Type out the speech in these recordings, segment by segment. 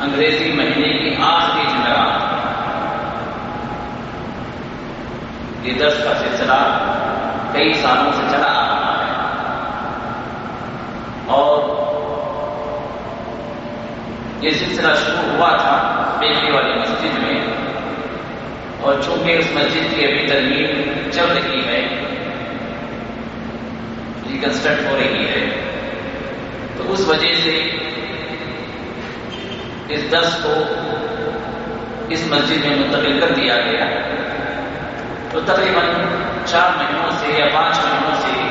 انگریزی مہینے کی آخری جمعرات یہ درس کا سلسلہ کئی سالوں سے چلا آ رہا ہے۔ اور یہ سلسلہ شروع ہوا تھا بیٹی والی مسجد میں۔ اور چونکہ اس مسجد کی ابھی ترمیم چل رہی ہے، ریکنسٹرکٹ ہو رہی ہے، تو اس وجہ سے اس دس کو اس مسجد میں منتقل کر دیا گیا۔ تو تقریباً چار مہینوں سے یا پانچ مہینوں سے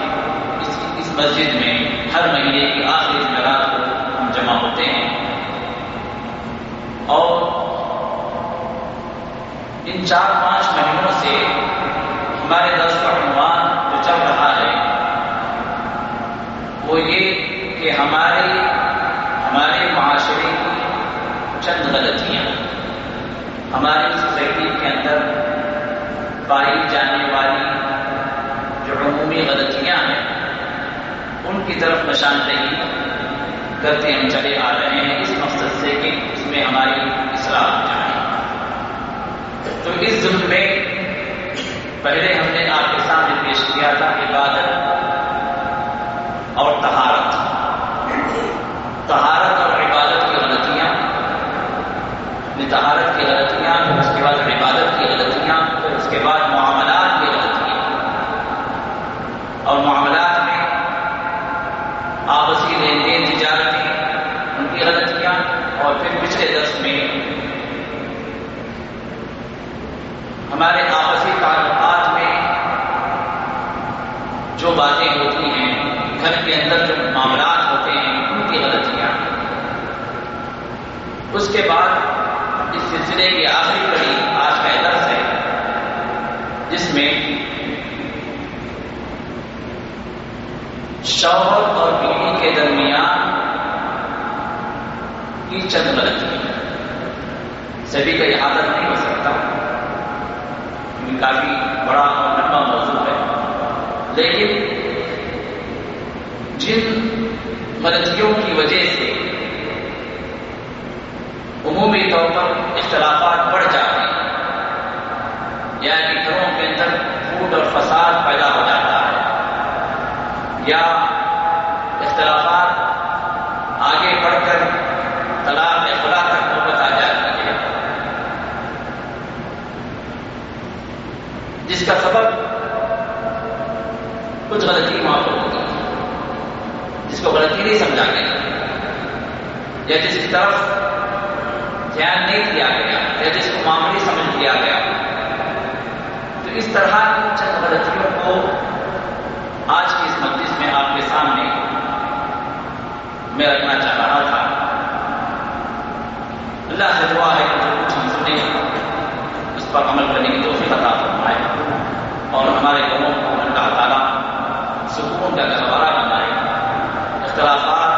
اس, اس مسجد میں ہر مہینے کی آخری جمعرات کو ہم جمع ہوتے ہیں۔ اور ان چار پانچ مہینوں سے ہمارے دس کا عنوان جو چل رہا ہے وہ یہ کہ ہمارے ہمارے معاشرے چند غلطیاں ہماری سوسائٹی کے اندر پائی جانے والی جو عمومی غلطیاں ہیں، ان کی طرف نشاندہی کرتے ہم چلے آ رہے ہیں۔ اس مقصد سے کہ اس میں ہماری اصلاح ہو جائے۔ تو اس ضمن میں پہلے ہم نے آپ کے سامنے پیش کیا تھا عبادت اور طہارت۔ طہارت اور طہارت کی غلطیاں، اس کے بعد عبادت کی غلطیاں، اس کے بعد معاملات کی غلطیاں۔ اور معاملات میں آپسی لین دین تجارتی ان کی غلطیاں اور پھر پچھلے درس میں ہمارے آپسی تعلقات میں جو باتیں ہوتی ہیں، گھر کے اندر جو معاملات ہوتے ہیں، ان کی غلطیاں۔ اس کے بعد سے یہ آخری کڑی آج کا درس ہے، جس میں شوہر اور بیوی کے درمیان کی چند غلطی سبھی کا احاطہ نہیں ہو سکتا کافی بڑا اور لمبا موضوع ہے۔ لیکن جن غلطیوں کی وجہ سے عمومی طور پر اختلافات بڑھ جاتے ہیں۔ یعنی گھروں کے اندر فوٹ اور فساد پیدا ہو جاتا ہے۔ یا اختلافات آگے بڑھ کر طلاق اخلاق تک نوبت آ جاتی ہے۔ جس کا سبب کچھ غلطی معاف ہے۔ جس کو غلطی نہیں سمجھا گیا۔ یا جس کی طرف بیان نہیں کیا گیا یا جس کو معمولی سمجھ لیا گیا۔ تو اس طرح چند غلطیوں کو آج کی اس مجلس میں آپ کے سامنے میں رکھنا چاہ رہا تھا۔ اللہ سے دعا ہے کہ جو کچھ ہم سنیں اس پر عمل کرنے کی توفیق عطا فرمائے۔ اور ہمارے لوگوں کو اللہ تعالیٰ سکون کا گہوارہ بنائے۔ اختلافات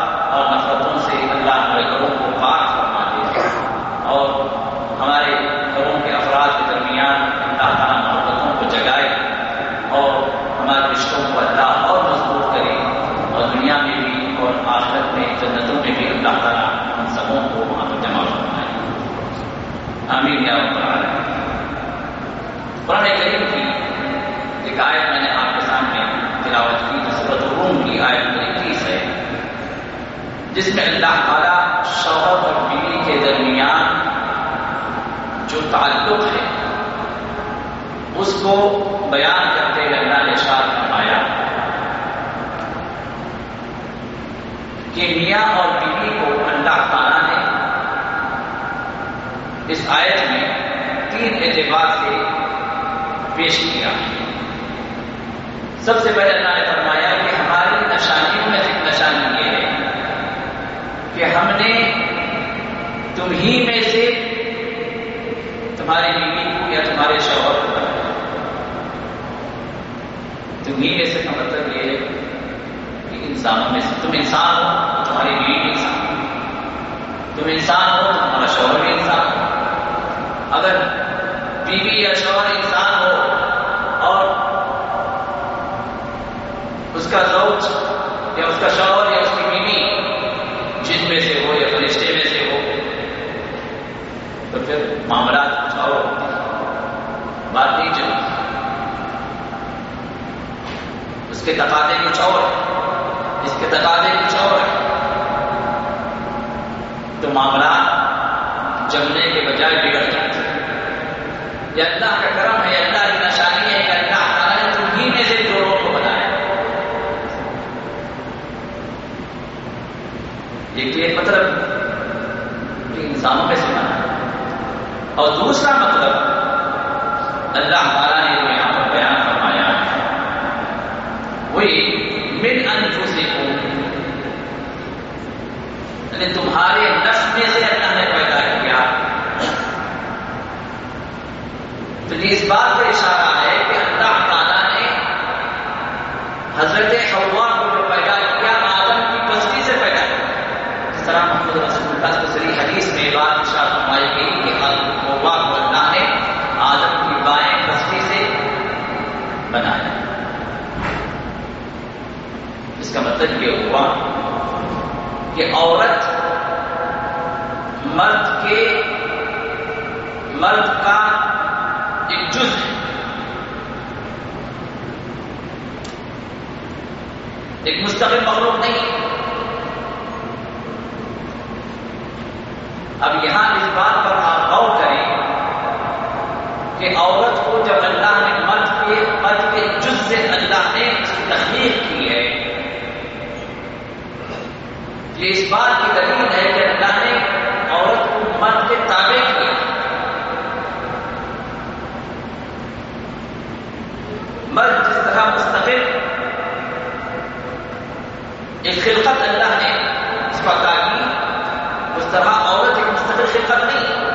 یہاں عورت ایک مستقل شرکت نہیں،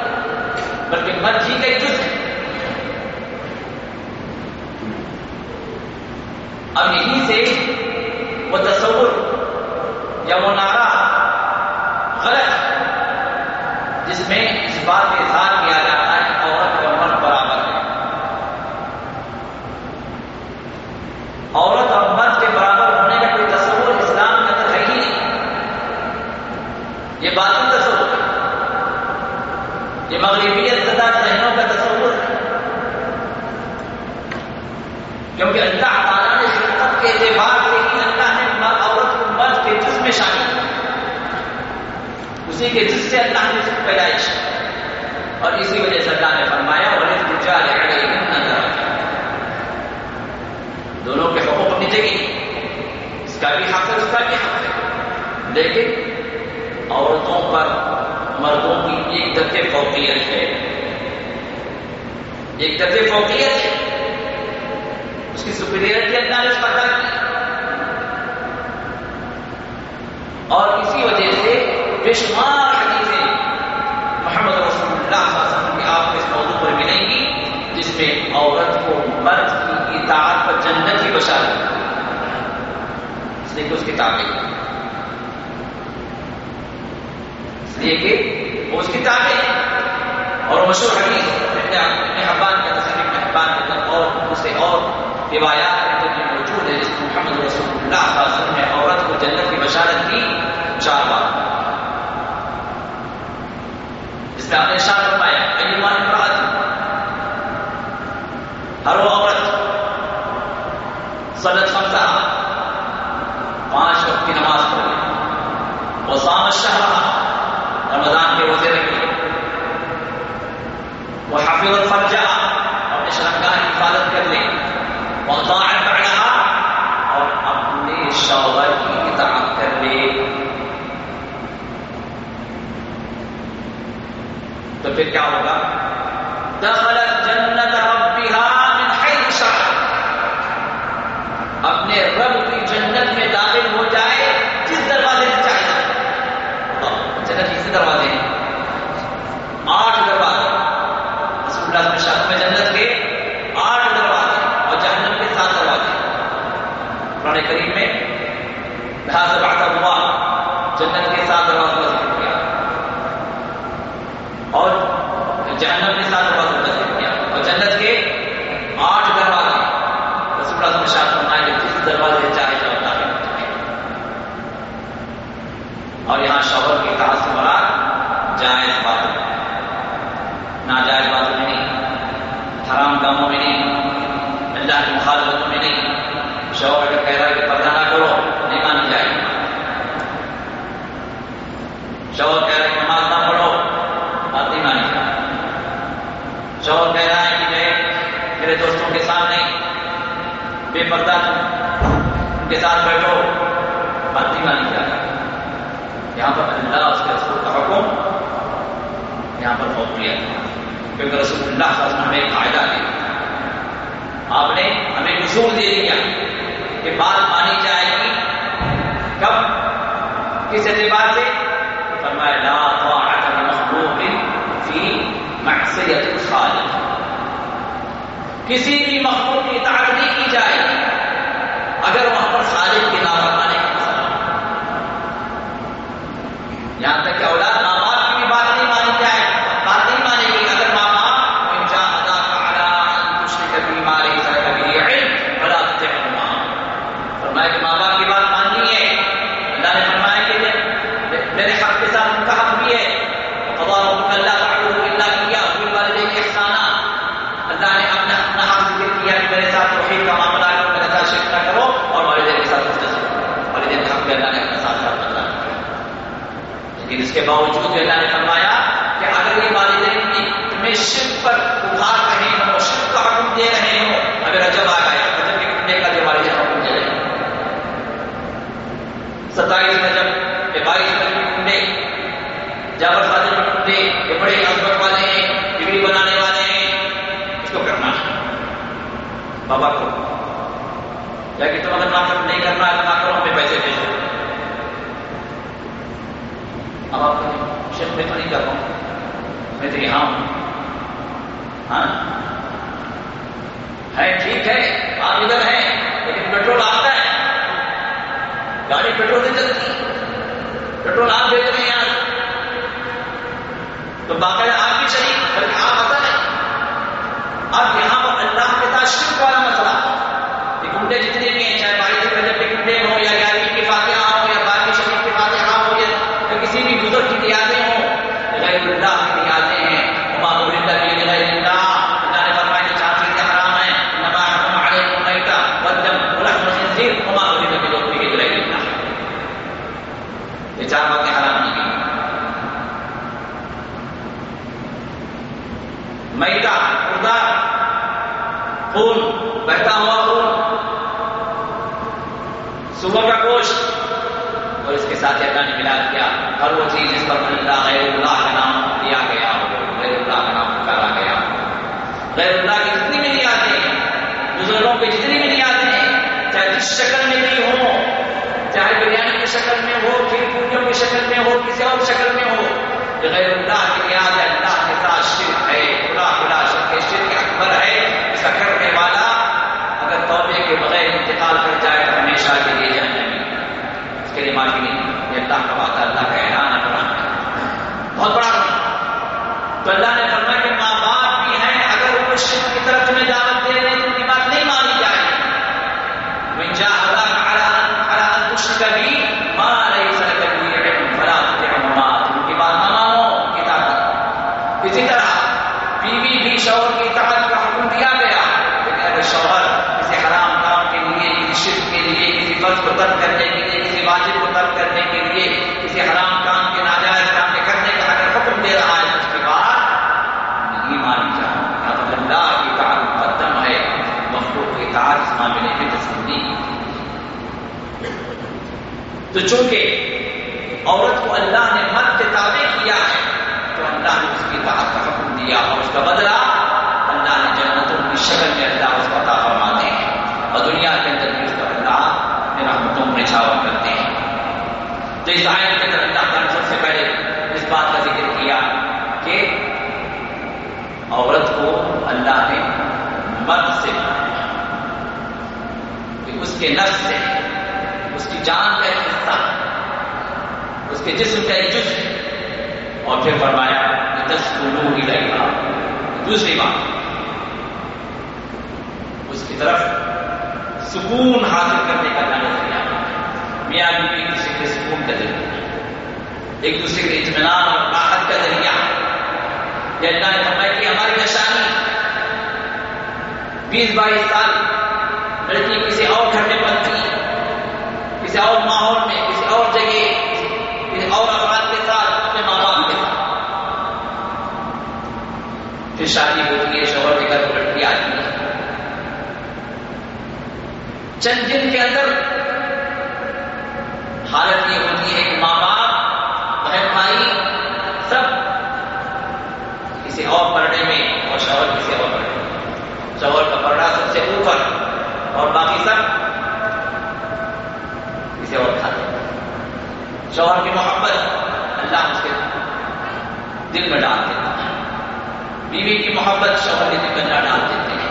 بلکہ مرد جی کا ایک جز ہے۔ اب یہی سے وہ تصور یا وہ نعرہ غلط، جس میں اس بات کے اظہار مغربیت تدا ذہنوں کا تصور ہے۔ کیونکہ اللہ تعالیٰ نے شرکت کے اعتبار سے ہی اللہ نے عورت کو مرد کے جسم میں شامل کیا۔ اسی کے جس سے اللہ نے اس کی۔ پیدائش اور اسی وجہ سے اللہ نے فرمایا اور دونوں کے حقوق اپنی جگہ اس کا بھی حق ہے، اس کا بھی حق ہے۔ لیکن عورتوں پر مردوں کی ایک درجے فوقیت ہے۔ ایک درجے فوقیت ہے۔ اس کی سپیریئرٹی اللہ نے اس پتا کی اور اسی وجہ سے بے شمار حدیثیں محمد رسول اللہ صلی اللہ علیہ وسلم کی آپ کو اس موضوع پر ملیں گی، جس میں عورت کو مرد کی اطاعت پر جنت کی بشارت اس لیے کہ اس کتابیں اس لیے کہ وہ اس کتابیں اور مشہور حدیث اپنے حبان کا تصویر اپنے حبان کے اندر اور اسے اور روایات جو موجود ہے جس میں محمد رسول اللہ صلی اللہ علیہ وسلم نے عورت کو جنت کی بشارت کی چار بار۔ اس کا نے اپنے شاہ فرمایا ایمان امراض ہر وہ عورت صلت خمسہ پانچ وقت کی نماز پڑھے وہ سام شہر رمضان کے روزے رکھے وہ حافظ الفرجہ اپنے شرمگاہ کی حفاظت کر لے وہ طاعت پڑھا اور اپنے شوہر کی اطاعت کر لے تو پھر کیا ہوگا؟ دخلت جنت ربها من حيث اپنے رب جنت کسی دروازے ہیں۔ آٹھ دروازے رسول اللہ شاہ میں جنت کے آٹھ دروازے اور جہنم کے سات دروازے قرآن کریم میں لہٰذا ہوا جنت کے سات دروازے کا ذکر کیا اور جہنم کے ساتھ دروازوں کا ذکر کیا اور جنت کے آٹھ دروازے رسول اللہ میں شاہ فرمائے کہ جس دروازے چاہے جاؤ داخل ہو جائے اور یہاں شوہر کی کہا سے مراد جائز بات ناجائز باتوں میں نہیں حرام کاموں میں نہیں اللہ کی مخالفتوں میں نہیں شوہر اگر کہہ رہا ہے کہ پردہ نہ کرو، نہیں مانی جائے۔ گی شوہر کہہ رہا ہے کہ نماز نہ پڑھو، بات نہیں مانی۔ جائے شوہر کہہ رہا ہے کہ میں میرے دوستوں کے سامنے بے پردہ ان کے ساتھ بیٹھو، بات نہیں مانی جائے۔ یہاں پر اللہ اس کے رسول کا حکم، یہاں پر فوقیت ہے۔ کیونکہ رسول اللہ صلی اللہ علیہ وسلم ہمیں قاعدہ دیا آپ نے ہمیں اصول دے دیا کہ بات مانی جائے گی۔ کب؟ کس اعتبار سے؟ فرمایا، لا طاعت لمخلوق فی معصیت الخالق کسی بھی مخلوق کی اطاعت نہیں کی جائے گی اگر وہاں پر خالق کی نافرمانی کا مسئلہ یہاں تک کہ اولاد ماں باپ کی بھی بات نہیں مانی جائے بات نہیں مانے گی اگر ماں باپ ان جا ادا کالا کچھ کبھی مارے سر کبھی علم بڑا فرمایا کہ ماں باپ کی بات ماننی ہے اللہ نے فرمایا کہ میرے حق کے ساتھ ان کا حق بھی ہے خدا رب اللہ تعبد اللہ کیا پھر والدین کے احسانہ اللہ نے اپنا اپنا حق ذکر کیا کہ میرے ساتھ توحید کا معاملہ کرو میرے ساتھ شرک نہ کرو اور والدین کے ساتھ مختصر کرو والدین کے حق میں اللہ نے اپنے ساتھ ساتھ بدلا لیکن اس کے باوجود جو اللہ نے فرمایا کہ اگر یہ والدین کی تمہیں شرک پر ابھار رہے ہو شرک کا حکم دے رہے ہو اگر رجب آ گیا رجب کے کتنے کا جو والدین حکم دے رہے ہیں ستائیس رجب کے بائیس رجب کے کنڈے جابر فاضل کے کنڈے یہ بڑے ازبر والے ہیں ڈگری بنانے والے ہیں اس کو کرنا ہے بابا کو یا کہ تم اگر نام نہیں کرنا ہے تو نہ کرو ہمیں پیسے بھیجو اب آپ شیخ میں تو نہیں کر رہا ہوں۔ میں تو یہاں ہوں۔ ہاں؟ ہے، ٹھیک ہے، آپ ادھر ہیں، لیکن پیٹرول آتا ہے۔ گاڑی پیٹرول سے چلتی۔ پیٹرول آپ دیکھ رہے ہیں یہاں تو باقاعدہ آپ بھی چاہیے بلکہ آپ پتہ ہے اب یہاں پر اللہ کے ساتھ شرک والا مسئلہ۔ یہ کنڈے جتنے بھی ہیں، چاہے بھائی سے پہلے کے کنڈے ہوں یا گیارہویں کے فاتحہ ہو یا باقی شریف کے فاتحہ ہو بھی کی نیازیں ہوں۔ غیر اللہ کی نیازیں ہیں۔ اللہ غیر اللہ اللہ نے فرمایا حرام نما حکم علیکم میتا اللہ لوگ بھی غیر اللہ یہ چار باتیں حرام میتا مردہ خون، بہتا ہوا خون۔ صبح کا گوشت اور اس کے ساتھ اللہ نے ملا کیا۔ ہر وہ چیز جس پر اللہ غیر اللہ کا نام دیا گیا ہو، غیر اللہ کا نام پکارا گیا ہو۔ غیر اللہ کی جتنی بھی نیازیں ہیں، بزرگوں کی جتنی بھی نیازیں ہیں، چاہے جس شکل میں بھی ہو چاہے بریانی کی شکل میں ہو کھیر پوریوں کی شکل میں ہو، کسی اور شکل میں ہو کہ غیر اللہ کی نیاز ہے، اللہ کے ساتھ شرک ہے، خدا خدا شرک شرک اکبر ہے، اس کا کرنے والا اگر توبے کے بغیر انتقال کر جائے تو ہمیشہ کے لیے جہنمی اس کے لیے معافی نہیں۔ اللہ کا وعدہ اللہ کا اعلان ہے بہت بڑا تو اللہ نے فرمایا کہ ماں باپ بھی ہیں اگر وہ شرک کی طرف تمہیں دعوت دے رہے ہیں تو ان کی بات نہیں مانی جائے من جاهداك على على ان تشرك بي ما ليس لك به علم فلا تطعهما ان کی بات نہ مانو ان کی اطاعت اسی طرح بیوی بھی شوہر کی اطاعت کا حکم دیا گیا لیکن اگر شوہر کسی حرام کام کے لیے کسی شرک کے لیے کسی فرض کو ترک کرنے کے لیے کسی واجب کو ترک کرنے کے لیے کسی حرام کام کے ناجائز کام کے کرنے کا اگر حکم دے رہا ہے اس کے بعد نہیں مانی جائے اللہ کی اطاعت مقدم ہے مخلوق کی اطاعت اس معاملے میں تسلی تو چونکہ عورت کو اللہ نے مرد کے تابع کیا ہے، تو اللہ نے اس کی اطاعت کا حکم دیا اور اس کا بدلہ اللہ نے جنتوں کی شکل میں اللہ اس کا عطا فرماتے ہیں اور دنیا کے اندر بھی اس کا اللہ اپنے رحمتوں میں چھاور کرتے ہیں تو اس کے اندر اللہ تعالیٰ سب سے پہلے اس بات کا ذکر کیا کہ عورت کو اللہ نے مرد سے بنایا کہ اس کے نفس سے، اس کی جان کا ایک حصہ، اس کے جسم کا ایک جز اور پھر فرمایا کہ دس کو ہی رہے گا دوسری بات، اس کی طرف سکون حاصل کرنے کا اللہ نے ذریعہ میاں بیوی ایک دوسرے کے سکون کا ذریعہ ایک دوسرے کے اطمینان اور راحت کا ذریعہ یہ اللہ نے فرمایا کہ ہماری نشانی بیس بائیس سال لڑکی کسی اور گھر میں بنتی کسی اور ماحول میں، کسی اور جگہ، کسی اور افراد کے ساتھ اپنے ماں باپ کے ساتھ پھر شادی ہوتی ہے، شوہر کے گھر لڑکی آتی ہے۔ چند دن کے اندر حالت یہ ہوتی ہے کہ ماں باپ بہن بھائی سب کسی اور پردے میں اور شوہر کسی اور پردے میں۔ شوہر کا پردہ سب سے اوپر اور باقی سب کسی اور کھاتے شوہر کی محبت اللہ اس کے دل میں ڈال دیتا ہے۔ بیوی کی محبت شوہر کے دل میں ڈال دیتے ہیں۔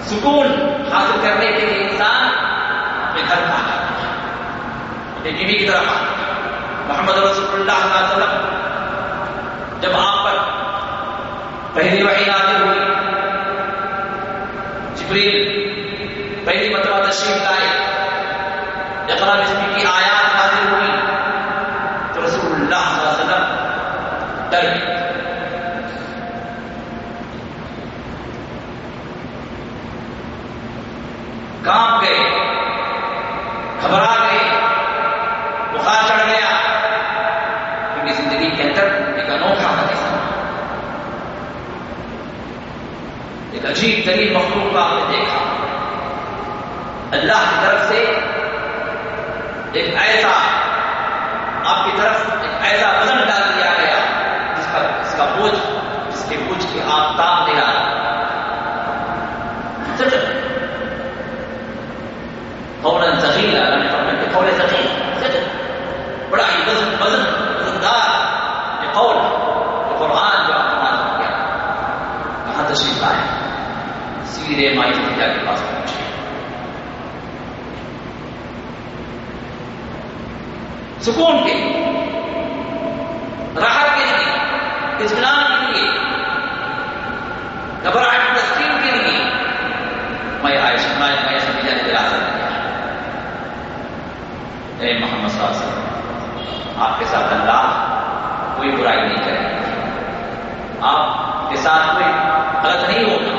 سکون حاصل کرنے کے لیے انسان اپنے گھر آ جاتا ہے۔ اپنی بیوی کی طرف محمد رسول اللہ علیہ وسلم جب آپ پر پہلی وحی نازل ہوئی، جبریل پہلی مرتبہ تشریف لائے، اقرا بسم کی آیات نازل ہوئی، تو رسول اللہ صلی اللہ علیہ وسلم ڈر گئے۔ کانپ گئے، گھبرا گئے بخار چڑھ گیا کیونکہ زندگی کے اندر ایک انوکھا حادثہ ایک عجیب ترین مخلوق کا آپ نے دیکھا۔ اللہ کی طرف سے ایک ایسا آپ کی طرف ایک ایسا وزن ڈال دیا گیا۔ جس کا اس کا بوجھ جس کے بوجھ کے آپ تاب دے رہا۔ فوراً ذخیرہ اللہ نے فرمایا کہ فوراً بڑا ہی وزن وزن وزندار یہ قول قرآن جو آپ سیدھے مائی خدیجہ کے پاس پہنچے۔ سکون کے لیے، راحت کے لیے، اطمینان کے لیے، گھبراہٹ، تسکین کے لیے میں عائشہ میں میں خدیجہ نے دراصل کیا اے محمد صلی اللہ علیہ وسلم، آپ کے ساتھ اللہ کوئی برائی نہیں کرے۔ آپ کے ساتھ کوئی غلط نہیں ہوگا۔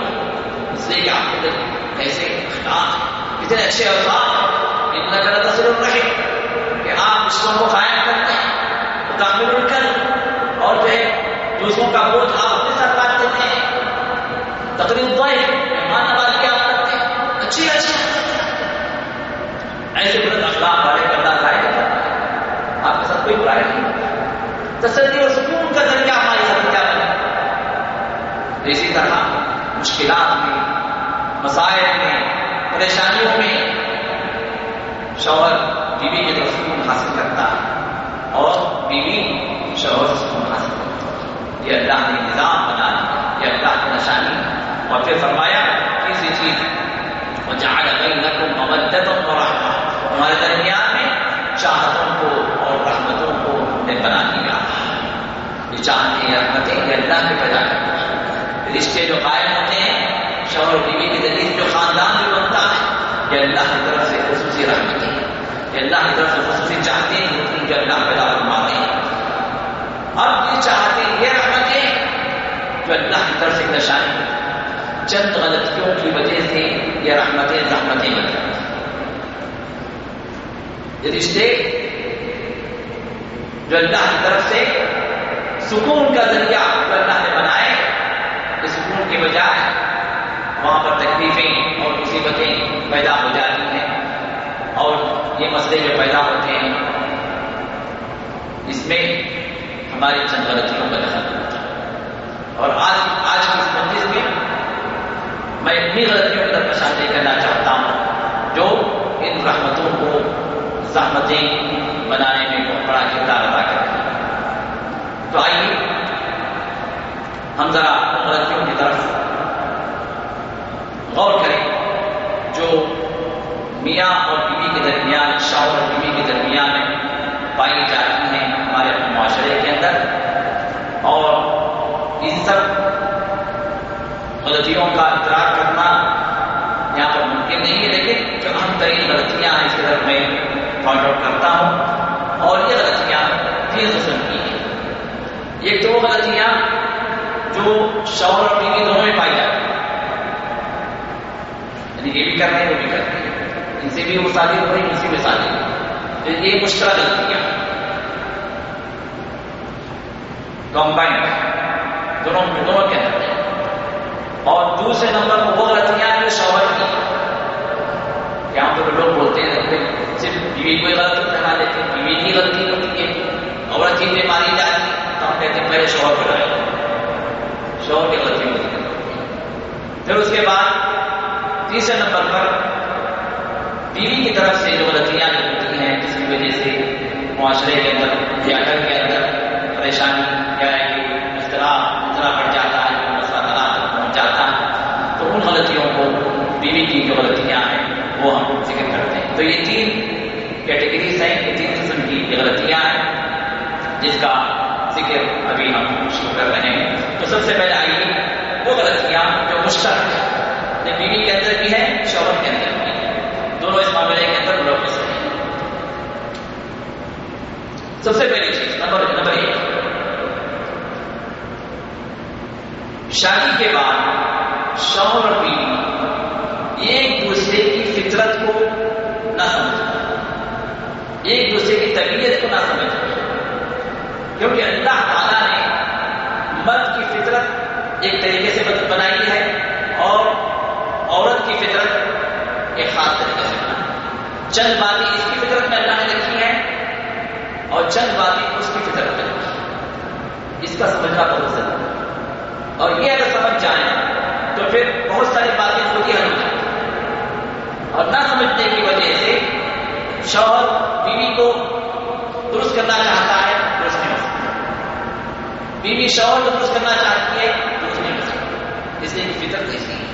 اس لیے کہ آپ کے دل ایسے اخلاق اتنے اچھے اوقات اتنا غلط اثر رہے کہ آپ رشتوں کو قائم کرتے ہیں تعمیر کر اور جو ہے دوسروں کا بوجھ آپ اپنے ساتھ بات دیتے ہیں۔ تقریب مہمان نوازی آپ کرتے ہیں؟ اچھی اچھی ایسے بلند اخلاق والے کرنا ظاہر آپ کے ساتھ کوئی برائی نہیں تسلی اور سکون کا ذریعہ ہماری حقیقہ بنے اسی طرح مشکلات میں مسائل میں، پریشانیوں میں شوہر بیوی کی طرف سکون حاصل کرتا ہے اور بیوی شوہر سے سکون حاصل کرتا ہے۔ یہ اللہ نے نظام بنا دیا یہ اللہ کی نشانی اور پھر فرمایا، کسی چیز وجعل بينكم مودة ورحمة ہمارے درمیان میں چاہتوں کو اور رحمتوں کو نے بنا دیا یہ چاہتے ہیں رحمتیں یہ اللہ کے پیدا کرتے ہیں۔ رشتے جو قائم ہوتے ہیں شوہر بیوی کے ذریعے جو خاندان بھی بنتا ہے یہ اللہ کی طرف سے خصوصی رحمتیں یہ اللہ کی طرف سے خصوصی چاہتے ہیں جو اللہ پیدا فرما رہے ہیں۔ اب یہ چاہتے ہیں، یہ رحمتیں جو اللہ کی طرف سے نشانی چند غلطیوں کی وجہ سے یہ رحمتیں زحمتیں بن جاتی یہ رشتے جو اللہ کی طرف سے سکون کا ذریعہ جو اللہ نے بنائے اس سکون کے بجائے وہاں پر تکلیفیں اور مصیبتیں پیدا ہو جاتی ہیں۔ اور یہ مسئلے جو پیدا ہوتے ہیں، اس میں ہماری چند غلطیوں کا دخل ہوتا ہے۔ اور آج آج کی اس مجلس میں میں اتنی غلطیوں کی طرف شادی کرنا چاہتا ہوں، جو ان رحمتوں کو زحمتیں بنانے میں بہت بڑا کردار ادا کرتی ہیں۔ تو آئیے، ہم ذرا غلطیوں کی طرف غور کریں جو میاں اور بیوی کے درمیان، شوہر اور بیوی کے درمیان پائی جاتی ہیں ہمارے معاشرے کے اندر اور ان سب غلطیوں کا ادراک کرنا یہاں پر ممکن نہیں ہے، لیکن جو اہم ترین غلطیاں ہیں، اس کے طرف میں پوائنٹ آؤٹ کرتا ہوں اور یہ غلطیاں تین قسم کی ہیں۔ ایک تو وہ غلطیاں جو شوہر اور بیوی دونوں میں پائی جاتی ہیں۔ یہ بھی کر رہے ہیں، وہ بھی کر رہے ہیں۔ ان سے بھی وہ شادی ہو رہی ہے ان سے بھی شادی ہو رہی یہ مشکل غلطیاں کمبائنڈ دونوں دونوں کے اندر اور دوسرے نمبر پر وہ غلطیاں جو شوہر کی یہاں پہ لوگ بولتے ہیں صرف بیوی کوئی غلطی کرنا دیتے ہیں، بیوی کی غلطی ہوتی ہے۔ عورت چیزیں ماری جاتی ہے، تو ہم کہتے ہیں میرے شوہر پر آئے شوہر کی غلطی ہوتی ہے۔ پھر اس کے بعد تیسرے نمبر پر بیوی کی طرف سے جو غلطیاں ہوتی ہیں، جس کی وجہ سے معاشرے کے اندر، یا گھر کے اندر پریشانی، یا اختلاف اتنا بڑھ جاتا ہے جاتا ہے، تو ان غلطیوں کو بیوی کی جو غلطیاں ہیں، وہ ہم ذکر کرتے ہیں۔ تو یہ تین کیٹیگریز ہیں، یہ تین قسم کی غلطیاں ہیں، جس کا ذکر ابھی ہم شروع کر رہے ہیں۔ تو سب سے پہلے آئیے وہ غلطیاں جو مشترک ہیں۔ بیوی کے اندر بھی ہے شوہر کے اندر بھی ہے۔ دونوں اس معاملے کے اندر لوگ ہیں۔ سب سے پہلی چیز، نمبر نمبر ایک۔ شادی کے بعد شوہر اور بیوی ایک دوسرے کی فطرت کو نہ سمجھنا ایک دوسرے کی طبیعت کو نہ سمجھنا کیونکہ اللہ تعالیٰ نے مرد کی فطرت ایک طریقے سے بنائی ہے۔ عورت کی فطرت ایک خاص طریقے سے بنائی چند باتیں اس کی فطرت میں اللہ نے رکھی ہے اور چند باتیں اس کی فطرت میں رکھی ہے اس کا سمجھنا بہت ضروری ہے۔ اور یہ اگر سمجھ جائیں تو پھر بہت ساری باتیں خود ہی حل ہو جاتی اور نہ سمجھنے کی وجہ سے شوہر بیوی کو درست کرنا چاہتا ہے، درست نہیں ہو سکتا۔ بیوی شوہر کو درست کرنا چاہتی ہے درست نہیں ہو سکتا اس لیے فطر ایسی ہے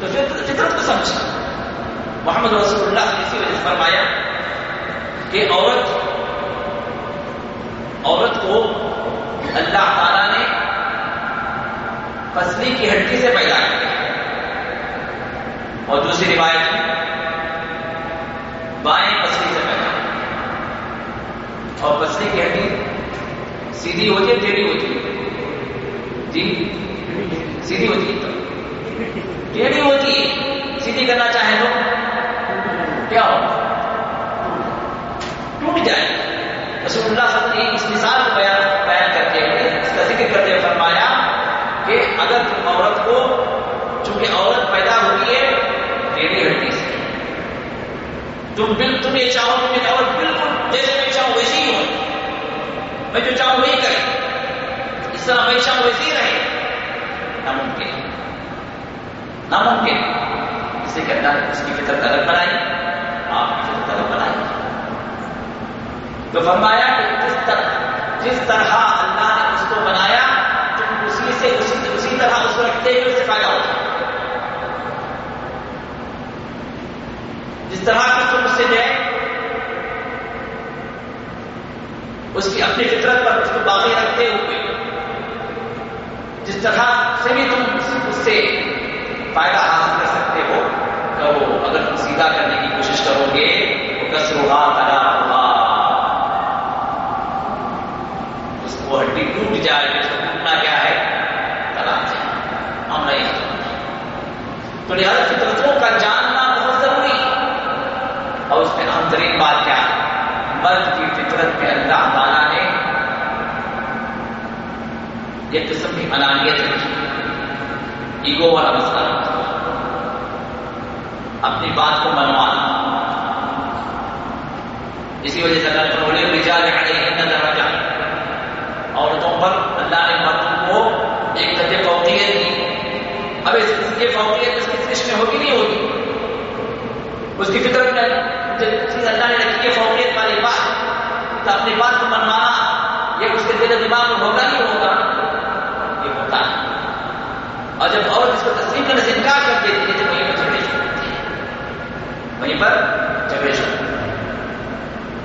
تو فطرت کو سمجھا محمد رسول اللہ نے اسی وجہ سے فرمایا کہ عورت عورت کو اللہ تعالی نے پسلی کی ہڈی سے پیدا کیا۔ اور دوسری روایت بائیں پسلی سے پیدا۔ اور پسلی کی ہڈی سیدھی ہوتی ہے، ٹیڑھی ہوتی ہے۔ جی؟ سیدھی ہوتی ہے۔ ٹیڑھی ہوتی ہے۔ سیدھی کرنا چاہیں تو۔ کیا ہو؟ ٹوٹ جائے۔ رسول اللہ صلی اللہ علیہ وسلم اس مثال کو بیان بیان کرتے ہوئے اس کا ذکر کرتے ہوئے فرمایا کہ اگر تم عورت کو چونکہ عورت پیدا ہوئی ہے ٹیڑھی ہڈی سے تم بل تم یہ چاہو کہ میری عورت بالکل جیسے میں چاہوں ویسی ہی ہو۔ میں جو چاہوں وہی کرے۔ اس طرح ہمیشہ ویسے ہی رہے۔ ناممکن۔ ناممکن اسے کہتا ہے اس کی فطرت الگ بنائی آپ کی فطرت الگ بنائی۔ تو فرمایا کہ جس طرح جس طرح اللہ نے اس کو بنایا تم اسی سے اسی, اسی طرح اس کو رکھتے ہوئے اس سے فائدہ ہوتا جس طرح کی تم اس سے جو اس کی اپنی فطرت پر اس کو باقی رکھتے ہوئے جس طرح سے بھی تم اس سے فائدہ حاصل کر سکتے ہو کرو اگر تم سیدھا کرنے کی کوشش کرو گے، تو کسروہا کرا ہوگا اس کو ہڈی ٹوٹ جائے گی اس کو ٹوٹنا کیا ہے؟ کرا ہم نہیں تو لہٰذا فطرتوں کا جاننا بہت ضروری۔ اور اس میں اہم ترین بات کیا ہے؟ مرد کی فطرت میں اللہ تعالیٰ نے ایک قسم کی انانیت رکھی۔ ایگو والا مسئلہ اپنی بات کو منوانا اسی وجہ سے اللہ بولے رجال علیہ درجہ عورتوں پر اللہ نے مردوں کو ایک درجے فوقیت دی اب اس یہ فوقیت اس کی سرشت میں ہوگی نہیں ہوگی اس کی فطرت میں چیز اللہ نے رکھی ہے فوقیت والی بات تو اپنی بات کو منوانا یہ اس کے دل دماغ میں ہوگا نہیں ہوگا اور جب عورت اس کو تسلیم کرنے سے انکار کر دیتی ہے تو وہیں پر جھگڑے شروع ہوتے ہیں وہیں پر جھگڑے شروع ہوتے ہیں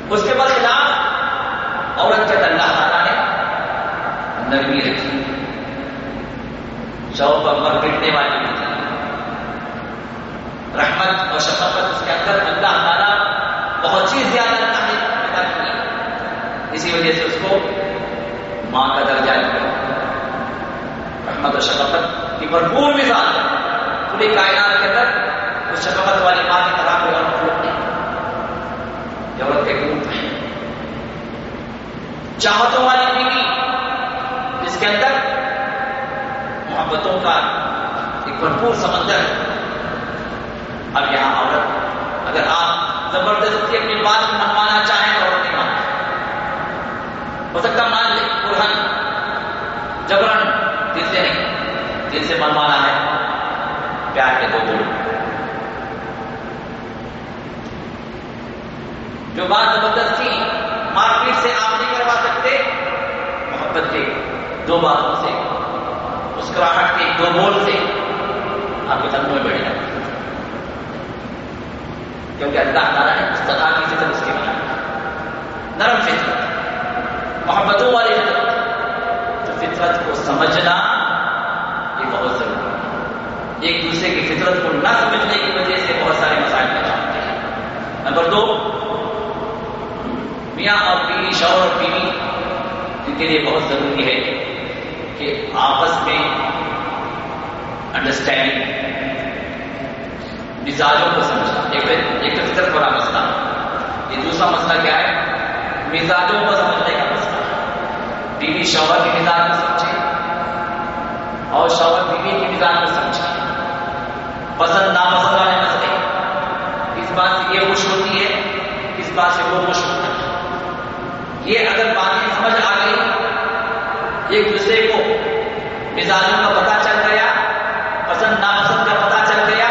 اس کے بعد خلاف عورت کے اللہ تعالیٰ نے نرمی رکھی۔ شوق پر مر پٹنے والی ہوتی ہے رحمت اور شفقت اس کے اندر اللہ تعالیٰ بہت چیز زیادہ اللہ نے پیدا کی۔ اسی وجہ سے اس کو ماں کا درجہ دیا رحمت اور شفقت کی بھرپور مثال ہے۔ پوری کائنات کے اندر اس شفقت والی ماں کی طرح کوئی اور مخلوق نہیں۔ ضرورت کے گروپ ہے۔ چاہتوں والی بیوی، جس کے اندر محبتوں کا ایک بھرپور سمندر ہے۔ اب یہاں عورت، اگر آپ زبردستی اپنی بات کو منوانا چاہیں تو عورت نہیں مانتے ہو سکتا مان لے قرآن جبرن دل سے نہیں دل سے منوانا ہے۔ پیار کے دو بول جو بات زبردستی مار پیٹ سے آپ نہیں کروا سکتے، محبت کے دو باتوں سے، مسکراہٹ کے دو بول سے آپ کے قدموں میں بیٹھ جاتے کیونکہ اللہ تعالیٰ نے اس طرح کی فطر اس کی بنا۔ نرم فطرت، محبتوں والی فطرت۔ تو فطرت کو سمجھنا یہ بہت ضروری ہے ایک دوسرے کی فطرت کو نہ سمجھنے کی وجہ سے بہت سارے مسائل پیدا ہوتے ہیں۔ نمبر دو، میاں اور بیوی، شوہر اور بیوی، ان کے لیے بہت ضروری ہے کہ آپس میں انڈرسٹینڈنگ مزاجوں کو سمجھنا۔ ایک ایک تو فطرت بڑا مسئلہ یہ دوسرا مسئلہ کیا ہے؟ مزاجوں کو سمجھنے کا مسئلہ۔ بیوی شوہر کی مزاج کو سمجھے اور شوہر بیوی کی مزاج کو سمجھے۔ پسند ناپسند والے مسئلے کس بات سے یہ خوش ہوتی ہے کس بات سے وہ خوش ہوتا ہے۔ یہ اگر باتیں سمجھ آ گئی، ایک دوسرے کو مزاجوں کا پتہ چل گیا پسند ناپسند کا پتہ چل گیا،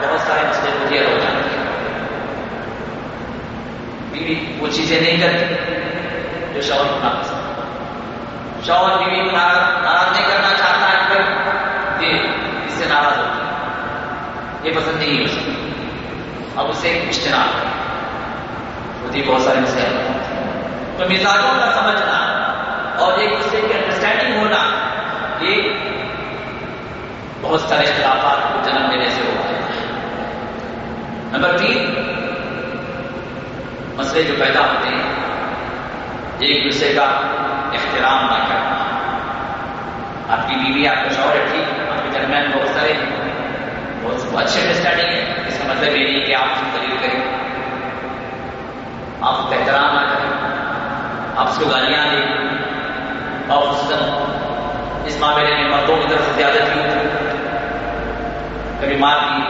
تو بہت سارے مسئلے مجھے ہو جاتے ہیں۔ بیوی وہ چیزیں نہیں کرتی جو شوہر کو ناپسند۔ شوہر بیوی کو ناراض نہیں کرنا چاہتا ہے پھر اس سے ناراض ہوتا ہے۔ یہ پسند نہیں ہو سکتی اب اسے اجتناب۔ ہوتی بہت سارے مسئلے تو مزاجوں کا سمجھنا اور ایک دوسرے کی انڈرسٹینڈنگ ہونا، یہ بہت سارے اختلافات کو جنم دینے سے ہوا ہے۔ نمبر تین، مسئلے جو پیدا ہوتے ہیں، ایک دوسرے کا احترام نہ کرنا۔ آپ کی بیوی آپ کا شوہر ہے، ٹھیک آپ کے درمیان بہت سارے بہت اچھے انڈرسٹینڈنگ ہے۔ اس کا مطلب یہ نہیں کہ آپ اس کو دلیل کریں۔ آپ کا احترام نہ کریں۔ آپ اس کو گالیاں دیں۔ اور اس معاملے میں مردوں کی طرف سے زیادہ کی۔ ہوتی کبھی مار دی،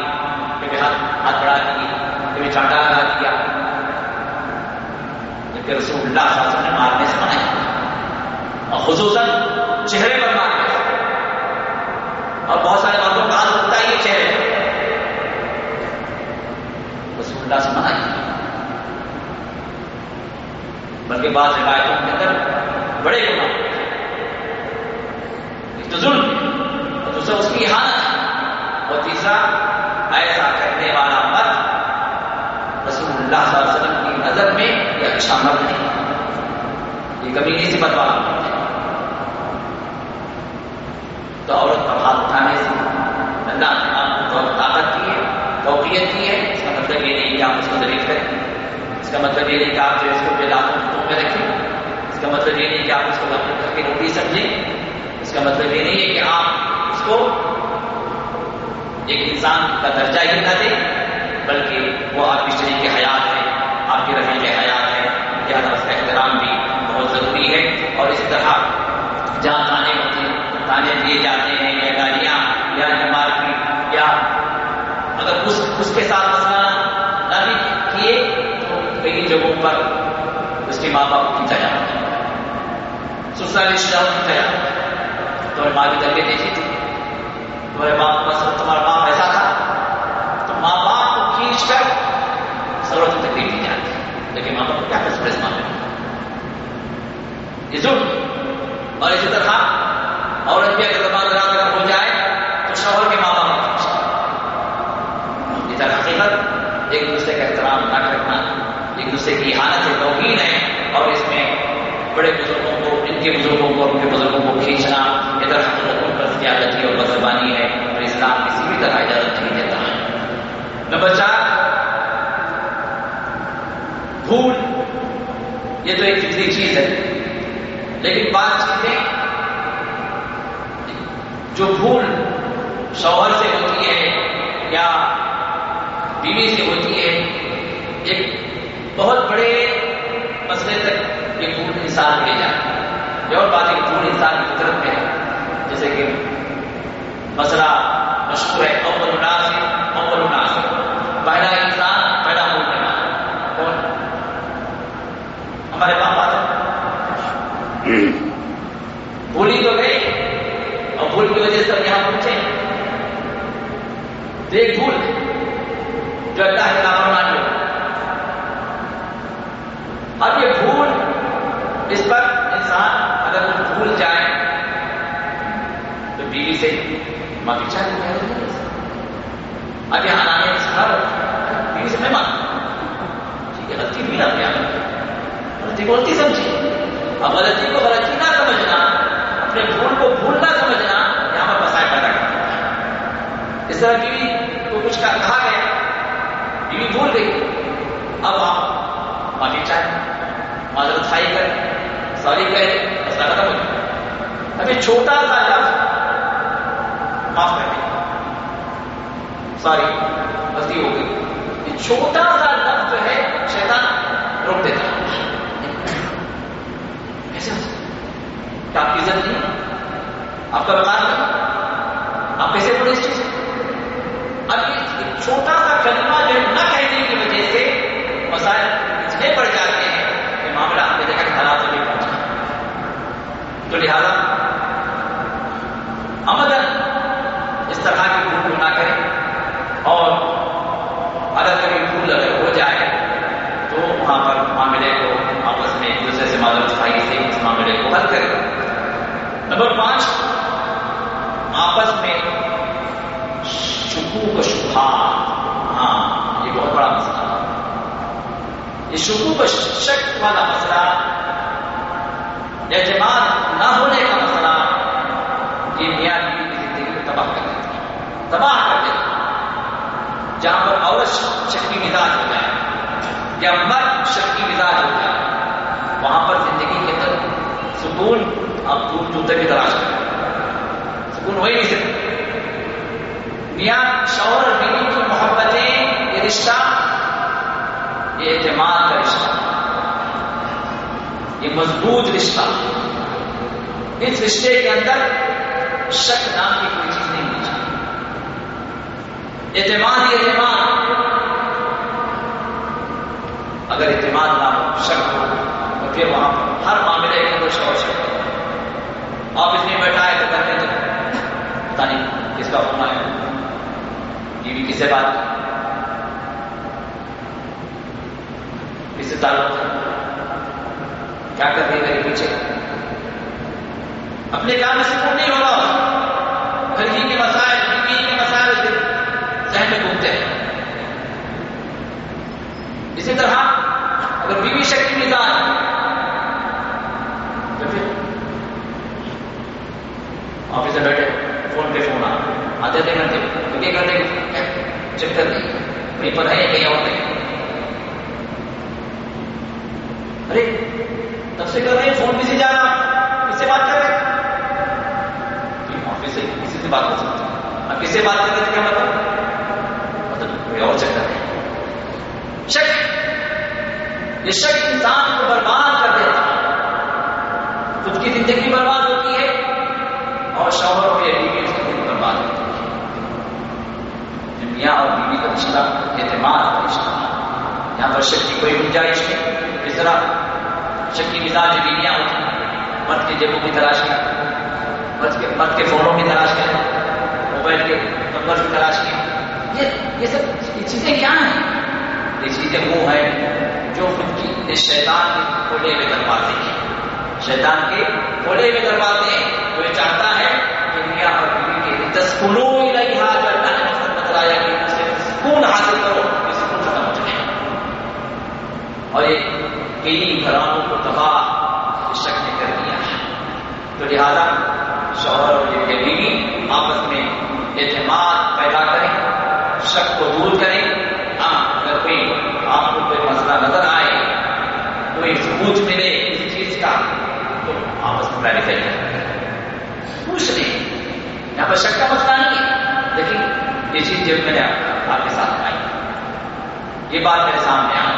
کبھی ہاتھ ہاتھ بڑھا دی، کبھی چانٹا لگا دیا۔ لیکن رسول اللہ صلی اللہ علیہ وسلم نے مارنے سے منع اور خصوصاً چہرے پر مارنے سے اور بہت سارے مردوں کا ہاتھ ہوتا ہے یہ چہرے رسول اللہ سے منع کیا بلکہ بعض روایتوں کے اندر بڑے گناہ ایک تو ظلم، اور دوسرا اس کی حالت اور تیسرا ایسا کرنے والا مرد رسول اللہ صلی اللہ علیہ وسلم کی نظر میں یہ اچھا مرد نہیں یہ کبھی نہیں صفت والا تو عورت پر ہاتھ اٹھانے سے اللہ نے آپ کو طاقت کی ہے توقیت کی ہے۔ اس کا مطلب یہ نہیں کہ آپ اس کو ذریف کریں۔ اس کا مطلب یہ نہیں کہ آپ جو اس کو بے لاکھوں میں رکھیں۔ اس کا مطلب یہ نہیں کہ آپ اس کو اپنے گھر کی روٹی سمجھیں۔ اس کا مطلب یہ نہیں ہے کہ آپ اس کو ایک انسان کا درجہ ہی نہ دے بلکہ وہ آپ کی شریک حیات ہے، آپ کی رحم حیات ہے۔ لہٰذا اس کا احترام بھی بہت ضروری ہے۔ اور اسی طرح جہاں تانے ہوتے ہیں تانے دیے جاتے ہیں، یا گاڑیاں، یا نمار کی، یا اگر اس اس کے ساتھ مسئلہ نہ بھی کیے تو کئی جگہوں پر کے ماں باپ کو کھینچا سسرال رشتہ کھینچا جاتا ہے تو ماں کی طبیعت دیکھی تھی تمہارے باپ کا سب تمہارا باپ ایسا تھا، تو ماں باپ کو کھینچ کر ضرورت تکلیف دی جاتی۔ لیکن ماں باپ کو کیا کر اس یہ ظلم۔ اور اسی طرح عورت بھی اگر زبان درا کر ہو جائے، تو شوہر کے ماں باپ ادھر حقیقت، ایک دوسرے کا احترام نہ کرنا، ایک دوسرے کی حالت ہے توہین ہے۔ اور اس میں بڑے بزرگوں کو، ان کے بزرگوں کو ان کے بزرگوں کو کھینچنا، ادھر حقیقتوں پر زیادتی اور بدزبانی ہے اور اسلام کسی بھی طرح اجازت نہیں دیتا ہے۔ نمبر چار، بھول، یہ تو ایک فطری چیز ہے، لیکن بات چیزیں جو بھول شوہر سے ہوتی ہے یا بیوی سے ہوتی ہے ایک بہت بڑے مسئلے تک یہ بھول انسان لے جاتا ہے یہ اور بات ایک بھول انسان کی فطرت میں ہے۔ جیسے کہ مسئلہ مشہور ہے، اول مناسب اول مناسب پہلا انسان، پہلا بولنے والا کون؟ ہمارے باپ آتے بھولی تو گئی اور بھول کی وجہ سے ہم یہاں پہنچے۔ ایک بھول۔ جو اللہ کے نافرمان اب یہ بھول، اس پر انسان اگر وہ بھول جائے، تو بیوی سے معافی چاہیے اب یہاں آنے میں بیوی سے میں مانتا ٹھیک ہے غلطی بھی نہ کیا غلطی کو غلطی سمجھی اب غلطی کو غلطی نہ سمجھنا، اپنے بھول کو بھول نہ سمجھنا، یہاں پر مسائل پیدا کرتا ہے اس طرح بیوی کو کچھ کہا گیا، بیوی بھول گئی۔ اب آپ معافی چاہیں معذرت خائی کریں، سوری کریں مسئلہ ختم ہو جائے۔ ابھی چھوٹا سا لفظ معاف کر دیں۔ سوری، غلطی ہو گئی۔ یہ چھوٹا سا لفظ جو ہے، شیطان روک دیتا ہے۔ ایسے کیا آپ کی عزت نہیں؟ آپ کا وقار نہیں آپ کیسے بولے اس چیز اب یہ چھوٹا سا کلمہ جو نہ کہنے کی وجہ سے مسائل اتنے پڑ جاتے ہیں کہ معاملہ ہم نے دیکھا کہ حالات میں پہنچا تو لہذا امدن اس طرح کی بھول نہ کریں اور اگر کبھی بھول اگر ہو جائے تو وہاں پر معاملے کو آپس میں ایک دوسرے سے معلوم صفائی سے اس معاملے کو حل کریں۔ نمبر پانچ، آپس میں شکوک شبہات ہاں، بڑا مسئلہ یہ شکو شک والا مسئلہ اعتماد نہ ہونے کا مسئلہ یہ میاں بیوی کی زندگی کو تباہ کر دیتا ہے۔ تباہ کر دیتا جہاں پر عورت شکی مزاج ہو جائے یا مرد شکی مزاج ہو جائے، وہاں پر زندگی کے اندر سکون اب دور جوتے کی تلاش کریں۔ سکون وہی نہیں سکتے میاں شوہر بیوی کی محبتیں، یہ رشتہ، یہ اعتماد کا رشتہ، یہ مضبوط رشتہ۔ اس رشتے کے اندر شک نام کی کوئی چیز نہیں ہونی چاہیے اعتماد ہی اعتماد۔ اگر اعتماد نہ ہو، شک ہو، تو پھر وہاں ہر معاملے کے اندر شور شک آفس میں بیٹھا ہے تو کرتے تو پتا نہیں کس کا فون ہے۔ بیوی کس سے بات کس سے تعلق کیا کر رہی میرے پیچھے؟ اپنے کام میں سکون نہیں ہو رہا گھر کے مسائل بیوی کے مسائل ذہن میں گھومتے ہیں۔ اسی طرح اگر بیوی شکتی مزاج آفس سے بیٹھے فون پہ فون آتے تھے گھنٹے کیونکہ گھنٹے چکر نہیں کہیں پر ہے کہیں اور نہیں۔ ارے، تب سے کر رہے ہیں، فون کسی جا رہا کس سے بات کر رہے آفس سے بات کر سکتے اب کس سے بات کر رہے تھے کیا مطلب؟ مطلب کوئی اور چکر ہے۔ شک۔ یہ شک انسان کو برباد کر دیتا ہے۔ خود کی زندگی برباد ہوتی ہے اور شوہر اور بیوی کی زندگی برباد ہوتی ہے۔ میاں اور بیوی کا رشتہ اعتماد کا رشتہ، یہاں پر شک کی کوئی گنجائش نہیں۔ اس طرح شک کی مزاج بیویاں ہوتی ہیں مرد کی جیبوں کی تلاش کی مرد کے مرد کے فونوں کی تلاش کریں۔ موبائل کے نمبر کی تلاش کی یہ یہ سب چیزیں کیا ہیں؟ یہ چیزیں وہ ہیں جو خود کی اس شیطان کھولے ہوئے دروازے ہیں۔ شیطان کے کھولے ہوئے دروازے ہیں۔ وہ یہ چاہتا ہے کہ میاں اور بیوی کے تسکنوں لگا جو اللہ نے مقصد بتلایا کہ اسے سکون حاصل کرو، یہ سکون ختم ہو جائے اور یہ کئی گھرانوں کو تباہ شک نے کر دیا ہے۔ تو لہذا شوہر اور یہ بیوی آپس میں اعتماد پیدا کریں، شک کو دور کریں۔ ہاں اگر کوئی آپ کو کوئی مسئلہ نظر آئے، کوئی ثبوت ملے اس چیز کا، تو آپس میں کلیفائی کریں پوچھ لیں۔ یہاں پر شک کا مسئلہ نہیں ہے، لیکن یہ چیز جب میں نے آپ کے ساتھ آئی یہ بات میرے سامنے آئی۔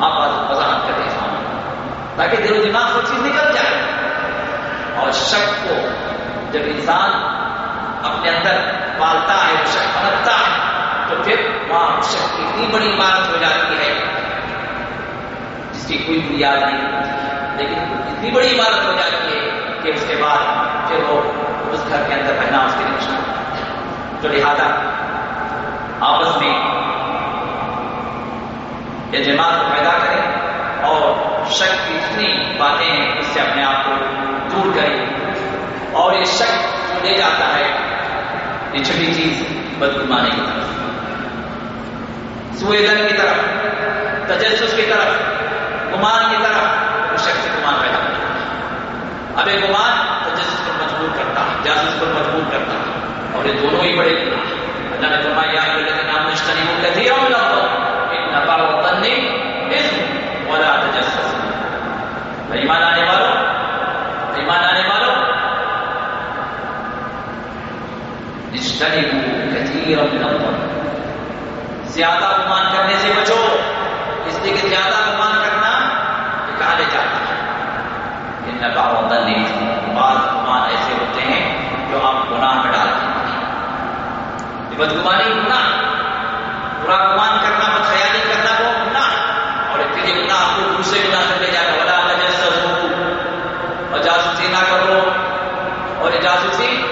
آپ وضاحت کرتے سامنے تاکہ دل و دماغ سے چیز نکل اور شک کو جب انسان اپنے اندر پالتا ہے شک بنتا ہے، تو پھر وہاں شک کی اتنی بڑی عمارت ہو جاتی ہے، جس کی کوئی بنیاد نہیں۔ لیکن اتنی بڑی عمارت ہو جاتی ہے کہ اس کے بعد پھر وہ اس گھر کے اندر رہنا اس کے لیے مشکل تو لہذا آپس میں اعتماد کو پیدا کریں اور شک کی جتنی باتیں ہیں اس سے اپنے آپ کو دور کریں اور یہ شک لے جاتا ہے یہ چھوٹی چیز بدگمانے کی طرف۔ سوئے دن کی طرف، تجسس کی طرف، گمان کی طرف وہ شک سے گمان پیدا کرتا ہے۔ اب یہ گمان تجسس پر مجبور کرتا ہے، جاسوس پر مجبور کرتا ہے۔ اور یہ دونوں ہی بڑے گناہ ہیں۔ اللہ نے فرمایا کہ نام نشتنی وہ کہتی ہے نفع وطن اسم ولا تجسس۔ ایمان آنے والوں ایمان آنے والوں؟ اجتنبوا زیادہ گمان کرنے سے بچو. اس لیے کہ زیادہ گمان کرنا یہ کہا لے جاتا ہے ان نفع بعض گمان ایسے ہوتے ہیں جو آپ گناہ میں ڈال دیتے ہیں بدگمانی گناہ. برا گمان کرنا بد خیالی کرنا وہ گناہ. اور ایک یہ گناہ آپ کو دوسرے گناہ جاسوسی،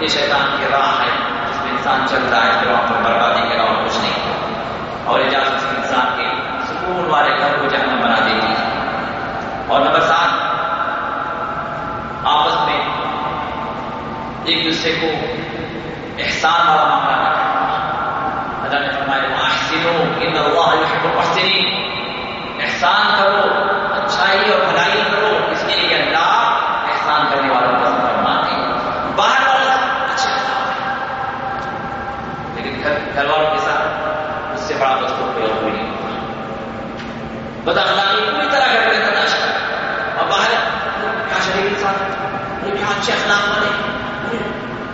یہ شیطان کی راہ ہے جس میں انسان چل رہا ہے پھر وہاں پر بربادی کے راہ کچھ نہیں۔ اور یہ جاسوسی انسان کے سکون والے گھر کو جہنم بنا دیتی ہے۔ اور نمبر سات، آپس میں ایک دوسرے کو احسان والا معاملہ نہ کرنا اللہ نے فرمایا احسنوں ان احسان کرو، اچھائی اور بھلائی کرو، اس کے لیے اللہ لیکن کے ساتھ اس سے بڑا دوستوں کوئی اور نہیں۔ ہوتا بتا پوری طرح گھر میں تلاش کر۔ اور باہر کیا شریف کے ساتھ کیا اچھے اخلاق والے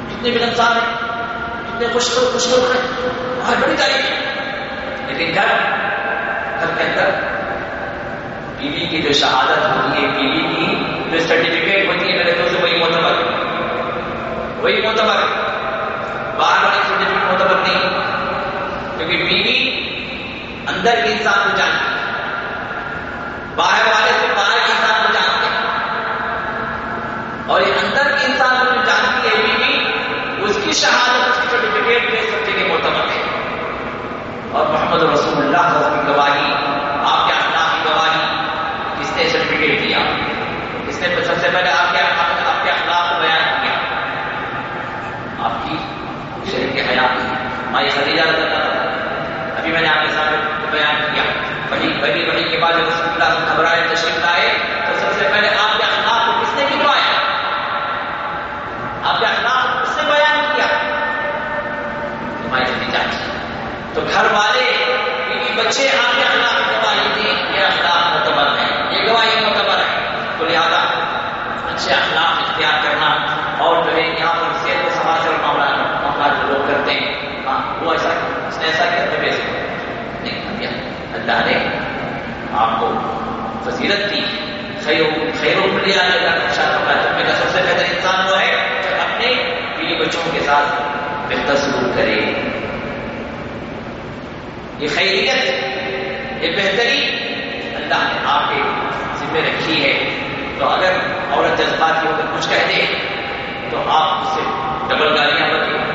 کتنے ملنسار ہیں؟ کتنے خوش خوش لوگ ہیں؟ باہر بڑی تعریف لیکن گھر گھر کے اندر بیوی کی جو شہادت ہوتی ہے، بیوی کی جو سرٹیفکیٹ ہوتی ہے، میرے دوست وہی معتبر۔ وہی معتبر۔ باہر والی سرٹیفکیٹ معتبر نہیں۔ کیونکہ بیوی اندر کے انسان کو جانتی باہر والے سے باہر کے انسان کو جانتے اور یہ اندر کے انسان کو جانتی ہے بیوی، اس کی شہادت، اس کی سرٹیفکیٹ میں سب جگہ معتبر ہے۔ اور محمد رسول اللہ کی گواہی، آپ کے اخلاق کی گواہی اس نے سرٹیفکیٹ دیا؟ اس نے سب سے پہلے آپ کے آپ کے اخلاق کو بیان کیا؟ آپ کی شریف کے حیات۔ مائی خدیجہ رضی اللہ ابھی میں نے آپ کے سامنے بیان کیا۔ بڑی بڑی بڑی کے بعد رسول اللہ سے خبر آئے تشریف لائے، تو سب سے پہلے آپ کے اخلاق کو کس نے نکلوایا آپ کے اخلاق کو کس نے بیان کیا؟ مائی خدیجہ تو گھر والے بیوی بچے آپ کے اخلاق کی گواہی تھی یہ اخلاق متبر ہے یہ گواہی معتبر ہے تو لہٰذا اچھے اخلاق اختیار کرنا اور جو ہے یہاں پر صحت و سماج اور معاملات معاملات جو لوگ کرتے ہیں ہاں وہ ایسا اس نے ایسا کیا؟ اللہ نے آپ کو فضیلت دی خیر خیر و بلیا اچھا کپڑا جب میرا سب سے بہتر انسان وہ ہے جو اپنے بیوی بچوں کے ساتھ بہتر سلوک کرے۔ یہ خیریت یہ بہتری اللہ نے آپ کے ذمہ رکھی ہے۔ تو اگر عورت جذبات کی ہو کر کچھ کہہ دے تو آپ اس سے ڈبل گالیاں بتیں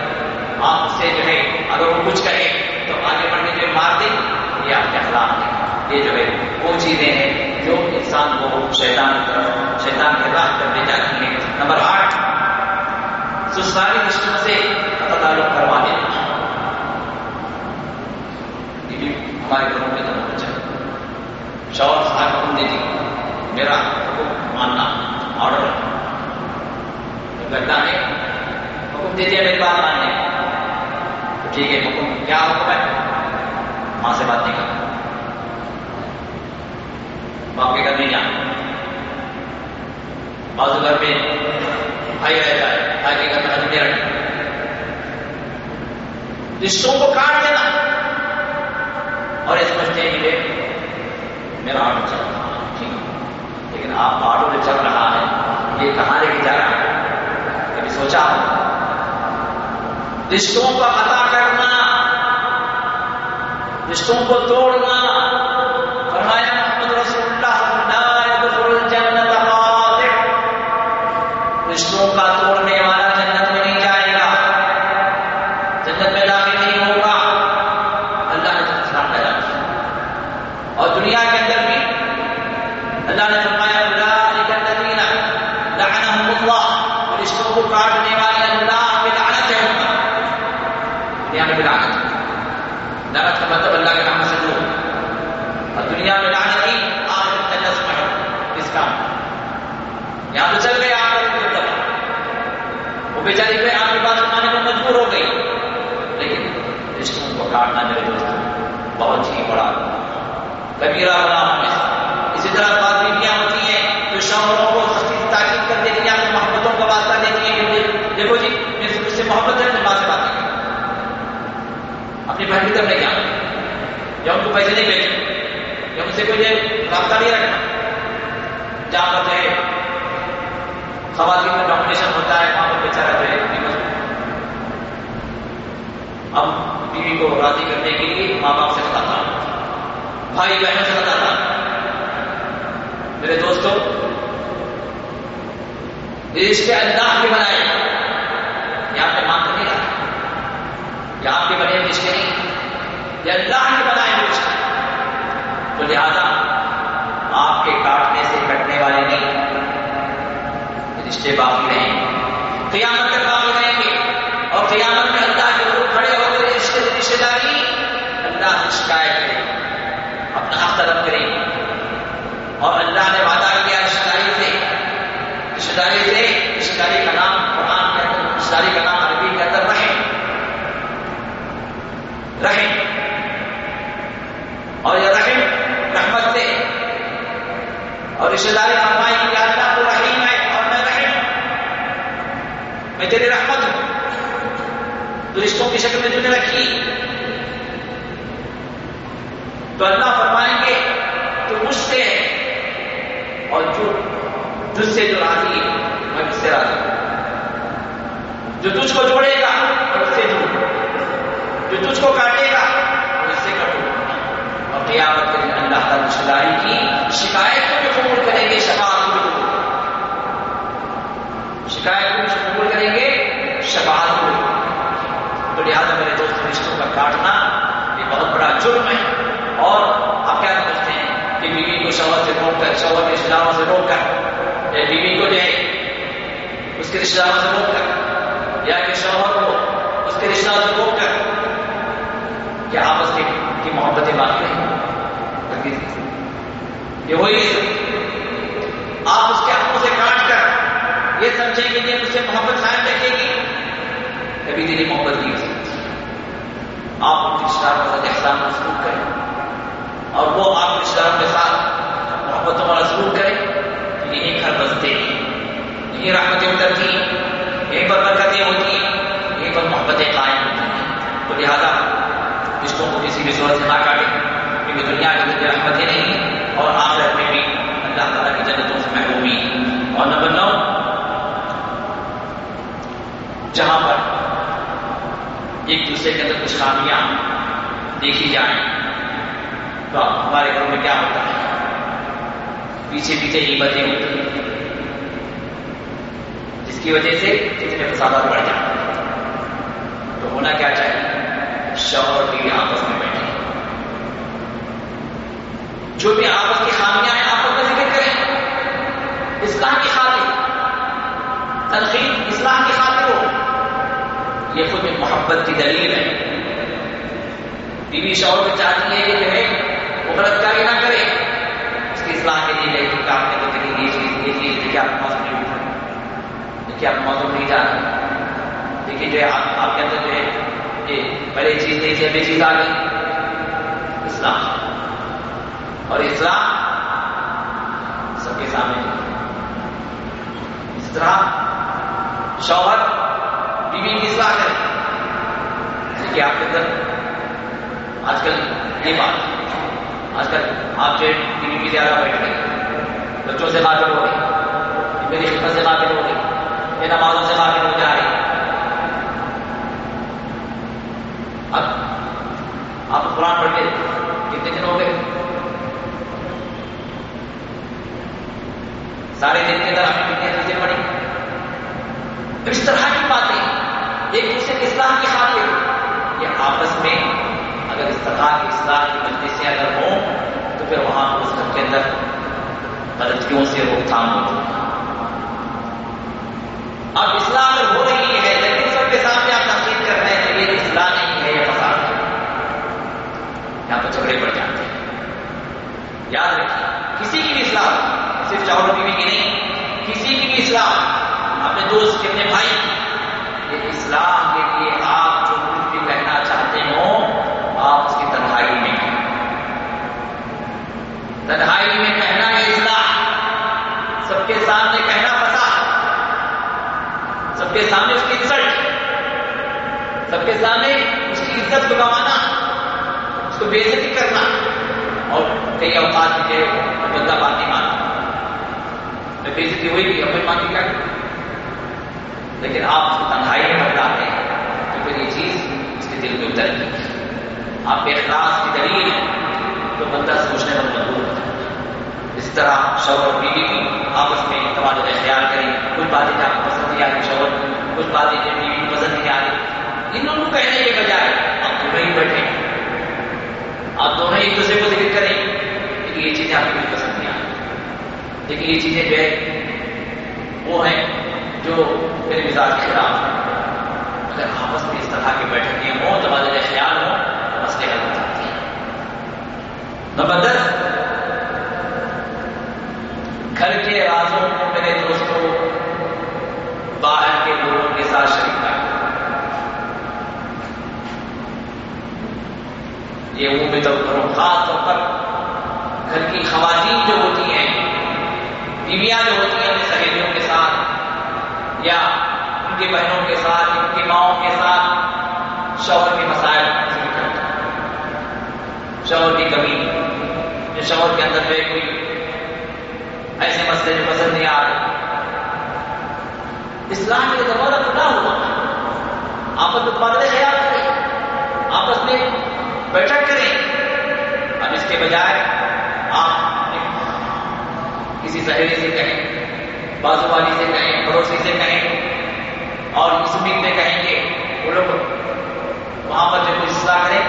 آپ اس سے جو ہے، اگر وہ کچھ کہے، تو آگے بڑھنے کے مار دیں۔ یہ آپ کے اخلاق ہے یہ جو ہے وہ چیزیں ہیں جو انسان کو شیطان کی طرف شیطان کے راہ کرنے جاتی ہیں نمبر آٹھ سساری رشتوں سے تعلق کروا دینا ہمارے گھروں میں تو بچہ شور صاحب حکم دے دی میرا حکم ماننا آرڈر گڈا ہے حکم دے دیا میری بات ماننے ٹھیک ہے حکم کیا حکم ہے ماں سے بات نہیں کرنا باپ کے گھر نہیں جانا۔ بازو گھر پہ بھائی رہتا ہے بھائی کے گھر میں ہجمے رکھنا۔ رشتوں کو کاٹ دینا اور یہ سمجھتے ہیں کہ میرا آٹو چل رہا ہے۔ ٹھیک۔ لیکن آپ کا آٹو جو چل رہا ہے، یہ کہاں لے کے جا رہا ہے کبھی سوچا۔ رشتوں کا پتا کرنا رشتوں کو توڑنا فرمایا محمد رسول اللہ جنت رشتوں کا توڑنے والا جنت میں نہیں جائے گا جنت میں لاگے نہیں ہوگا اللہ نے سلام پیدا کیا اور دنیا کے اندر بھی اللہ نے فرمایا اللہ رشتوں کو کاٹنے والے اللہ پہ لعنت ہے ان کا دنیا میں بھی لعنت ہے لعنت کا مطلب اللہ کے نام سے دو اور دنیا میں لعنت ہی آخر جنت میں ہے اس کام یہاں تو چل گئے آپ وہ بیچاری پہ آپ کی بات سنانے ہو گئی۔ لیکن رشتوں کو کاٹنا میرے دوست بہت ہی بڑا کبیرہ بنا ہمیں اسی طرح بات بیویاں ہوتی ہیں جو شوہروں کو سختی تاکید کر دیتی ہیں اپنی محبتوں کا واسطہ دیتی ہیں دیکھو جی میرے سے سے محبت ہے تو بات سے بات نہیں اپنی بہن کی طرف نہیں جانا۔ یا ان کو پیسے نہیں بھیجنا یا ان سے کوئی رابطہ نہیں رکھنا۔ جہاں پر جو ہے خواتین کا ڈومینیشن ہوتا ہے، وہاں پر بیچارہ جو ہے اب بیوی کو راضی کرنے کے لیے ماں باپ سے بتاتا بھائی بہنوں سے بتاتا میرے دوستوں رشتے اللہ کے بنائے۔ یہ آپ کے ماں کو نہیں رہا یہ آپ کے بنے رشتے نہیں۔ یہ اللہ کے بنائے ہوئے رشتے۔ تو لہذا آپ کے کاٹنے سے کٹنے والے نہیں۔ رشتے باقی رہیں۔ قیامت تک باقی رہیں گے اور قیامت میں اللہ کے لوگ کھڑے ہو کر رشتے رشتے داری اللہ شکایت کرے اپنا حق طلب کرے اور اللہ نے وعدہ کیا رشتے داری سے رشتے داری سے رشتے داری کا نام قرآن کے اندر رشتے داری کا نام عربی کے اندر رہے رہے اور یہ رحم رحمت سے اور رشتے داری فرمائی کہ اللہ تو رحیم ہے اور میں رحم میں تیری رحمت ہوں تو رشتوں کی شکل میں تجھے رکھی. تو اللہ فرمائیں گے، تو مجھ سے اور جو تجھ سے جو راضی ہے، میں اس سے راضی ہوں. جو تجھ کو جوڑے گا، میں اس سے جوڑوں. جو تجھ کو کاٹے گا، میں اس سے کٹوں اور قیامت کے دن اللہ تعالی رشتے داری کی. شکایت کو بھی قبول کریں گے، شفاعت کو بھی قبول شکایت کو بھی قبول کریں گے، شفاعت لہٰذا میرے دوست رشتوں کا کاٹنا یہ بہت بڑا جرم ہے۔ اور آپ کیا سمجھتے ہیں کہ بیوی کو شوہر سے روک کر شوہر کے رشتے داروں سے روک کر یا بیوی کو جو ہے اس کے رشتے داروں سے روک کر یا کہ شوہر کو اس کے رشتے داروں سے روک کر۔ کیا آپس کی, کی محبتیں بات کریں؟ یہ وہی آپ اس کے ہاتھوں سے کاٹ کر یہ سمجھیں کہ یہ مجھ سے محبت قائم رکھے گی۔ کبھی تیری محبت نہیں ہو سکتی آپ ان رشتے داروں کے ساتھ احسان مسلوک کریں اور وہ آپ رشتے داروں کے ساتھ محبتوں والا سلوک کریں یہی گھر بستے ہیں یہی رحمتیں اترتی ہیں یہیں پر برکتیں ہوتی ہیں، یہیں پر محبتیں قائم ہوتی ہیں۔ تو لہٰذا رشتوں کو کسی بھی صورت سے نہ کاٹیں، کیونکہ دنیا کے اندر رحمتیں نہیں اور آخرت میں بھی اللہ تعالیٰ کی جنتوں سے محرومی اور نمبر نو، جہاں پر ایک دوسرے کے اندر کچھ خامیاں دیکھی جائیں۔ تو ہمارے گھروں میں کیا ہوتا ہے؟ پیچھے پیچھے ہی باتیں ہوتی ہیں۔ جس کی وجہ سے کتنے فسادات بڑھ جاتے ہیں۔ تو ہونا کیا چاہیے؟ شوہر بیوی آپس میں بیٹھے۔ جو بھی آپس کی خامیاں ہیں آپس میں ذکر کریں۔ اسلام کی خاطر۔ تنقید اسلام کی خاطر ہو۔ یہ خود ایک محبت کی دلیل ہے۔ بیوی شوہر کو چاہتی ہے کہ جو ہے وہ غلط کاری نہ کرے۔ اس کی اصلاح کے لیے کہ کام کے تو دیکھیں یہ چیز یہ چیز دیکھیے آپ موسم نہیں اٹھا دیکھیے آپ موسم نہیں جانا دیکھیے جو ہے، آپ آپ کے اندر جو ہے یہ پہلے چیز نہیں تھی ابھی چیز آ گئی۔ اسلام اور اسلام سب کے سامنے۔ اس طرح شوہر بیوی کی اصلاح کرے آپ کے اندر آج کل یہ بات۔ آج کل آپ جو ٹی وی کی زیادہ بیٹھ گئے۔ بچوں سے غافل ہو گئی میری خدمت سے غافل ہو گئی یہ نمازوں سے غافل ہو جا رہی اب آپ قرآن پڑھ کے کتنے دن ہو گئے؟ سارے دن کے اندر آپ نے کتنے چیزیں پڑھی؟ تو اس طرح کی باتیں ایک دوسرے کے اسلام کی خاطر یہ آپس میں اگر اس طرح کی اصلاح کی مجلسیں اگر ہوں، تو پھر وہاں اس گھر کے اندر غلطیوں سے روک تھام ہوتی اب اصلاح اگر ہو رہی ہے، لیکن سب کے سامنے آپ تنقید کر رہے ہیں؟ یہ اصلاح نہیں ہے، یہ فساد ہے۔ یہاں پر جھگڑے پڑ جاتے ہیں۔ یاد رکھیے، کسی کی بھی اصلاح صرف چاول بیوی کی نہیں، کسی کی بھی اصلاح اپنے دوست، اپنے بھائی یہ اصلاح کے لیے آپ جو کچھ بھی کہنا چاہتے ہو آپ اس کی تنہائی میں تنہائی میں کہنا ہے اصلاح سب کے سامنے کہنا پتا۔ سب کے سامنے اس کی عزت۔ سب کے سامنے اس کی عزت کو گوانا اس کو بےزتی کرنا۔ اور کئی اوقات کے بندہ بات نہیں مانتا بے عزتی ہوئی بھی اپنی کیا؟ لیکن آپ اس کو تنہائی میں بتاتے ہیں، تو پھر یہ چیز اس کے دل میں اتر گئی آپ کے اخلاص کی دلیل ہے تو بندہ سوچنے پر مجبور ہوتا ہے۔ اس طرح شوہر اور بیوی کی آپس میں تبادل اختیار کریں۔ کچھ باتیں جو آپ کو پسند نہیں آ رہی شوہر کچھ باتیں جو بیوی کو پسند نہیں آ رہی، ان دونوں کو کہنے کے بجائے آپ دونوں ہی بیٹھے آپ دونوں ایک دوسرے کو ذکر کریں، لیکن یہ چیزیں آپ کو پسند نہیں آ رہی۔ لیکن یہ چیزیں جو ہے، وہ ہیں۔ جو میرے مزاج کے خلاف ہے اگر آپس میں اس طرح کی بیٹھکیں ہوں تبادلہ خیال ہوں مسئلے حل ہو جاتے ہیں۔ نمبر دس، گھر کے رازوں کو میرے دوستوں، باہر کے لوگوں کے ساتھ شریک کر یہ منہ میں تو کروں خاص طور پر گھر کی خواتین جو ہوتی ہیں، بیویاں جو ہوتی ہیں، اپنی سہیلیوں کے ساتھ یا ان کی بہنوں کے ساتھ، ان کی ماؤں کے ساتھ شوہر کے مسائل شوہر کی کمی، جو شوہر کے اندر جو کوئی ایسے مسئلے، جو پسند نہیں آ رہے۔ اسلام کے دروازہ کھلا ہوا۔ آپس میں پادرے خیال کریں آپس میں بیٹھک کریں۔ اب اس کے بجائے آپ کسی سہیلی سے کہیں۔ بازو والی سے کہیں، پڑوسی سے کہیں اور اس امید میں کہیں گے وہ لوگ وہاں پر جو کچھ اصلاح کریں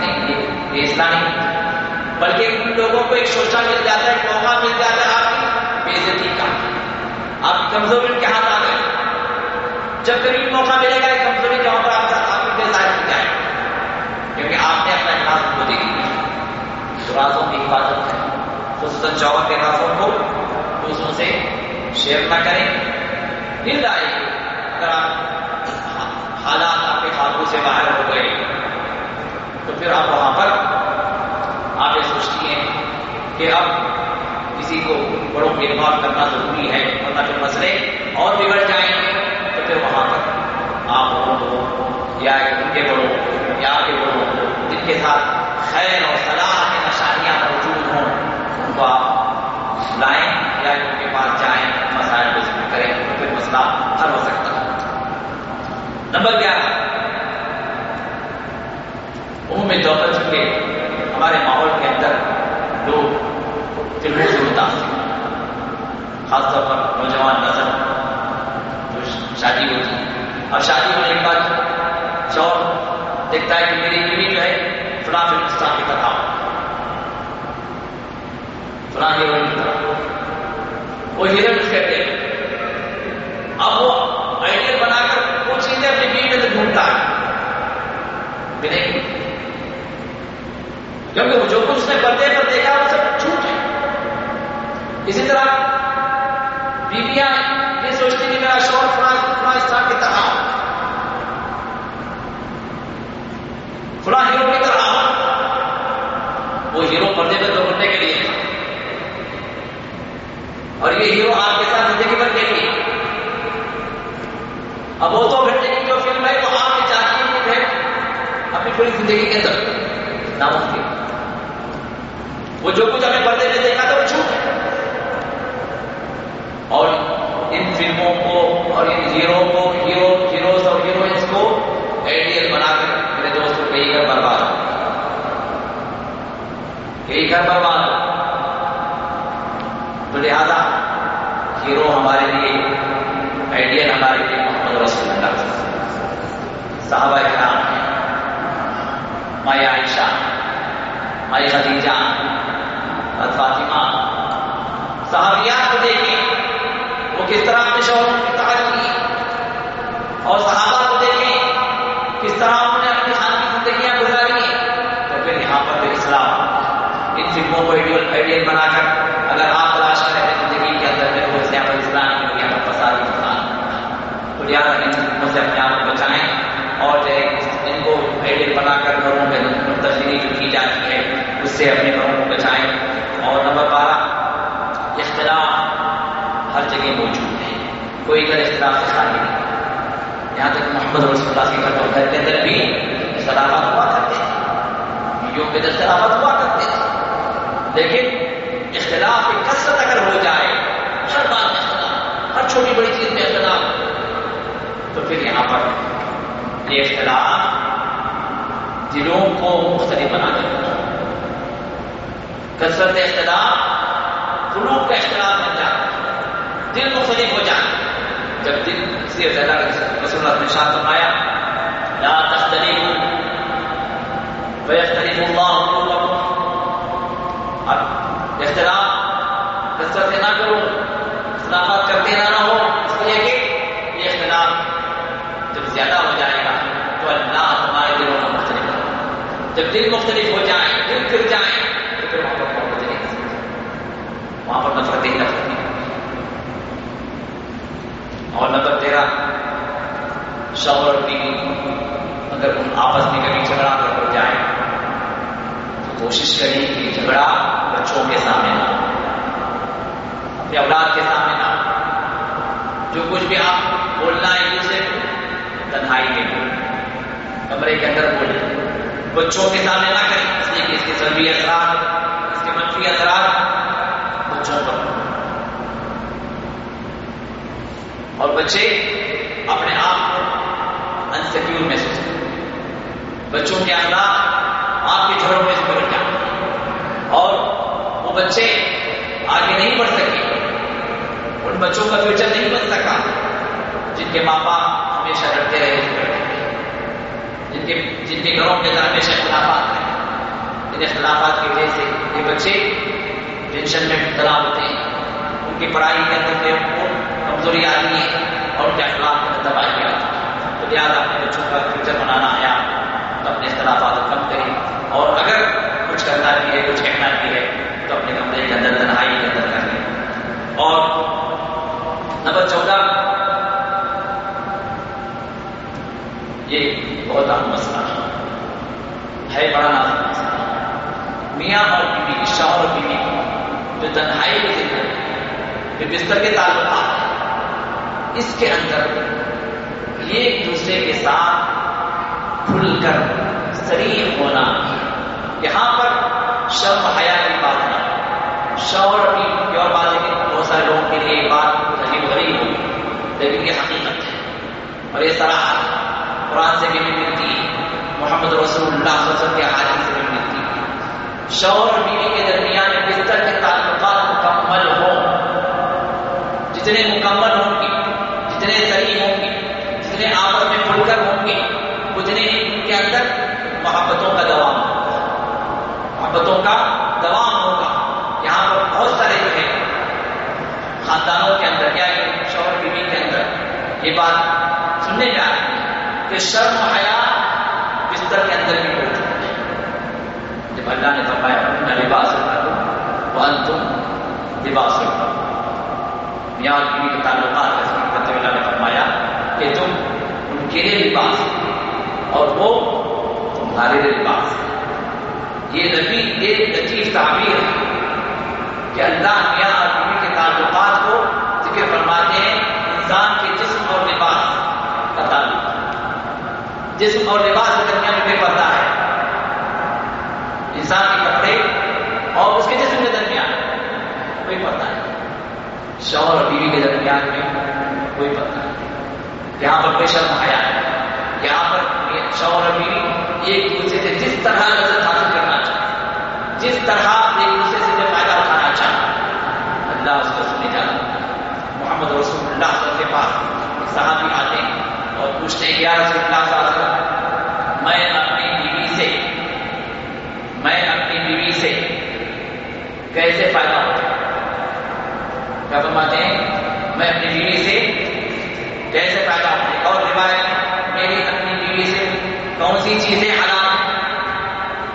نہیں، یہ اصلاح نہیں۔ بلکہ ان لوگوں کو ایک سوچا مل جاتا ہے، ایک موقع مل جاتا ہے، آپ کی بے کا، آپ کی کمزوری ان کے ہاتھ آ گئے جب کبھی موقع ملے گا کمزوری کے وہاں پر آپ آپ کی بے ظاہر ہو جائے کیونکہ آپ نے اپنا احساس کو دے دیا۔ تو رازوں کی حفاظت ہے، خصوصاً چور کے رازوں کو، دوسروں سے شیئر نہ کریں۔ مل جائے اگر آپ حالات آپ کے قابو سے باہر ہو گئے۔ تو پھر آپ وہاں پر آپ یہ سوچتی ہیں کہ اب کسی کو بڑوں کی انوالو کرنا ضروری ہے، ورنہ پھر مسئلے اور بگڑ جائیں۔ گے تو پھر وہاں پر آپ بڑوں کو یا ان کے بڑوں، یا آپ کے بڑوں، جن کے ساتھ خیر اور صلاح کے نشانیاں موجود ہوں، ان کو آپ لائیں یا ان کے پاس جائیں مسائل کو ذکر کریں تو پھر مسئلہ حل ہو سکتا۔ ہے نمبر گیارہ۔ عموم دولت کے ہمارے ماحول کے اندر لوگ فلموں سے متاثر خاص طور پر نوجوان نسل جو شادی ہوتی ہے اور شادی ہونے کے بعد شور دیکھتا ہے کہ میری بیوی جو ہے فلاں فلم اسٹار کی طرح فلاں ہیروئن کی طرح۔ وہ ہیروئن کہتے ہیں اب وہ آئیڈیل بنا کر وہ چیزیں اپنی بیوی میں سے ڈھونڈتا ہے۔ کیونکہ وہ جو کچھ اس نے پردے پر دیکھا وہ سب جھوٹ ہے۔ اسی طرح بیویاں یہ سوچتی کہ میرا شور فلاں فلاں اسٹار کی طرح۔ فلاں ہیرو کی طرح۔ وہ ہیرو پردے پر دوڑنے کے لیے۔ اور یہ ہیرو آپ کے ساتھ زندگی بن گئی اب وہ دو گھنٹے کی جو فلم ہے وہ آپ کی چاہتی ہے۔ اپنی پوری زندگی کے اندر ناممکن وہ جو کچھ ہمیں پردے میں دیکھا تھا وہ جھوٹ ہے۔ اور ان فلموں کو اور ان ہیرو کو، ہیرو، ہیروز اور ہیروئنس کو آئیڈیل بنا کر میرے دوست کو کئی گھر برباد ہو کئی گھر برباد ہو تو لہذا ہیرو ہمارے لیے آئیڈیل ہمارے لیے صحابہ کرام ہیں۔ مایا عائشہ، مائی خدیجہ فاطمہ۔ صحابیات کو دیکھیں، وہ کس طرح اپنے شوہر کی تعریف کی؟ اور صحابہ کو دیکھیں، کس طرح انہوں نے اپنی خان کی زندگیاں گزاری تو پھر یہاں پر بھی اسلام۔ ان فلموں کو آئیڈیل بنا کر اگر آپ تلاش کریں اپنی زندگی کے اندر میرے کو یہاں پر اسلام کی یہاں پر فسادی مسان تو لہٰذا ان فلموں سے اپنے آپ کو اور جو ہے ان کو آئیڈیل بنا کر گھروں میں تبدیلی جو کی جاتی ہے، اس سے اپنے گھروں کو بچائیں۔ اور نمبر بارہ، اختلاف ہر جگہ موجود ہے۔ کوئی گھر اختلاف سے خالی نہیں۔ یہاں تک محمد رسول اللہ کے گھر گھر کے اندر بھی اختلافات ہوا کرتے ہیں۔ بیویوں کے اندر اختلافات ہوا کرتے ہیں۔ لیکن اختلاف کی کثرت اگر ہو جائے، ہر بات میں اختلاف، ہر چھوٹی بڑی چیز میں اختلاف، تو پھر یہاں پر یہ اختلاف دلوں کو مختلف بنا دیتا ہے کثرت اختلاف، قلوب کا اختلاف بن جاتا ہے دل مختلف ہو جاتا ہے جب دل سے زیادہ رسول اللہ نے شاہ فرمایا، لا تختلف ويختلف الله قلوبكم۔ اب اختلاف، کثرت نہ کرو، اختلافات کرتے نہ رہو۔ اس لیے کہ یہ اختلاف جب زیادہ ہو جائے گا تو اللہ ہمارے دلوں کو مختلف کرو جب دل مختلف ہو جائیں دل پھر جائیں تو پھر وہاں پر محبت نہیں وہاں پر نفرت ہی نفرت نہیں اور نمبر تیرہ شوہر اور بیوی اگر ان آپس میں کبھی جھگڑا کر ہو جائے کوشش کریں کہ جھگڑا بچوں کے سامنے نہ اپنے اولاد کے سامنے نہ جو کچھ بھی آپ بولنا ہے دوسرے تنہائی میں بول کمرے کے اندر بولیں۔ بچوں کے سامنے نہ کریں۔ اس لیے کہ اس کے سلبی اثرات اس کے منفی اثرات بچوں پر۔ اور بچے اپنے آپ کو انسیکیور محسوس کریں بچوں کے اخلاق آپ کے جھڑوں میں سے بگڑ جائیں اور وہ بچے آگے نہیں بڑھ سکے ان بچوں کا فیوچر نہیں بن سکا۔ جن کے ماں باپ ہمیشہ لڑتے رہے۔ جن کے جن کے گھروں کے اندر ہمیشہ اختلافات رہے ان اختلافات کی وجہ سے یہ بچے ٹینشن میں مبتلا ہوتے ہیں۔ ان کی پڑھائی کے اندر ان کو کمزوری آتی ہے اور ان کے اخلاق کے اندر تباہی آتی ہے۔ تو لہٰذا اپنے بچوں کا فیوچر بنانا آیا تو اپنے اختلافات کم کریں۔ اور اگر کچھ کرنا بھی ہے، کچھ کہنا بھی ہے، تو اپنے کمرے کے اندر تنہائی کے اندر کر لیں۔ اور نمبر چودہ، یہ بہت اہم مسئلہ ہے۔ بڑا نازک مسئلہ۔ میاں اور بیوی شوہر اور بیوی، جو تنہائی کی زندگی جو بستر کے تعلقات اس کے اندر ایک دوسرے کے ساتھ کھل کر شریف ہونا یہاں پر شرم حیا کی بات نہیں شوہر کی اور بات ہے کہ بہت سارے لوگوں کے لیے یہ بات عجیب غریب ہوگی لیکن یہ حقیقت ہے۔ اور یہ سراہ قرآن سے بھی ملتی محمد رسول اللہ صلی اللہ علیہ وسلم کے حاجی سے بھی ملتی شوہر اور بیوی کے درمیان بستر کے تعلقات مکمل ہوں، جتنے مکمل ہوں گے جتنے صحیح ہوں گے جتنے آپس میں کھل کر ہوں گے اتنے ان کے اندر محبتوں کا دوام محبتوں کا دوام ہوگا۔ یہاں پر بہت سارے جو ہے خاندانوں کے اندر یا شوہر بیوی کے اندر یہ بات سننے میں آ رہی ہے۔ کہ شرم و حیا بستر کے اندر بھی ہو چکے جب اللہ نے فرمایا، اپنا لباس کرو وہ تم لباس کرو میاں بیوی کے تعلقات کا ذکر کرتے ہوئے اللہ نے فرمایا کہ تم ان کے لیے لباس اور وہ تمہارے لیے لباس یہ نبی ایک لطیف تعبیر ہے کہ اللہ میاں اور بیوی کے تعلقات کو ذکر فرماتے ہیں انسان کے جسم اور لباس کا تعلق جسم اور لباس کے درمیان میں بے ہے۔ انسان کے کپڑے اور اس کے جسم کے درمیان کوئی پردہ ہے شوہر اور بیوی کے درمیان میں کوئی پردہ نہیں۔ یہاں پر کوئی شرم آیا ہے یہاں پر شوہر اور بیوی ایک دوسرے سے جس طرح نظر حاصل کرنا چاہتے جس طرح ایک دوسرے سے فائدہ اٹھانا چاہتے اللہ اس کو سنے جانا محمد رسول اللہ صلی اللہ کے پاس صحابی آتے ہیں۔ پوچھتے ہیں یا رسول اللہ صلی اللہ علیہ وسلم، میں اپنی بیوی سے، میں اپنی بیوی سے کیسے فائدہ ہوتا کیا فرماتے ہیں؟ میں اپنی بیوی سے کیسے فائدہ ہوتا اور روایت میری اپنی بیوی سے کون سی چیزیں حلال ہیں؟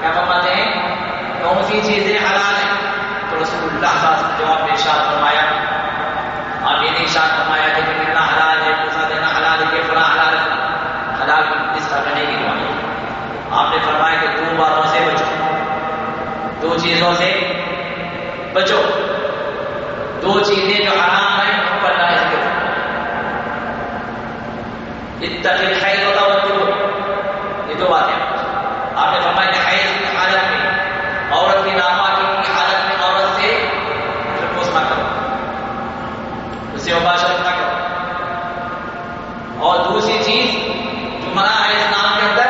کیا فرماتے ہیں؟ کون سی چیزیں حلال ہیں؟ تو رسول اللہ صلی اللہ علیہ وسلم جواب میں ارشاد فرمایا، آپ یہ نہیں ارشاد فرمایا کہ کتنا حلال ہے دوسرا دینا حلال ہے کہ فلاں حلال ہے حلال اس کی دعائیں آپ نے فرمایا کہ دو باتوں سے بچو۔ دو چیزوں سے بچو۔ دو چیزیں جو حرام ہیں، ان پر نہ ذکر اتقل حیض ہوتا وہ یہ دو باتیں آپ نے فرمایا کہ حیض کی حالت میں عورت کی ناپاکی کی حالت میں عورت سے رپوس نہ کرو اسے مباشرت نہ کرو اور دوسری چیز جو منع ہے اسلام کے اندر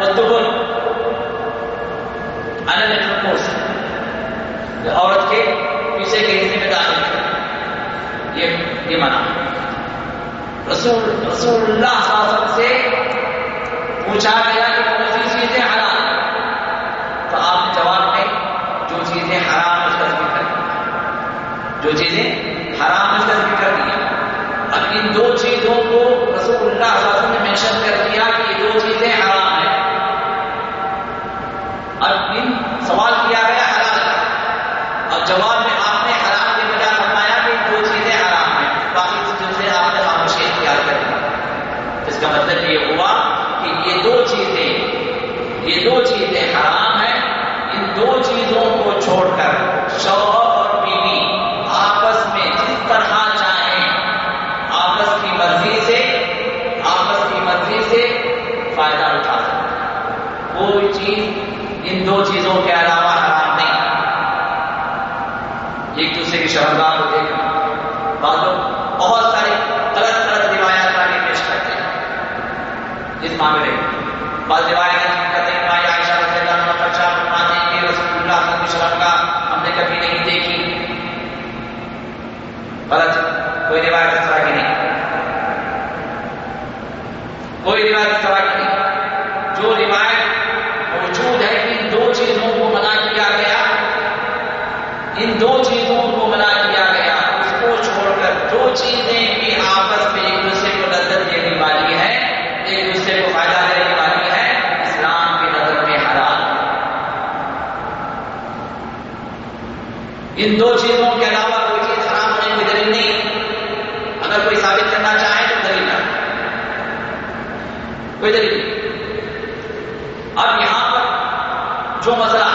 وہ دبن الرپوس عورت کے پیچھے کے حصے میں داخل کرے یہ یہ منع رسول رسول اللہ صلی اللہ علیہ وسلم سے پوچھا گیا کہ کون سی چیزیں حرام تو آپ نے جواب میں جو چیزیں حرام اس کا ذکر کر جو چیزیں حرام اس کا ذکر کر دیا۔ اب ان دو چیزوں کو رسول اللہ صلی اللہ علیہ وسلم نے مینشن کر دیا کہ یہ دو چیزیں حرام ہیں اب ان سوال کیا گیا حلال کا اور جواب میں آپ نے حرام کے بجائے فرمایا کہ دو چیزیں حرام ہیں باقی چیزوں سے آپ نے خاموشی اختیار کر دی اس کا مطلب یہ دو چیزیں حرام ہیں، ان دو چیزوں کو چھوڑ کر شوہر اور بیوی آپس میں جس طرح چاہیں آپس کی مرضی سے، آپس کی مرضی سے فائدہ اٹھا سکتے کوئی چیز ان دو چیزوں کے علاوہ حرام نہیں۔ ایک دوسرے کی شرمگاہ کو دیکھنا بعض لوگ بہت سارے غلط غلط روایات آگے پیش کرتے ہیں۔ اس معاملے میں بعض روایت کہتے ہیں بھائی عائشہ رضی اللہ عنہ پر شاہ فرماتے ہیں کہ رسول اللہ صلی اللہ علیہ وسلم کا ہم نے کبھی نہیں دیکھی غلط کوئی روایت اس طرح کی نہیں کوئی روایت اس طرح کی نہیں جو روایت موجود ہے کہ ان دو چیزوں کو منع کیا گیا ان دو چیزوں کو منع کیا گیا اس کو چھوڑ کر جو چیزیں بھی آپس میں ایک دوسرے کو نظر دینے والی ہے ایک دوسرے کو فائدہ دینے والی ہے اسلام کی نظر میں حرام ان دو چیزوں کے علاوہ کوئی چیز حرام ہونے کی دلیل نہیں اگر کوئی ثابت کرنا چاہے تو دلیل نہ کوئی دلیل نہیں اب یہاں پر جو مسئلہ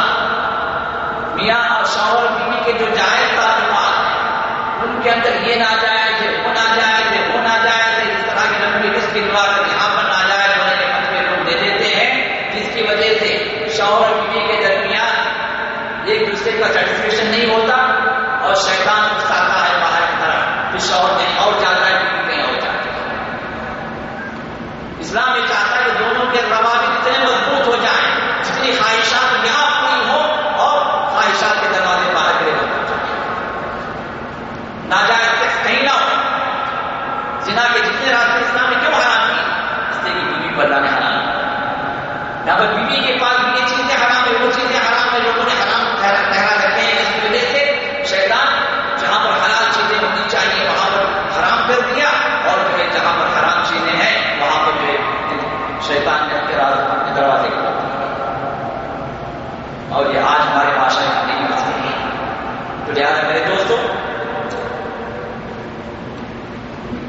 میاں اور شوہر بیوی کے جو جائز تعلقات ہیں ان کے اندر یہ ناجائز ہے وہ ناجائز ہے وہ ناجائز ہے اس طرح کی لمبی رسک کی دعا کر یہاں پر ناجائز ہونے کے فتوے لوگ دے دیتے ہیں جس کی وجہ سے شوہر اور بیوی کے درمیان ایک دوسرے کا سیٹسفیکشن نہیں ہوتا اور شیطان ہے باہر کی طرف، پھر شوہر کہیں اور جاتا ہے بیوی کہیں اور جاتا ہے اسلام یہ چاہتا ہے کہ دونوں کے روابط اتنے مضبوط ہو جائیں جتنی خواہشات یہاں پوری ہو اور خواہشات کے دروازے باہر کرے ہو ناجائز سیکس کہیں نہ ہو جنا کے جتنے راستے اسلام نے کیوں حرام کی اس لیے کہ بیوی پر اللہ نے حرام کیا یہاں پر بیوی کے پاس بھی یہ چیزیں حرام ہے وہ چیزیں حرام ہے لوگوں نے حرام ٹھہرا ٹھہرا رکھے ہیں اس کی وجہ سے شیطان جہاں پر حلال چیزیں ہونی چاہیے وہاں پر حرام کر دیا اور جو ہے جہاں پر حرام چیزیں ہیں وہاں پر جو ہے شیطان نے اپنے راز اپنے دروازے کھول دیے اور یہ آج ہمارے معاشرے میں آنے کی مسئلہ ہے تو لہٰذا میرے دوستوں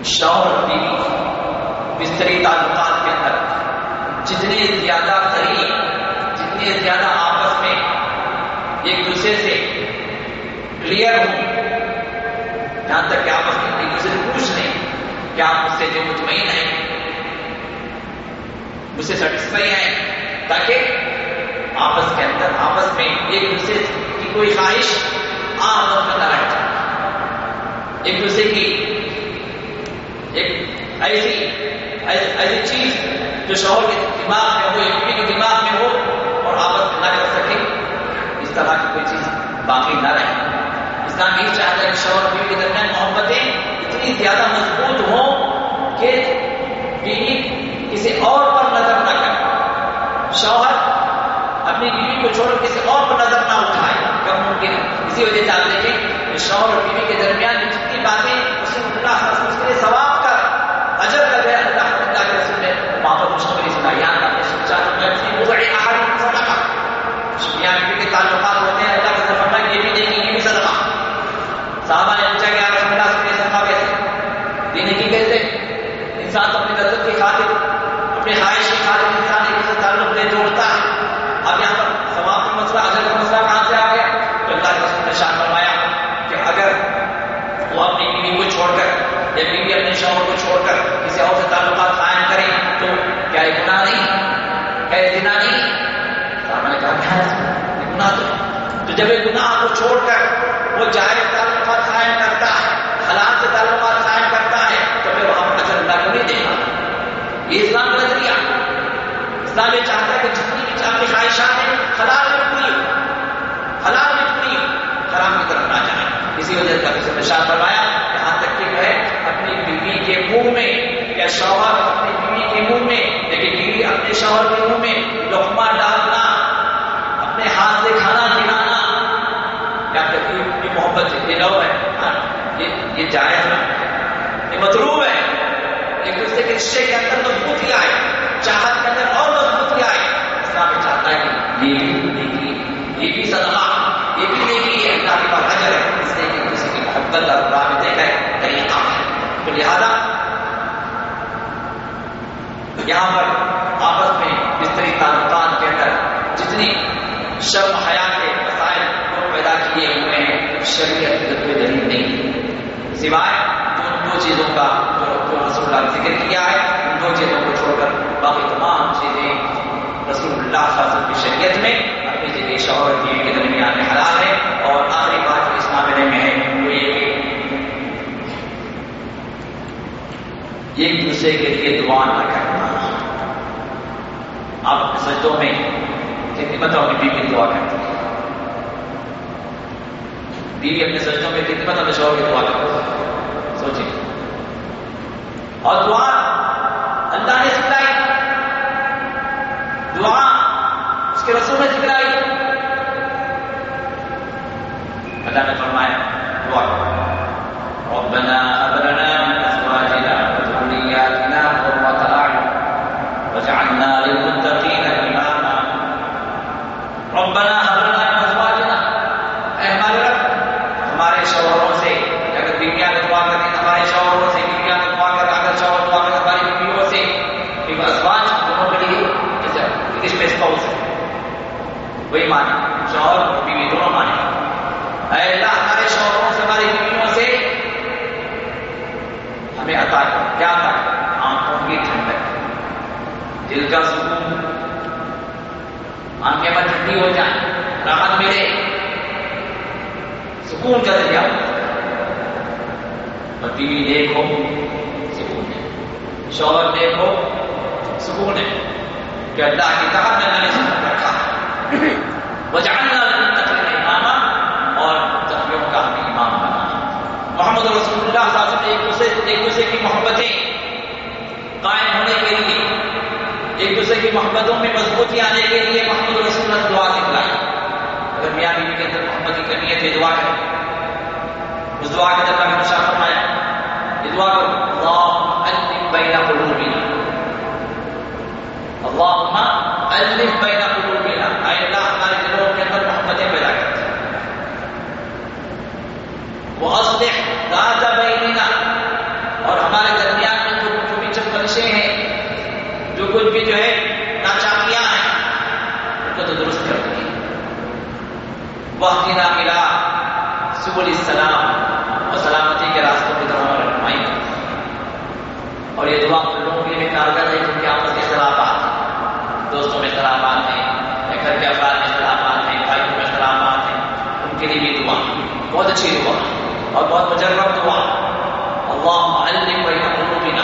شوہر اور بیوی بستری تعلقات کے اندر جتنے زیادہ قریب، جتنے زیادہ آپس میں ایک دوسرے سے کلیئر ہوں یہاں تک کہ آپس میں ایک دوسرے سے پوچھ لیں کہ آپ مجھ سے جو مطمئن ہیں، مجھ سے سیٹسفائی ہیں، تاکہ آپس کے اندر، آپس میں ایک دوسرے کی کوئی خواہش آپس میں نہ جائے ایک دوسرے کی ایک ایسی ایسی چیز جو شوہر کے دماغ میں ہو، ایک بیوی کے دماغ میں ہو اور آپس میں نہ کر سکے اس طرح کی کوئی چیز باقی نہ رہے۔ اسلام یہ چاہتا ہے کہ شوہر بیوی کے درمیان محبتیں اتنی زیادہ مضبوط ہوں کہ بیوی کسی اور پر نظر نہ کرے۔ شوہر اپنی بیوی کو چھوڑ کسی اور پر نظر نہ اٹھائے، کم ممکن اسی وجہ سے آپ دیکھیں کہ شوہر اور بیوی کے درمیان جتنی باتیں اسے اللہ اس کے ثواب کا اجر کا گیا اللہ اللہ کے رسول نے وہاں پر مشتمل اس بیان کا سوچا میں اپنی بغیر احادیث صدقہ میاں بیوی کے تعلقات ہوتے ہیں اللہ کا فرمایا کہ یہ بھی دیکھیں یہ بھی صدقہ صحابہ نے پوچھا کہ آپ رسول اللہ سے صدقہ کیسے دینے کی کیسے انسان تو اپنی لذت کی خاطر اپنے خواہش کی خاطر انسان ایک سے تعلق لے جوڑتا ہے اب یہاں پر ثواب کا مسئلہ اجر کا مسئلہ کہاں سے آ گیا تو اللہ کے رسول نے شان فرمایا کہ اگر وہ اپنی بیوی کو چھوڑ کر یا بیوی اپنے شوہر کو چھوڑ کر کسی اور سے تعلقات قائم کریں تو کیا یہ گناہ نہیں؟ کیا یہ نہیں؟ صاحب نے کہا کیا گناہ تو تو جب یہ گناہ کو چھوڑ کر وہ جائز تعلقات قائم کرتا ہے حالات سے تعلقات قائم کرتا ہے، تو پھر وہاں پر اجر اللہ کو نہیں دے گا یہ اسلام کا نظریہ اسلام یہ چاہتا ہے کہ جتنی بھی آپ کی خواہشات ہیں، حلال میں پوری حلال میں پوری حرام کی طرف نہ جائیں۔ اسی وجہ سے کبھی سے شاہ فرمایا یہاں تک کہ جو ہے اپنی بیوی کے منہ میں یا شوہر اپنی بیوی کے منہ میں، لیکن بیوی اپنے شوہر کے منہ میں لقمہ ڈالنا، اپنے ہاتھ سے کھانا کھلانا۔ یا پھر یہ محبت یہ لو ہے ہاں، یہ یہ جائز ہے۔ یہ مطلوب ہے ایک دوسرے کے رشتے کے اندر مضبوطی آئے، چاہت کے اندر اور مضبوطی آئے۔ اسلام یہ چاہتا ہے کہ یہ بھی نیکی یہ بھی صدقہ، یہ بھی نیکی ہے۔ اللہ کے پاس حجر ہے اس لیے کہ کسی کی محبت اور رابطے کا طریقہ ہے تو لہذا یہاں پر آپس میں بستری تعلقات کے اندر جتنی شرم حیا کے مسائل کو پیدا کیے ہوئے ہیں، شریعت کی کوئی دلیل نہیں۔ سوائے ان دو چیزوں کا جو رسول اللہ نے ذکر کیا ہے، ان دو چیزوں کو چھوڑ کر باقی تمام چیزیں رسول اللہ صلی اللہ علیہ وسلم کی شریعت میں، اپنی جگہ شوہر کے درمیان میں حلال ہے اور آخری بات اسلام میں ہے وہ یہ کہ ایک دوسرے کے لیے دعا نہ کرنا۔ آپ اپنے سجدوں میں کتنی مطلب اپنی بیوی دعا کرتی ہے بیوی اپنے سجدوں میں کتنی مطلب شوہر کی دعا کرتی ہے سوچیں۔ اور دعا اللہ نے سکھلائی۔ دعا اس کے رسول نے سکھلائی۔ اللہ نے فرمایا، دعا۔ ربنا هب لنا من ازواجنا وذرياتنا قرة اعين واجعلنا للمتقين اماما ربنا هب لنا من ازواجنا اے ہمارے رب ہمارے شوہروں سے اگر بیویاں نے دعا کریں ہمارے شوہروں سے بیویاں نے دعا کر اگر شوہر دعا کر ہماری بیویوں سے کہ ازواج دونوں کے لیے جیسے انگلش میں اسپاؤس ہے وہی مانے شوہر اور بیوی دونوں مانے اے اللہ ہمارے شوہروں سے ہماری بیویوں سے ہمیں عطا کر کیا عطا کر آنکھوں کی ٹھنڈک دل کا سکون آنکھیں ہو جائیں راحت ملے سکون کا ذریعہ اور بیوی دیکھو، سکون ہے۔ شوہر دیکھو، سکون ہے۔ کہ اللہ کی طرف میں نے سکون رکھا وہ تقریر امامہ اور تقریروں کا ہمیں امام بنا۔ محمد رسول اللہ صلی اللہ علیہ وسلم ایک دوسرے ایک دوسرے کی محبتیں قائم ہونے کے لیے ایک دوسرے کی محبتوں میں مضبوطی آنے کے لیے محمد رسول اللہ دعا سکھلائی اگر میاں بیوی کے اندر محبت کی کمی ہے تو دعا کریں اس دعا کے اندر اللہ نے فرمایا، یہ دعا کرو، اللہم الف بین قلوبنا۔ اللہم الف بین قلوبنا۔ اے اللہ، ہمارے دلوں کے اندر محبتیں پیدا کرتے وَأَصْلِحْ ذَاتَ بَيْنِنَا اور ہمارے درمیان میں جو جو بھی چپکلشیں ہیں جو کچھ بھی جو ہے ناچاکیاں ہیں ان کو تو درست کر دیں وحدنا ملا سبل السلام، اور سلامتی کے راستوں کی طرح رہنمائی۔ اور یہ دعا ان لوگوں کے لیے کارگر ہے کیونکہ آپس کے اختلافات، دوستوں میں اختلافات ہیں یا گھر کے افراد میں اختلافات ہیں، بھائیوں میں اختلافات ہیں، ان کے لیے بھی دعا۔ بہت اچھی دعا، اور بہت مجرب دعا۔ اللہ معلم بین قلوبنا